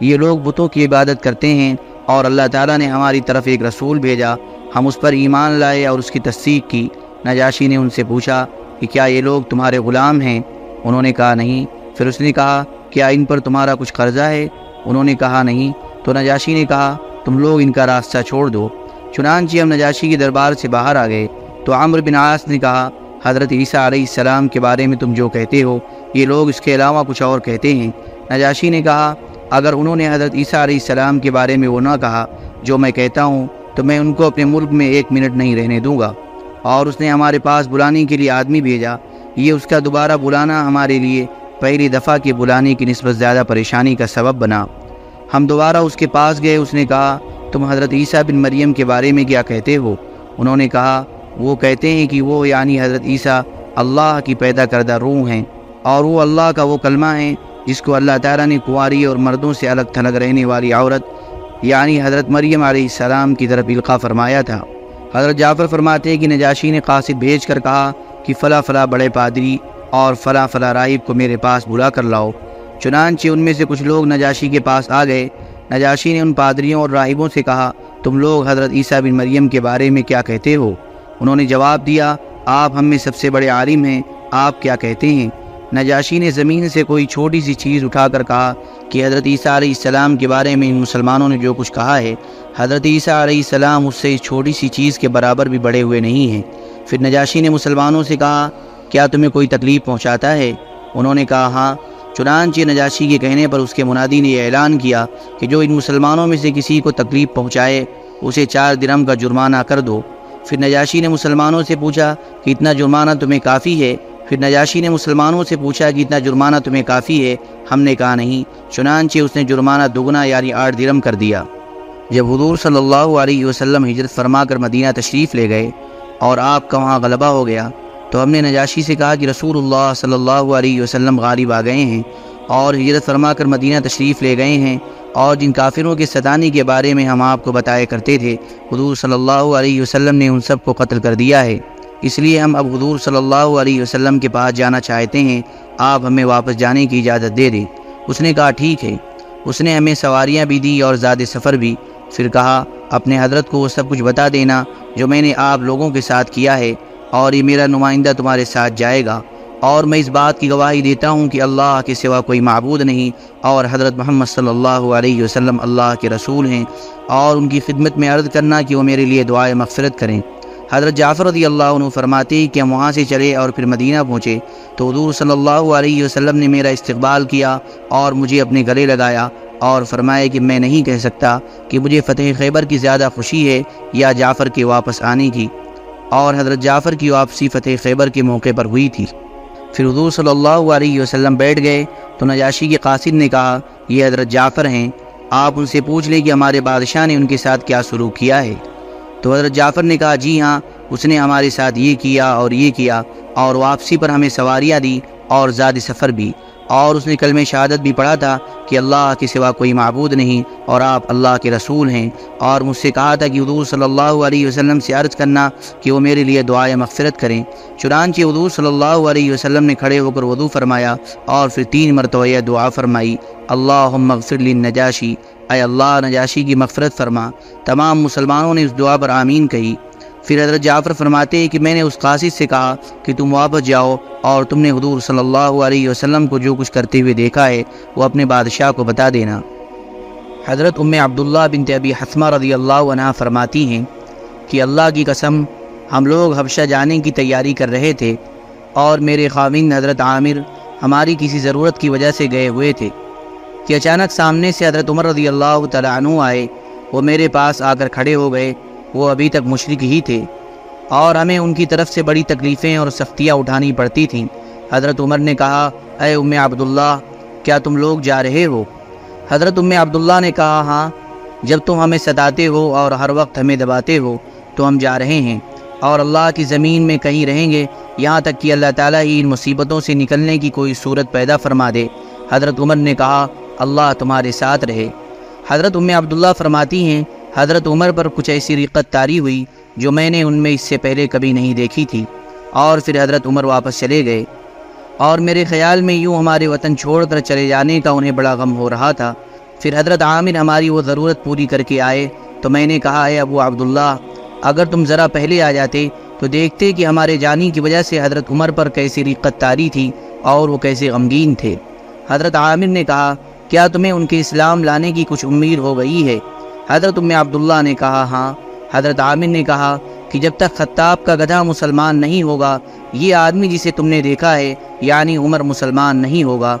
یہ لوگ بتوں کی عبادت کرتے ہیں اور اللہ تعالیٰ نے ہماری طرف ایک رسول بھیجا۔ ہم اس پر ایمان لائے اور اس کی تصدیق کی۔ نجاشی نے ان سے پوچھا کہ کیا یہ لوگ تمہارے غلام ہیں؟ انہوں نے کہا، نہیں۔ پھر اس نے کہا کیا ان پر تمہارا کچھ قرضہ ہے؟ انہوں نے کہا، نہیں۔ تو نجاشی نے کہا، تم لوگ ان کا راستہ چھوڑ دو۔ چنانچہ ہم نجاشی کے دربار سے باہر آ گئے۔ تو عمر بن عاص نے کہا، حضرت عیسیٰ علیہ السلام کے بارے میں تم جو کہتے ہو، یہ لوگ اس کے علاوہ کچھ اور کہتے ہیں۔ نجاشی نے کہا، اگر انہوں نے حضرت عیسیٰ علیہ السلام کے بارے میں وہ نہ کہا، جو میں کہتا ہوں، تو میں ان کو اپنے ملک میں ایک منٹ نہیں رہنے دوں گا۔ اور اس نے ہمارے پاس بلانے کے لیے آدمی بھیجا۔ یہ اس کا دوبارہ بلانا ہمارے لیے پہلی دفعہ کے بلانے کی نسبت زیادہ پریشانی کا سبب بنا۔ ہم دوبارہ اس کے پاس گئے، اس نے کہا، تم حضرت عیسیٰ بن مریم کے بارے میں کیا کہتے ہو؟ انہوں نے کہا، وہ کہتے ہیں کہ وہ یعنی حضرت عیسیٰ اللہ کی پیدا کردہ روح ہیں اور وہ اللہ کا وہ کلمہ ہے جس کو اللہ تعالیٰ نے کنواری اور مردوں سے الگ تھلگ رہنے والی عورت یعنی حضرت مریم علیہ السلام کی طرف القاع فرمایا تھا۔ حضرت جعفر فرماتے ہیں کہ نجاشی نے قاصد بھیج کر کہا کہ فلاں فلاں بڑے پادری اور فلاں فلاں راہب کو میرے پاس بلا کر لاؤ۔ چنانچہ ان میں سے کچھ لوگ نجاشی کے پاس آ گئے۔ نجاشی نے ان پادریوں اور راہبوں سے کہا، تم لوگ حضرت عیسیٰ بن مریم کے بارے میں کیا کہتے ہو؟ انہوں نے جواب دیا، آپ ہم میں سب سے بڑے عالم ہیں، آپ کیا کہتے ہیں؟ نجاشی نے زمین سے کوئی چھوٹی سی چیز اٹھا کر کہا کہ حضرت عیسیٰ علیہ السلام کے بارے میں ان مسلمانوں نے جو کچھ کہا ہے، حضرت عیسیٰ علیہ السلام اس سے اس چھوٹی سی چیز کے برابر بھی بڑے ہوئے نہیں ہیں۔ پھر نجاشی نے مسلمانوں سے کہا کیا تمہیں کوئی تکلیف پہنچاتا ہے؟ انہوں نے کہا ہاں چنانچہ نجاشی کے کہنے پر اس کے منادی نے یہ اعلان کیا کہ جو ان مسلمانوں میں سے کسی کو تکلیف پہنچائے، اسے چار درم کا جرمانہ کر دو۔ پھر نجاشی نے مسلمانوں سے پوچھا کہ اتنا جرمانہ تمہیں کافی ہے؟ پھر نجاشی نے مسلمانوں سے پوچھا کہ اتنا جرمانہ تمہیں کافی ہے؟ ہم نے کہا، نہیں، چنانچہ اس نے جرمانہ دگنا یعنی آٹھ درم کر دیا۔ جب حضور صلی اللہ علیہ وسلم ہجرت فرما کر مدینہ تشریف لے گئے اور آپ کا وہاں غلبہ ہو گیا تو ہم نے نجاشی سے کہا کہ رسول اللہ صلی اللہ علیہ وسلم غالب آ گئے ہیں اور ہجرت فرما کر مدینہ تشریف لے گئے ہیں اور جن کافروں کے ستانی کے بارے میں ہم آپ کو بتایا کرتے تھے، حضور صلی اللہ علیہ وسلم نے ان سب کو قتل کر دیا ہے۔ اس لیے ہم اب حضور صلی اللہ علیہ وسلم کے پاس جانا چاہتے ہیں، آپ ہمیں واپس جانے کی اجازت دے دیں۔ اس نے کہا، ٹھیک ہے۔ اس نے ہمیں سواریاں بھی دی اور زیادہ سفر بھی۔ پھر کہا، اپنے حضرت کو وہ سب کچھ بتا دینا جو میں نے آپ لوگوں کے ساتھ کیا ہے۔ اور یہ میرا نمائندہ تمہارے ساتھ جائے گا اور میں اس بات کی گواہی دیتا ہوں کہ اللہ کے سوا کوئی معبود نہیں اور حضرت محمد صلی اللہ علیہ وسلم اللہ کے رسول ہیں اور ان کی خدمت میں عرض کرنا کہ وہ میرے لیے دعائے مغفرت کریں۔ حضرت جعفر رضی اللہ عنہ فرماتے کہ ہم وہاں سے چلے اور پھر مدینہ پہنچے تو حضور صلی اللہ علیہ وسلم نے میرا استقبال کیا اور مجھے اپنے گلے لگایا اور فرمایا کہ میں نہیں کہہ سکتا کہ مجھے فتح خیبر کی زیادہ خوشی ہے یا جعفر کے واپس آنے کی۔ اور حضرت جعفر کی واپسی فتح خیبر کے موقع پر ہوئی تھی۔ پھر حضور صلی اللہ علیہ وسلم بیٹھ گئے، تو نجاشی کے قاصد نے کہا، یہ حضرت جعفر ہیں، آپ ان سے پوچھ لیں کہ ہمارے بادشاہ نے ان کے ساتھ کیا سلوک کیا ہے۔ تو حضرت جعفر نے کہا جی ہاں اس نے ہمارے ساتھ یہ کیا اور یہ کیا، اور واپسی پر ہمیں سواریاں دی اور زیادہ سفر بھی۔ اور اس نے کلمہ شہادت بھی پڑھا تھا کہ اللہ کے سوا کوئی معبود نہیں اور آپ اللہ کے رسول ہیں۔ اور مجھ سے کہا تھا کہ حضور صلی اللہ علیہ وسلم سے عرض کرنا کہ وہ میرے لیے دعائیں مغفرت کریں۔ چنانچہ حضور صلی اللہ علیہ وسلم نے کھڑے ہو کر وضو فرمایا اور پھر تین مرتبہ یہ دعا فرمائی۔ اللہ مغفر للنجاشی اے اللہ، نجاشی کی مغفرت فرما۔ تمام مسلمانوں نے اس دعا پر آمین کہی۔ پھر حضرت جعفر فرماتے ہیں کہ میں نے اس قاصد سے کہا کہ تم واپس جاؤ اور تم نے حضور صلی اللہ علیہ وسلم کو جو کچھ کرتے ہوئے دیکھا ہے وہ اپنے بادشاہ کو بتا دینا۔ حضرت ام عبداللہ بنت ابی حسمہ رضی اللہ عنہ فرماتی ہیں کہ اللہ کی قسم، ہم لوگ حبشہ جانے کی تیاری کر رہے تھے اور میرے خاوند حضرت عامر ہماری کسی ضرورت کی وجہ سے گئے ہوئے تھے کہ اچانک سامنے سے حضرت عمر رضی اللہ تعالیٰ عنہ آئے، وہ میرے پاس آ کر کھڑے ہو گئے وہ ابھی تک مشرق ہی تھے۔ اور ہمیں ان کی طرف سے بڑی تکلیفیں اور سختیاں اٹھانی پڑتی تھیں۔ حضرت عمر نے کہا، اے ام عبداللہ، کیا تم لوگ جا رہے ہو؟ حضرت ام عبداللہ نے کہا ہاں جب تم ہمیں ستاتے ہو اور ہر وقت ہمیں دباتے ہو، تو ہم جا رہے ہیں۔ اور اللہ کی زمین میں کہیں رہیں گے، یہاں تک کہ اللہ تعالیٰ ہی ان مصیبتوں سے نکلنے کی کوئی صورت پیدا فرما دے۔ حضرت عمر نے کہا، اللہ تمہارے ساتھ رہے۔ حضرت ام عبداللہ فرماتی ہیں حضرت عمر پر کچھ ایسی رقت تاری ہوئی جو میں نے ان میں اس سے پہلے کبھی نہیں دیکھی تھی، اور پھر حضرت عمر واپس چلے گئے۔ اور میرے خیال میں یوں ہمارے وطن چھوڑ کر چلے جانے کا انہیں بڑا غم ہو رہا تھا۔ پھر حضرت عامر ہماری وہ ضرورت پوری کر کے آئے تو میں نے کہا، اے ابو عبداللہ، اگر تم ذرا پہلے آ جاتے تو دیکھتے کہ ہمارے جانی کی وجہ سے حضرت عمر پر کیسی رقت تاری تھی اور وہ کیسے غمگین تھے۔ حضرت عامر نے کہا، کیا تمہیں ان کے اسلام لانے کی کچھ امید ہو گئی ہے؟ حضرت ام عبداللہ نے کہا ہاں حضرت عامر نے کہا کہ جب تک خطاب کا گدھا مسلمان نہیں ہوگا، یہ آدمی جسے تم نے دیکھا ہے یعنی عمر مسلمان نہیں ہوگا۔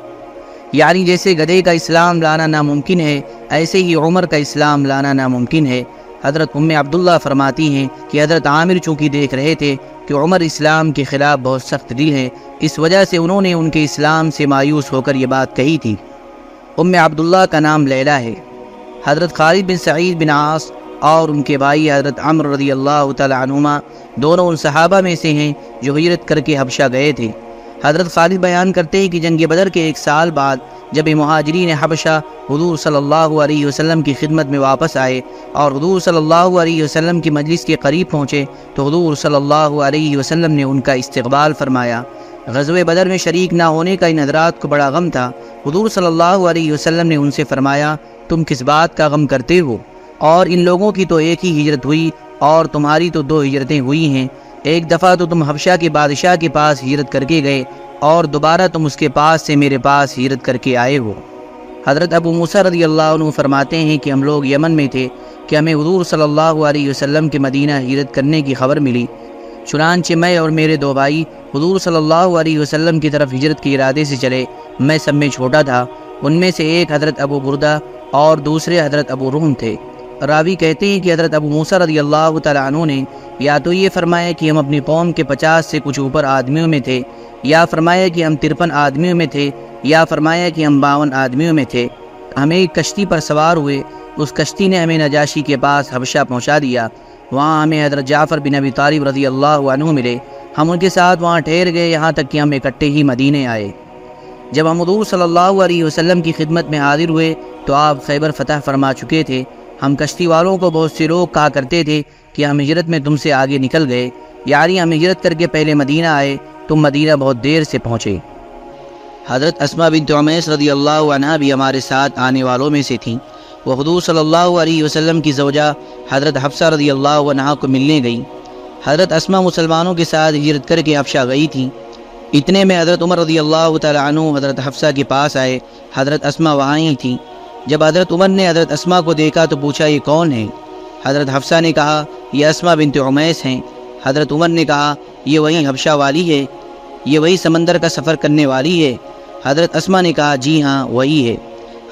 یعنی جیسے گدھے کا اسلام لانا ناممکن ہے، ایسے ہی عمر کا اسلام لانا ناممکن ہے۔ حضرت ام عبداللہ فرماتی ہیں کہ حضرت عامر چونکہ دیکھ رہے تھے کہ عمر اسلام کے خلاف بہت سخت دل ہے، اس وجہ سے انہوں نے ان کے اسلام سے مایوس ہو کر یہ بات کہی تھی۔ ام عبداللہ کا نام لیلہ ہے۔ حضرت خالد بن سعید بن عاص اور ان کے بھائی حضرت عمر رضی اللہ تعالی عنہما دونوں ان صحابہ میں سے ہیں جو ہجرت کر کے حبشہ گئے تھے۔ حضرت خالد بیان کرتے ہیں کہ جنگ بدر کے ایک سال بعد جب مہاجرین حبشہ حضور صلی اللہ علیہ وسلم کی خدمت میں واپس آئے اور حضور صلی اللہ علیہ وسلم کی مجلس کے قریب پہنچے تو حضور صلی اللہ علیہ وسلم نے ان کا استقبال فرمایا۔ غزوہ بدر میں شریک نہ ہونے کا ان حضرات کو بڑا غم تھا۔ حضور صلی اللہ علیہ وسلم نے ان سے فرمایا تم کس بات کا غم کرتے ہو؟ اور ان لوگوں کی تو ایک ہی ہجرت ہوئی، اور تمہاری تو دو ہجرتیں ہوئی ہیں۔ ایک دفعہ تو تم حبشہ کے بادشاہ کے پاس ہجرت کر کے گئے، اور دوبارہ تم اس کے پاس سے میرے پاس ہجرت کر کے آئے ہو۔ حضرت ابو موسیٰ رضی اللہ عنہ فرماتے ہیں کہ ہم لوگ یمن میں تھے، کہ ہمیں حضور صلی اللہ علیہ وسلم کے مدینہ ہجرت کرنے کی خبر ملی۔ چنانچہ میں اور میرے دو بھائی حضور صلی اللہ علیہ وسلم کی طرف ہجرت کے ارادے سے چلے۔ میں سب میں چھوٹا تھا، ان میں سے ایک حضرت ابو بردہ اور دوسرے حضرت ابو روم تھے۔ راوی کہتے ہیں کہ حضرت ابو موسیٰ رضی اللہ تعالیٰ عنہ نے یا تو یہ فرمایا کہ ہم اپنی قوم کے پچاس سے کچھ اوپر آدمیوں میں تھے، یا فرمایا کہ ہم ترپن آدمیوں میں تھے، یا فرمایا کہ ہم باون آدمیوں میں تھے۔ ہمیں ایک کشتی پر سوار ہوئے، اس کشتی نے ہمیں نجاشی کے پاس حبشہ پہنچا دیا۔ وہاں ہمیں حضرت جعفر بن ابی طالب رضی اللہ عنہ ملے۔ ہم ان کے ساتھ وہاں ٹھہر گئے، یہاں تک کہ ہم اکٹھے ہی مدینے آئے۔ جب ہم حضور صلی اللہ علیہ وسلم کی خدمت میں حاضر ہوئے تو آپ خیبر فتح فرما چکے تھے۔ ہم کشتی والوں کو بہت سے لوگ کہا کرتے تھے کہ ہم ہجرت میں تم سے آگے نکل گئے۔ یاری ہم ہجرت کر کے پہلے مدینہ آئے، تم مدینہ بہت دیر سے پہنچے۔ حضرت اسما بن عمیس رضی اللہ عنہ بھی ہمارے ساتھ آنے والوں میں سے تھیں۔ وہ حضور صلی اللہ علیہ وسلم کی زوجہ حضرت حفصہ رضی اللہ عنہ کو ملنے گئی حضرت اسما مسلمانوں کے ساتھ ہجرت کر کے افشا گئی تھیں۔ اتنے میں حضرت عمر رضی اللہ تعالیٰ عنہ حضرت حفصہ کے پاس آئے۔ حضرت اسما وہاں ہی تھیں۔ جب حضرت عمر نے حضرت اسما کو دیکھا تو پوچھا، یہ کون ہے حضرت حفصہ نے کہا، یہ اسما بنت عمیس ہیں۔ حضرت عمر نے کہا، یہ وہی حفشہ والی ہے، یہ وہی سمندر کا سفر کرنے والی ہے۔ حضرت اسما نے کہا جی ہاں وہی ہے۔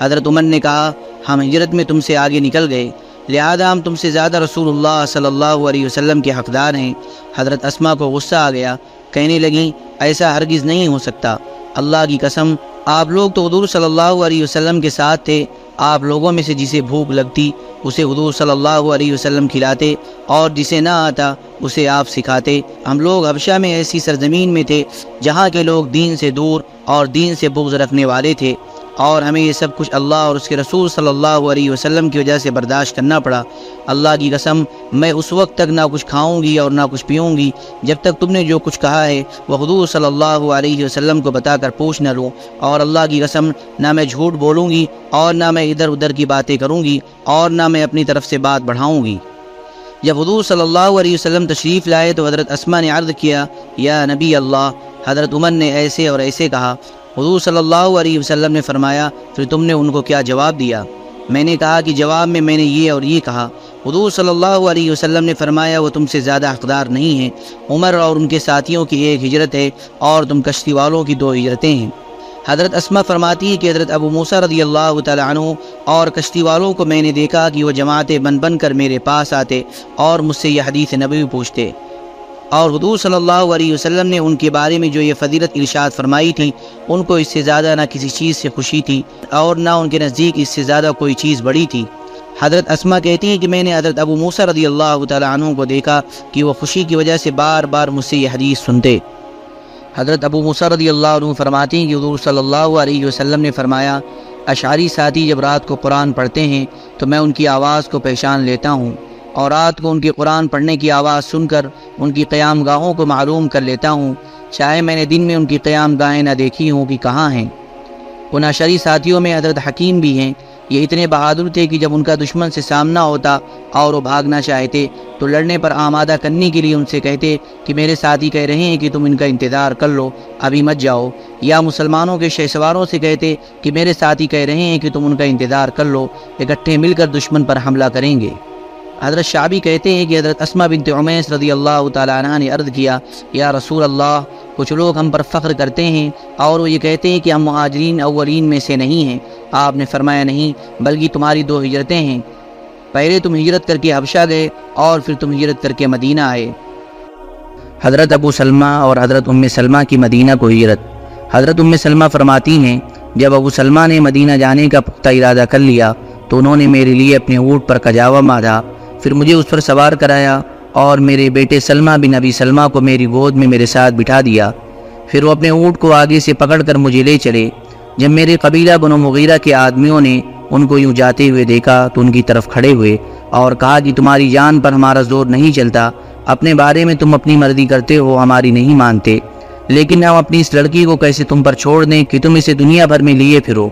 حضرت عمر نے کہا، ہم ہجرت میں تم سے آگے نکل گئے۔ لہذا ہم تم سے زیادہ رسول اللہ صلی اللہ علیہ وسلم کے حقدار ہیں۔ حضرت اسما کو غصہ آ گیا، کہنے لگیں، ایسا ہرگز نہیں ہو سکتا۔ اللہ کی قسم آپ لوگ تو حضور صلی اللہ علیہ وسلم کے ساتھ تھے، آپ لوگوں میں سے جسے بھوک لگتی، اسے حضور صلی اللہ علیہ وسلم کھلاتے، اور جسے نہ آتا، اسے آپ سکھاتے۔ ہم لوگ حبشہ میں ایسی سرزمین میں تھے، جہاں کے لوگ دین سے دور اور دین سے بغض رکھنے والے تھے۔ اور ہمیں یہ سب کچھ اللہ اور اس کے رسول صلی اللہ علیہ وسلم کی وجہ سے برداشت کرنا پڑا۔ اللہ کی قسم، میں اس وقت تک نہ کچھ کھاؤں گی اور نہ کچھ پیوں گی۔ جب تک تم نے جو کچھ کہا ہے، وہ حضور صلی اللہ علیہ وسلم کو بتا کر پوچھ نہ لوں اور اللہ کی قسم، نہ میں جھوٹ بولوں گی اور نہ میں ادھر ادھر کی باتیں کروں گی اور نہ میں اپنی طرف سے بات بڑھاؤں گی۔ جب حضور صلی اللہ علیہ وسلم تشریف لائے تو حضرت اسما نے عرض کیا، یا نبی اللہ، حضرت عمر نے ایسے اور ایسے کہا۔ حضور صلی اللہ علیہ وسلم نے فرمایا، پھر تم نے ان کو کیا جواب دیا؟ میں نے کہا کہ جواب میں میں نے یہ اور یہ کہا۔ حضور صلی اللہ علیہ وسلم نے فرمایا، وہ تم سے زیادہ حقدار نہیں ہیں۔ عمر اور ان کے ساتھیوں کی ایک ہجرت ہے اور تم کشتی والوں کی دو ہجرتیں ہیں۔ حضرت اسما فرماتی ہے کہ حضرت ابو موسیٰ رضی اللہ تعالیٰ عنہ اور کشتی والوں کو میں نے دیکھا کہ وہ جماعتیں بن بن کر میرے پاس آتے اور مجھ سے یہ حدیث نبی پوچھتے۔ اور حضور صلی اللہ علیہ وسلم نے ان کے بارے میں جو یہ فضیلت ارشاد فرمائی تھی، ان کو اس سے زیادہ نہ کسی چیز سے خوشی تھی اور نہ ان کے نزدیک اس سے زیادہ کوئی چیز بڑی تھی۔ حضرت اسما کہتی ہیں کہ میں نے حضرت ابو موسیٰ رضی اللہ تعالیٰ عنہ کو دیکھا کہ وہ خوشی کی وجہ سے بار بار مجھ سے یہ حدیث سنتے۔ حضرت ابو موسیٰ رضی اللہ عنہ فرماتی ہیں کہ حضور صلی اللہ علیہ وسلم نے فرمایا، اشعری ساتھی جب رات کو قرآن پڑھتے ہیں تو میں ان کی آواز کو پہچان لیتا ہوں۔ اور رات کو ان کی قرآن پڑھنے کی آواز سن کر ان کی قیام گاہوں کو معلوم کر لیتا ہوں، چاہے میں نے دن میں ان کی قیام گاہیں نہ دیکھی ہوں کہ کہاں ہیں۔ ان اشری ساتھیوں میں حضرت حکیم بھی ہیں۔ یہ اتنے بہادر تھے کہ جب ان کا دشمن سے سامنا ہوتا اور وہ بھاگنا چاہتے، تو لڑنے پر آمادہ کرنے کے لیے ان سے کہتے کہ میرے ساتھی کہہ رہے ہیں کہ تم ان کا انتظار کر لو، ابھی مت جاؤ۔ یا مسلمانوں کے شہ سواروں سے کہتے کہ میرے ساتھی کہہ رہے ہیں کہ تم ان کا انتظار کر لو، اکٹھے مل کر دشمن پر حملہ کریں گے۔ حضرت شعبی کہتے ہیں کہ حضرت اسما بنت عمیس رضی اللہ تعالیٰ عنہ نے عرض کیا، یا رسول اللہ، کچھ لوگ ہم پر فخر کرتے ہیں اور وہ یہ کہتے ہیں کہ ہم مہاجرین اولین میں سے نہیں ہیں۔ آپ نے فرمایا نہیں، بلکہ تمہاری دو ہجرتیں ہیں۔ پہلے تم ہجرت کر کے حبشہ گئے اور پھر تم ہجرت کر کے مدینہ آئے۔ حضرت ابو سلمہ اور حضرت ام سلمہ کی مدینہ کو ہجرت۔ حضرت ام سلمہ فرماتی ہیں، جب ابو سلمہ نے مدینہ جانے کا پختہ ارادہ کر لیا تو انہوں نے میرے لیے اپنے اونٹ پر کجاوا مادا۔ پھر مجھے اس پر سوار کرایا اور میرے بیٹے سلمہ بن ابی سلمہ کو میری گود میں میرے ساتھ بٹھا دیا۔ پھر وہ اپنے اونٹ کو آگے سے پکڑ کر مجھے لے چلے۔ جب میرے قبیلہ بن مغیرہ کے آدمیوں نے ان کو یوں جاتے ہوئے دیکھا تو ان کی طرف کھڑے ہوئے اور کہا کہ تمہاری جان پر ہمارا زور نہیں چلتا۔ اپنے بارے میں تم اپنی مرضی کرتے ہو ہماری نہیں مانتے۔ لیکن ہم اپنی اس لڑکی کو کیسے تم پر چھوڑ دیں کہ تم اسے دنیا بھر میں لیے پھرو۔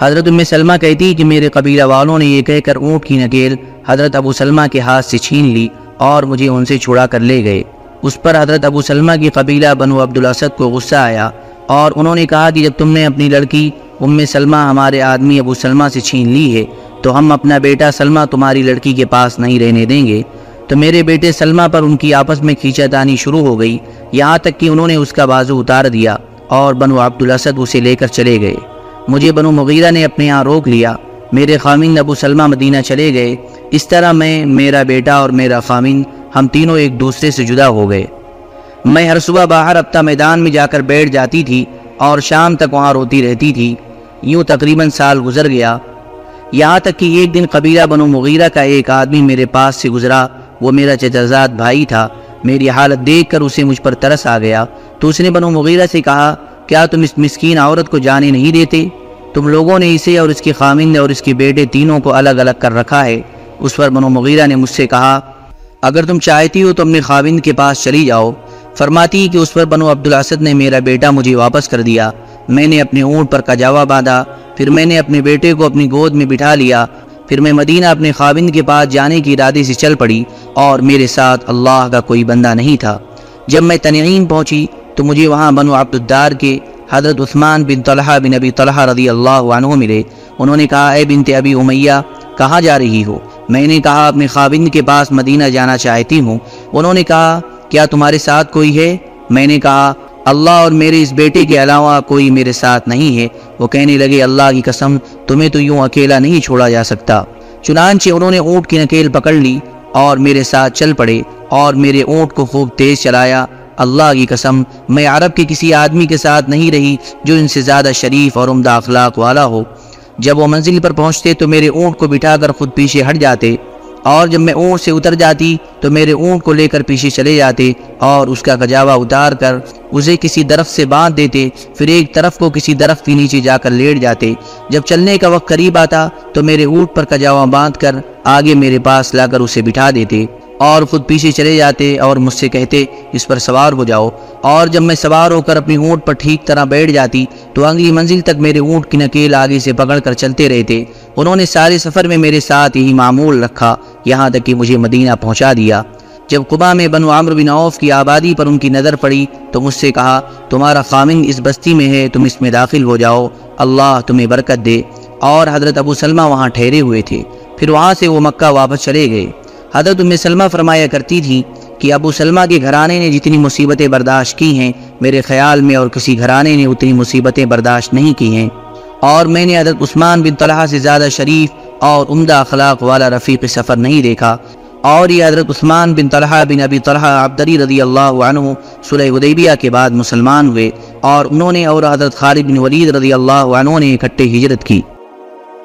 حضرت ام سلمہ کہتی کہ میرے قبیلہ والوں نے یہ کہہ کر اونٹ کی نکیل حضرت ابو سلمہ کے ہاتھ سے چھین لی اور مجھے ان سے چھڑا کر لے گئے۔ اس پر حضرت ابو سلمہ کی قبیلہ بنو عبدالاسد کو غصہ آیا اور انہوں نے کہا کہ جب تم نے اپنی لڑکی ام سلمہ ہمارے آدمی ابو سلمہ سے چھین لی ہے تو ہم اپنا بیٹا سلمہ تمہاری لڑکی کے پاس نہیں رہنے دیں گے۔ تو میرے بیٹے سلمہ پر ان کی آپس میں کھینچا دانی شروع ہو گئی۔ یہاں تک کہ انہوں نے اس کا بازو اتار دیا اور بنو عبدالاسد اسے لے کر چلے گئے۔ مجھے بنو مغیرہ نے اپنے یہاں روک لیا۔ میرے خامین ابو سلمہ مدینہ چلے گئے۔ اس طرح میں، میرا بیٹا اور میرا خامین ہم تینوں ایک دوسرے سے جدا ہو گئے۔ میں ہر صبح باہر ابتا میدان میں جا کر بیٹھ جاتی تھی اور شام تک وہاں روتی رہتی تھی۔ یوں تقریباً سال گزر گیا۔ یہاں تک کہ ایک دن قبیلہ بنو مغیرہ کا ایک آدمی میرے پاس سے گزرا۔ وہ میرا چچرزاد بھائی تھا۔ میری حالت دیکھ کر اسے مجھ پر ترس آ گیا۔ تو اس نے بنو مغیرہ سے کہا، کیا تم اس مسکین عورت کو جانے نہیں دیتے؟ تم لوگوں نے اسے اور اس کی خامند اور اس کے بیٹے تینوں کو الگ الگ کر رکھا ہے۔ اس پر بنو مغیرہ نے مجھ سے کہا، اگر تم چاہتی ہو تو اپنے خاوند کے پاس چلی جاؤ۔ فرماتی کہ اس پر بنو عبدالاسد نے میرا بیٹا مجھے واپس کر دیا۔ میں نے اپنے اونٹ پر کجاوا باندھا، پھر میں نے اپنے بیٹے کو اپنی گود میں بٹھا لیا۔ پھر میں مدینہ اپنے خاوند کے پاس جانے کی ارادے سے چل پڑی اور میرے ساتھ اللہ کا کوئی بندہ نہیں تھا۔ جب میں تنعیم پہنچی تو مجھے وہاں بنو عبدالدار کے حضرت عثمان بن طلحہ بن ابی طلحہ رضی اللہ عنہ ملے۔ انہوں نے کہا، اے بنت ابی امیہ، کہاں جا رہی ہو؟ میں نے کہا، اپنے خاوند کے پاس مدینہ جانا چاہتی ہوں۔ انہوں نے کہا، کیا تمہارے ساتھ کوئی ہے؟ میں نے کہا، اللہ اور میرے اس بیٹے کے علاوہ کوئی میرے ساتھ نہیں ہے۔ وہ کہنے لگے، اللہ کی قسم، تمہیں تو یوں اکیلا نہیں چھوڑا جا سکتا۔ چنانچہ انہوں نے اونٹ کی نکیل پکڑ لی اور میرے ساتھ چل پڑے اور میرے اونٹ کو خوب تیز چلایا۔ اللہ کی قسم، میں عرب کے کسی آدمی کے ساتھ نہیں رہی جو ان سے زیادہ شریف اور عمدہ اخلاق والا ہو۔ جب وہ منزل پر پہنچتے تو میرے اونٹ کو بٹھا کر خود پیچھے ہٹ جاتے، اور جب میں اونٹ سے اتر جاتی تو میرے اونٹ کو لے کر پیچھے چلے جاتے، اور اس کا گجاوا اتار کر اسے کسی درخت سے باندھ دیتے، پھر ایک طرف کو کسی درخت کے نیچے جا کر لیٹ جاتے۔ جب چلنے کا وقت قریب آتا تو میرے اونٹ پر کجاوا باندھ کر آگے میرے پاس لا کر اسے بٹھا دیتے۔ اور خود پیچھے چلے جاتے اور مجھ سے کہتے، اس پر سوار ہو جاؤ۔ اور جب میں سوار ہو کر اپنی اونٹ پر ٹھیک طرح بیٹھ جاتی، تو اگلی منزل تک میرے اونٹ کی نکیل آگے سے پکڑ کر چلتے رہتے۔ انہوں نے سارے سفر میں میرے ساتھ یہی معمول رکھا، یہاں تک کہ مجھے مدینہ پہنچا دیا۔ جب قبا میں بنو عمر بن عوف کی آبادی پر ان کی نظر پڑی، تو مجھ سے کہا، تمہارا خامن اس بستی میں ہے، تم اس میں داخل ہو جاؤ۔ اللہ تمہیں برکت دے۔ اور حضرت ابو سلمہ وہاں ٹھہرے ہوئے تھے۔ پھر وہاں سے وہ مکہ واپس چلے گئے۔ حضرت ام سلمہ فرمایا کرتی تھی کہ ابو سلمہ کے گھرانے نے جتنی مصیبتیں برداشت کی ہیں، میرے خیال میں اور کسی گھرانے نے اتنی مصیبتیں برداشت نہیں کی ہیں۔ اور میں نے حضرت عثمان بن طلحہ سے زیادہ شریف اور عمدہ اخلاق والا رفیق سفر نہیں دیکھا۔ اور یہ حضرت عثمان بن طلحہ بن ابی طلحہ عبدری رضی اللہ عنہ صلح حدیبیہ کے بعد مسلمان ہوئے اور انہوں نے اور حضرت خالد بن ولید رضی اللہ عنہ نے اکٹھے ہجرت کی۔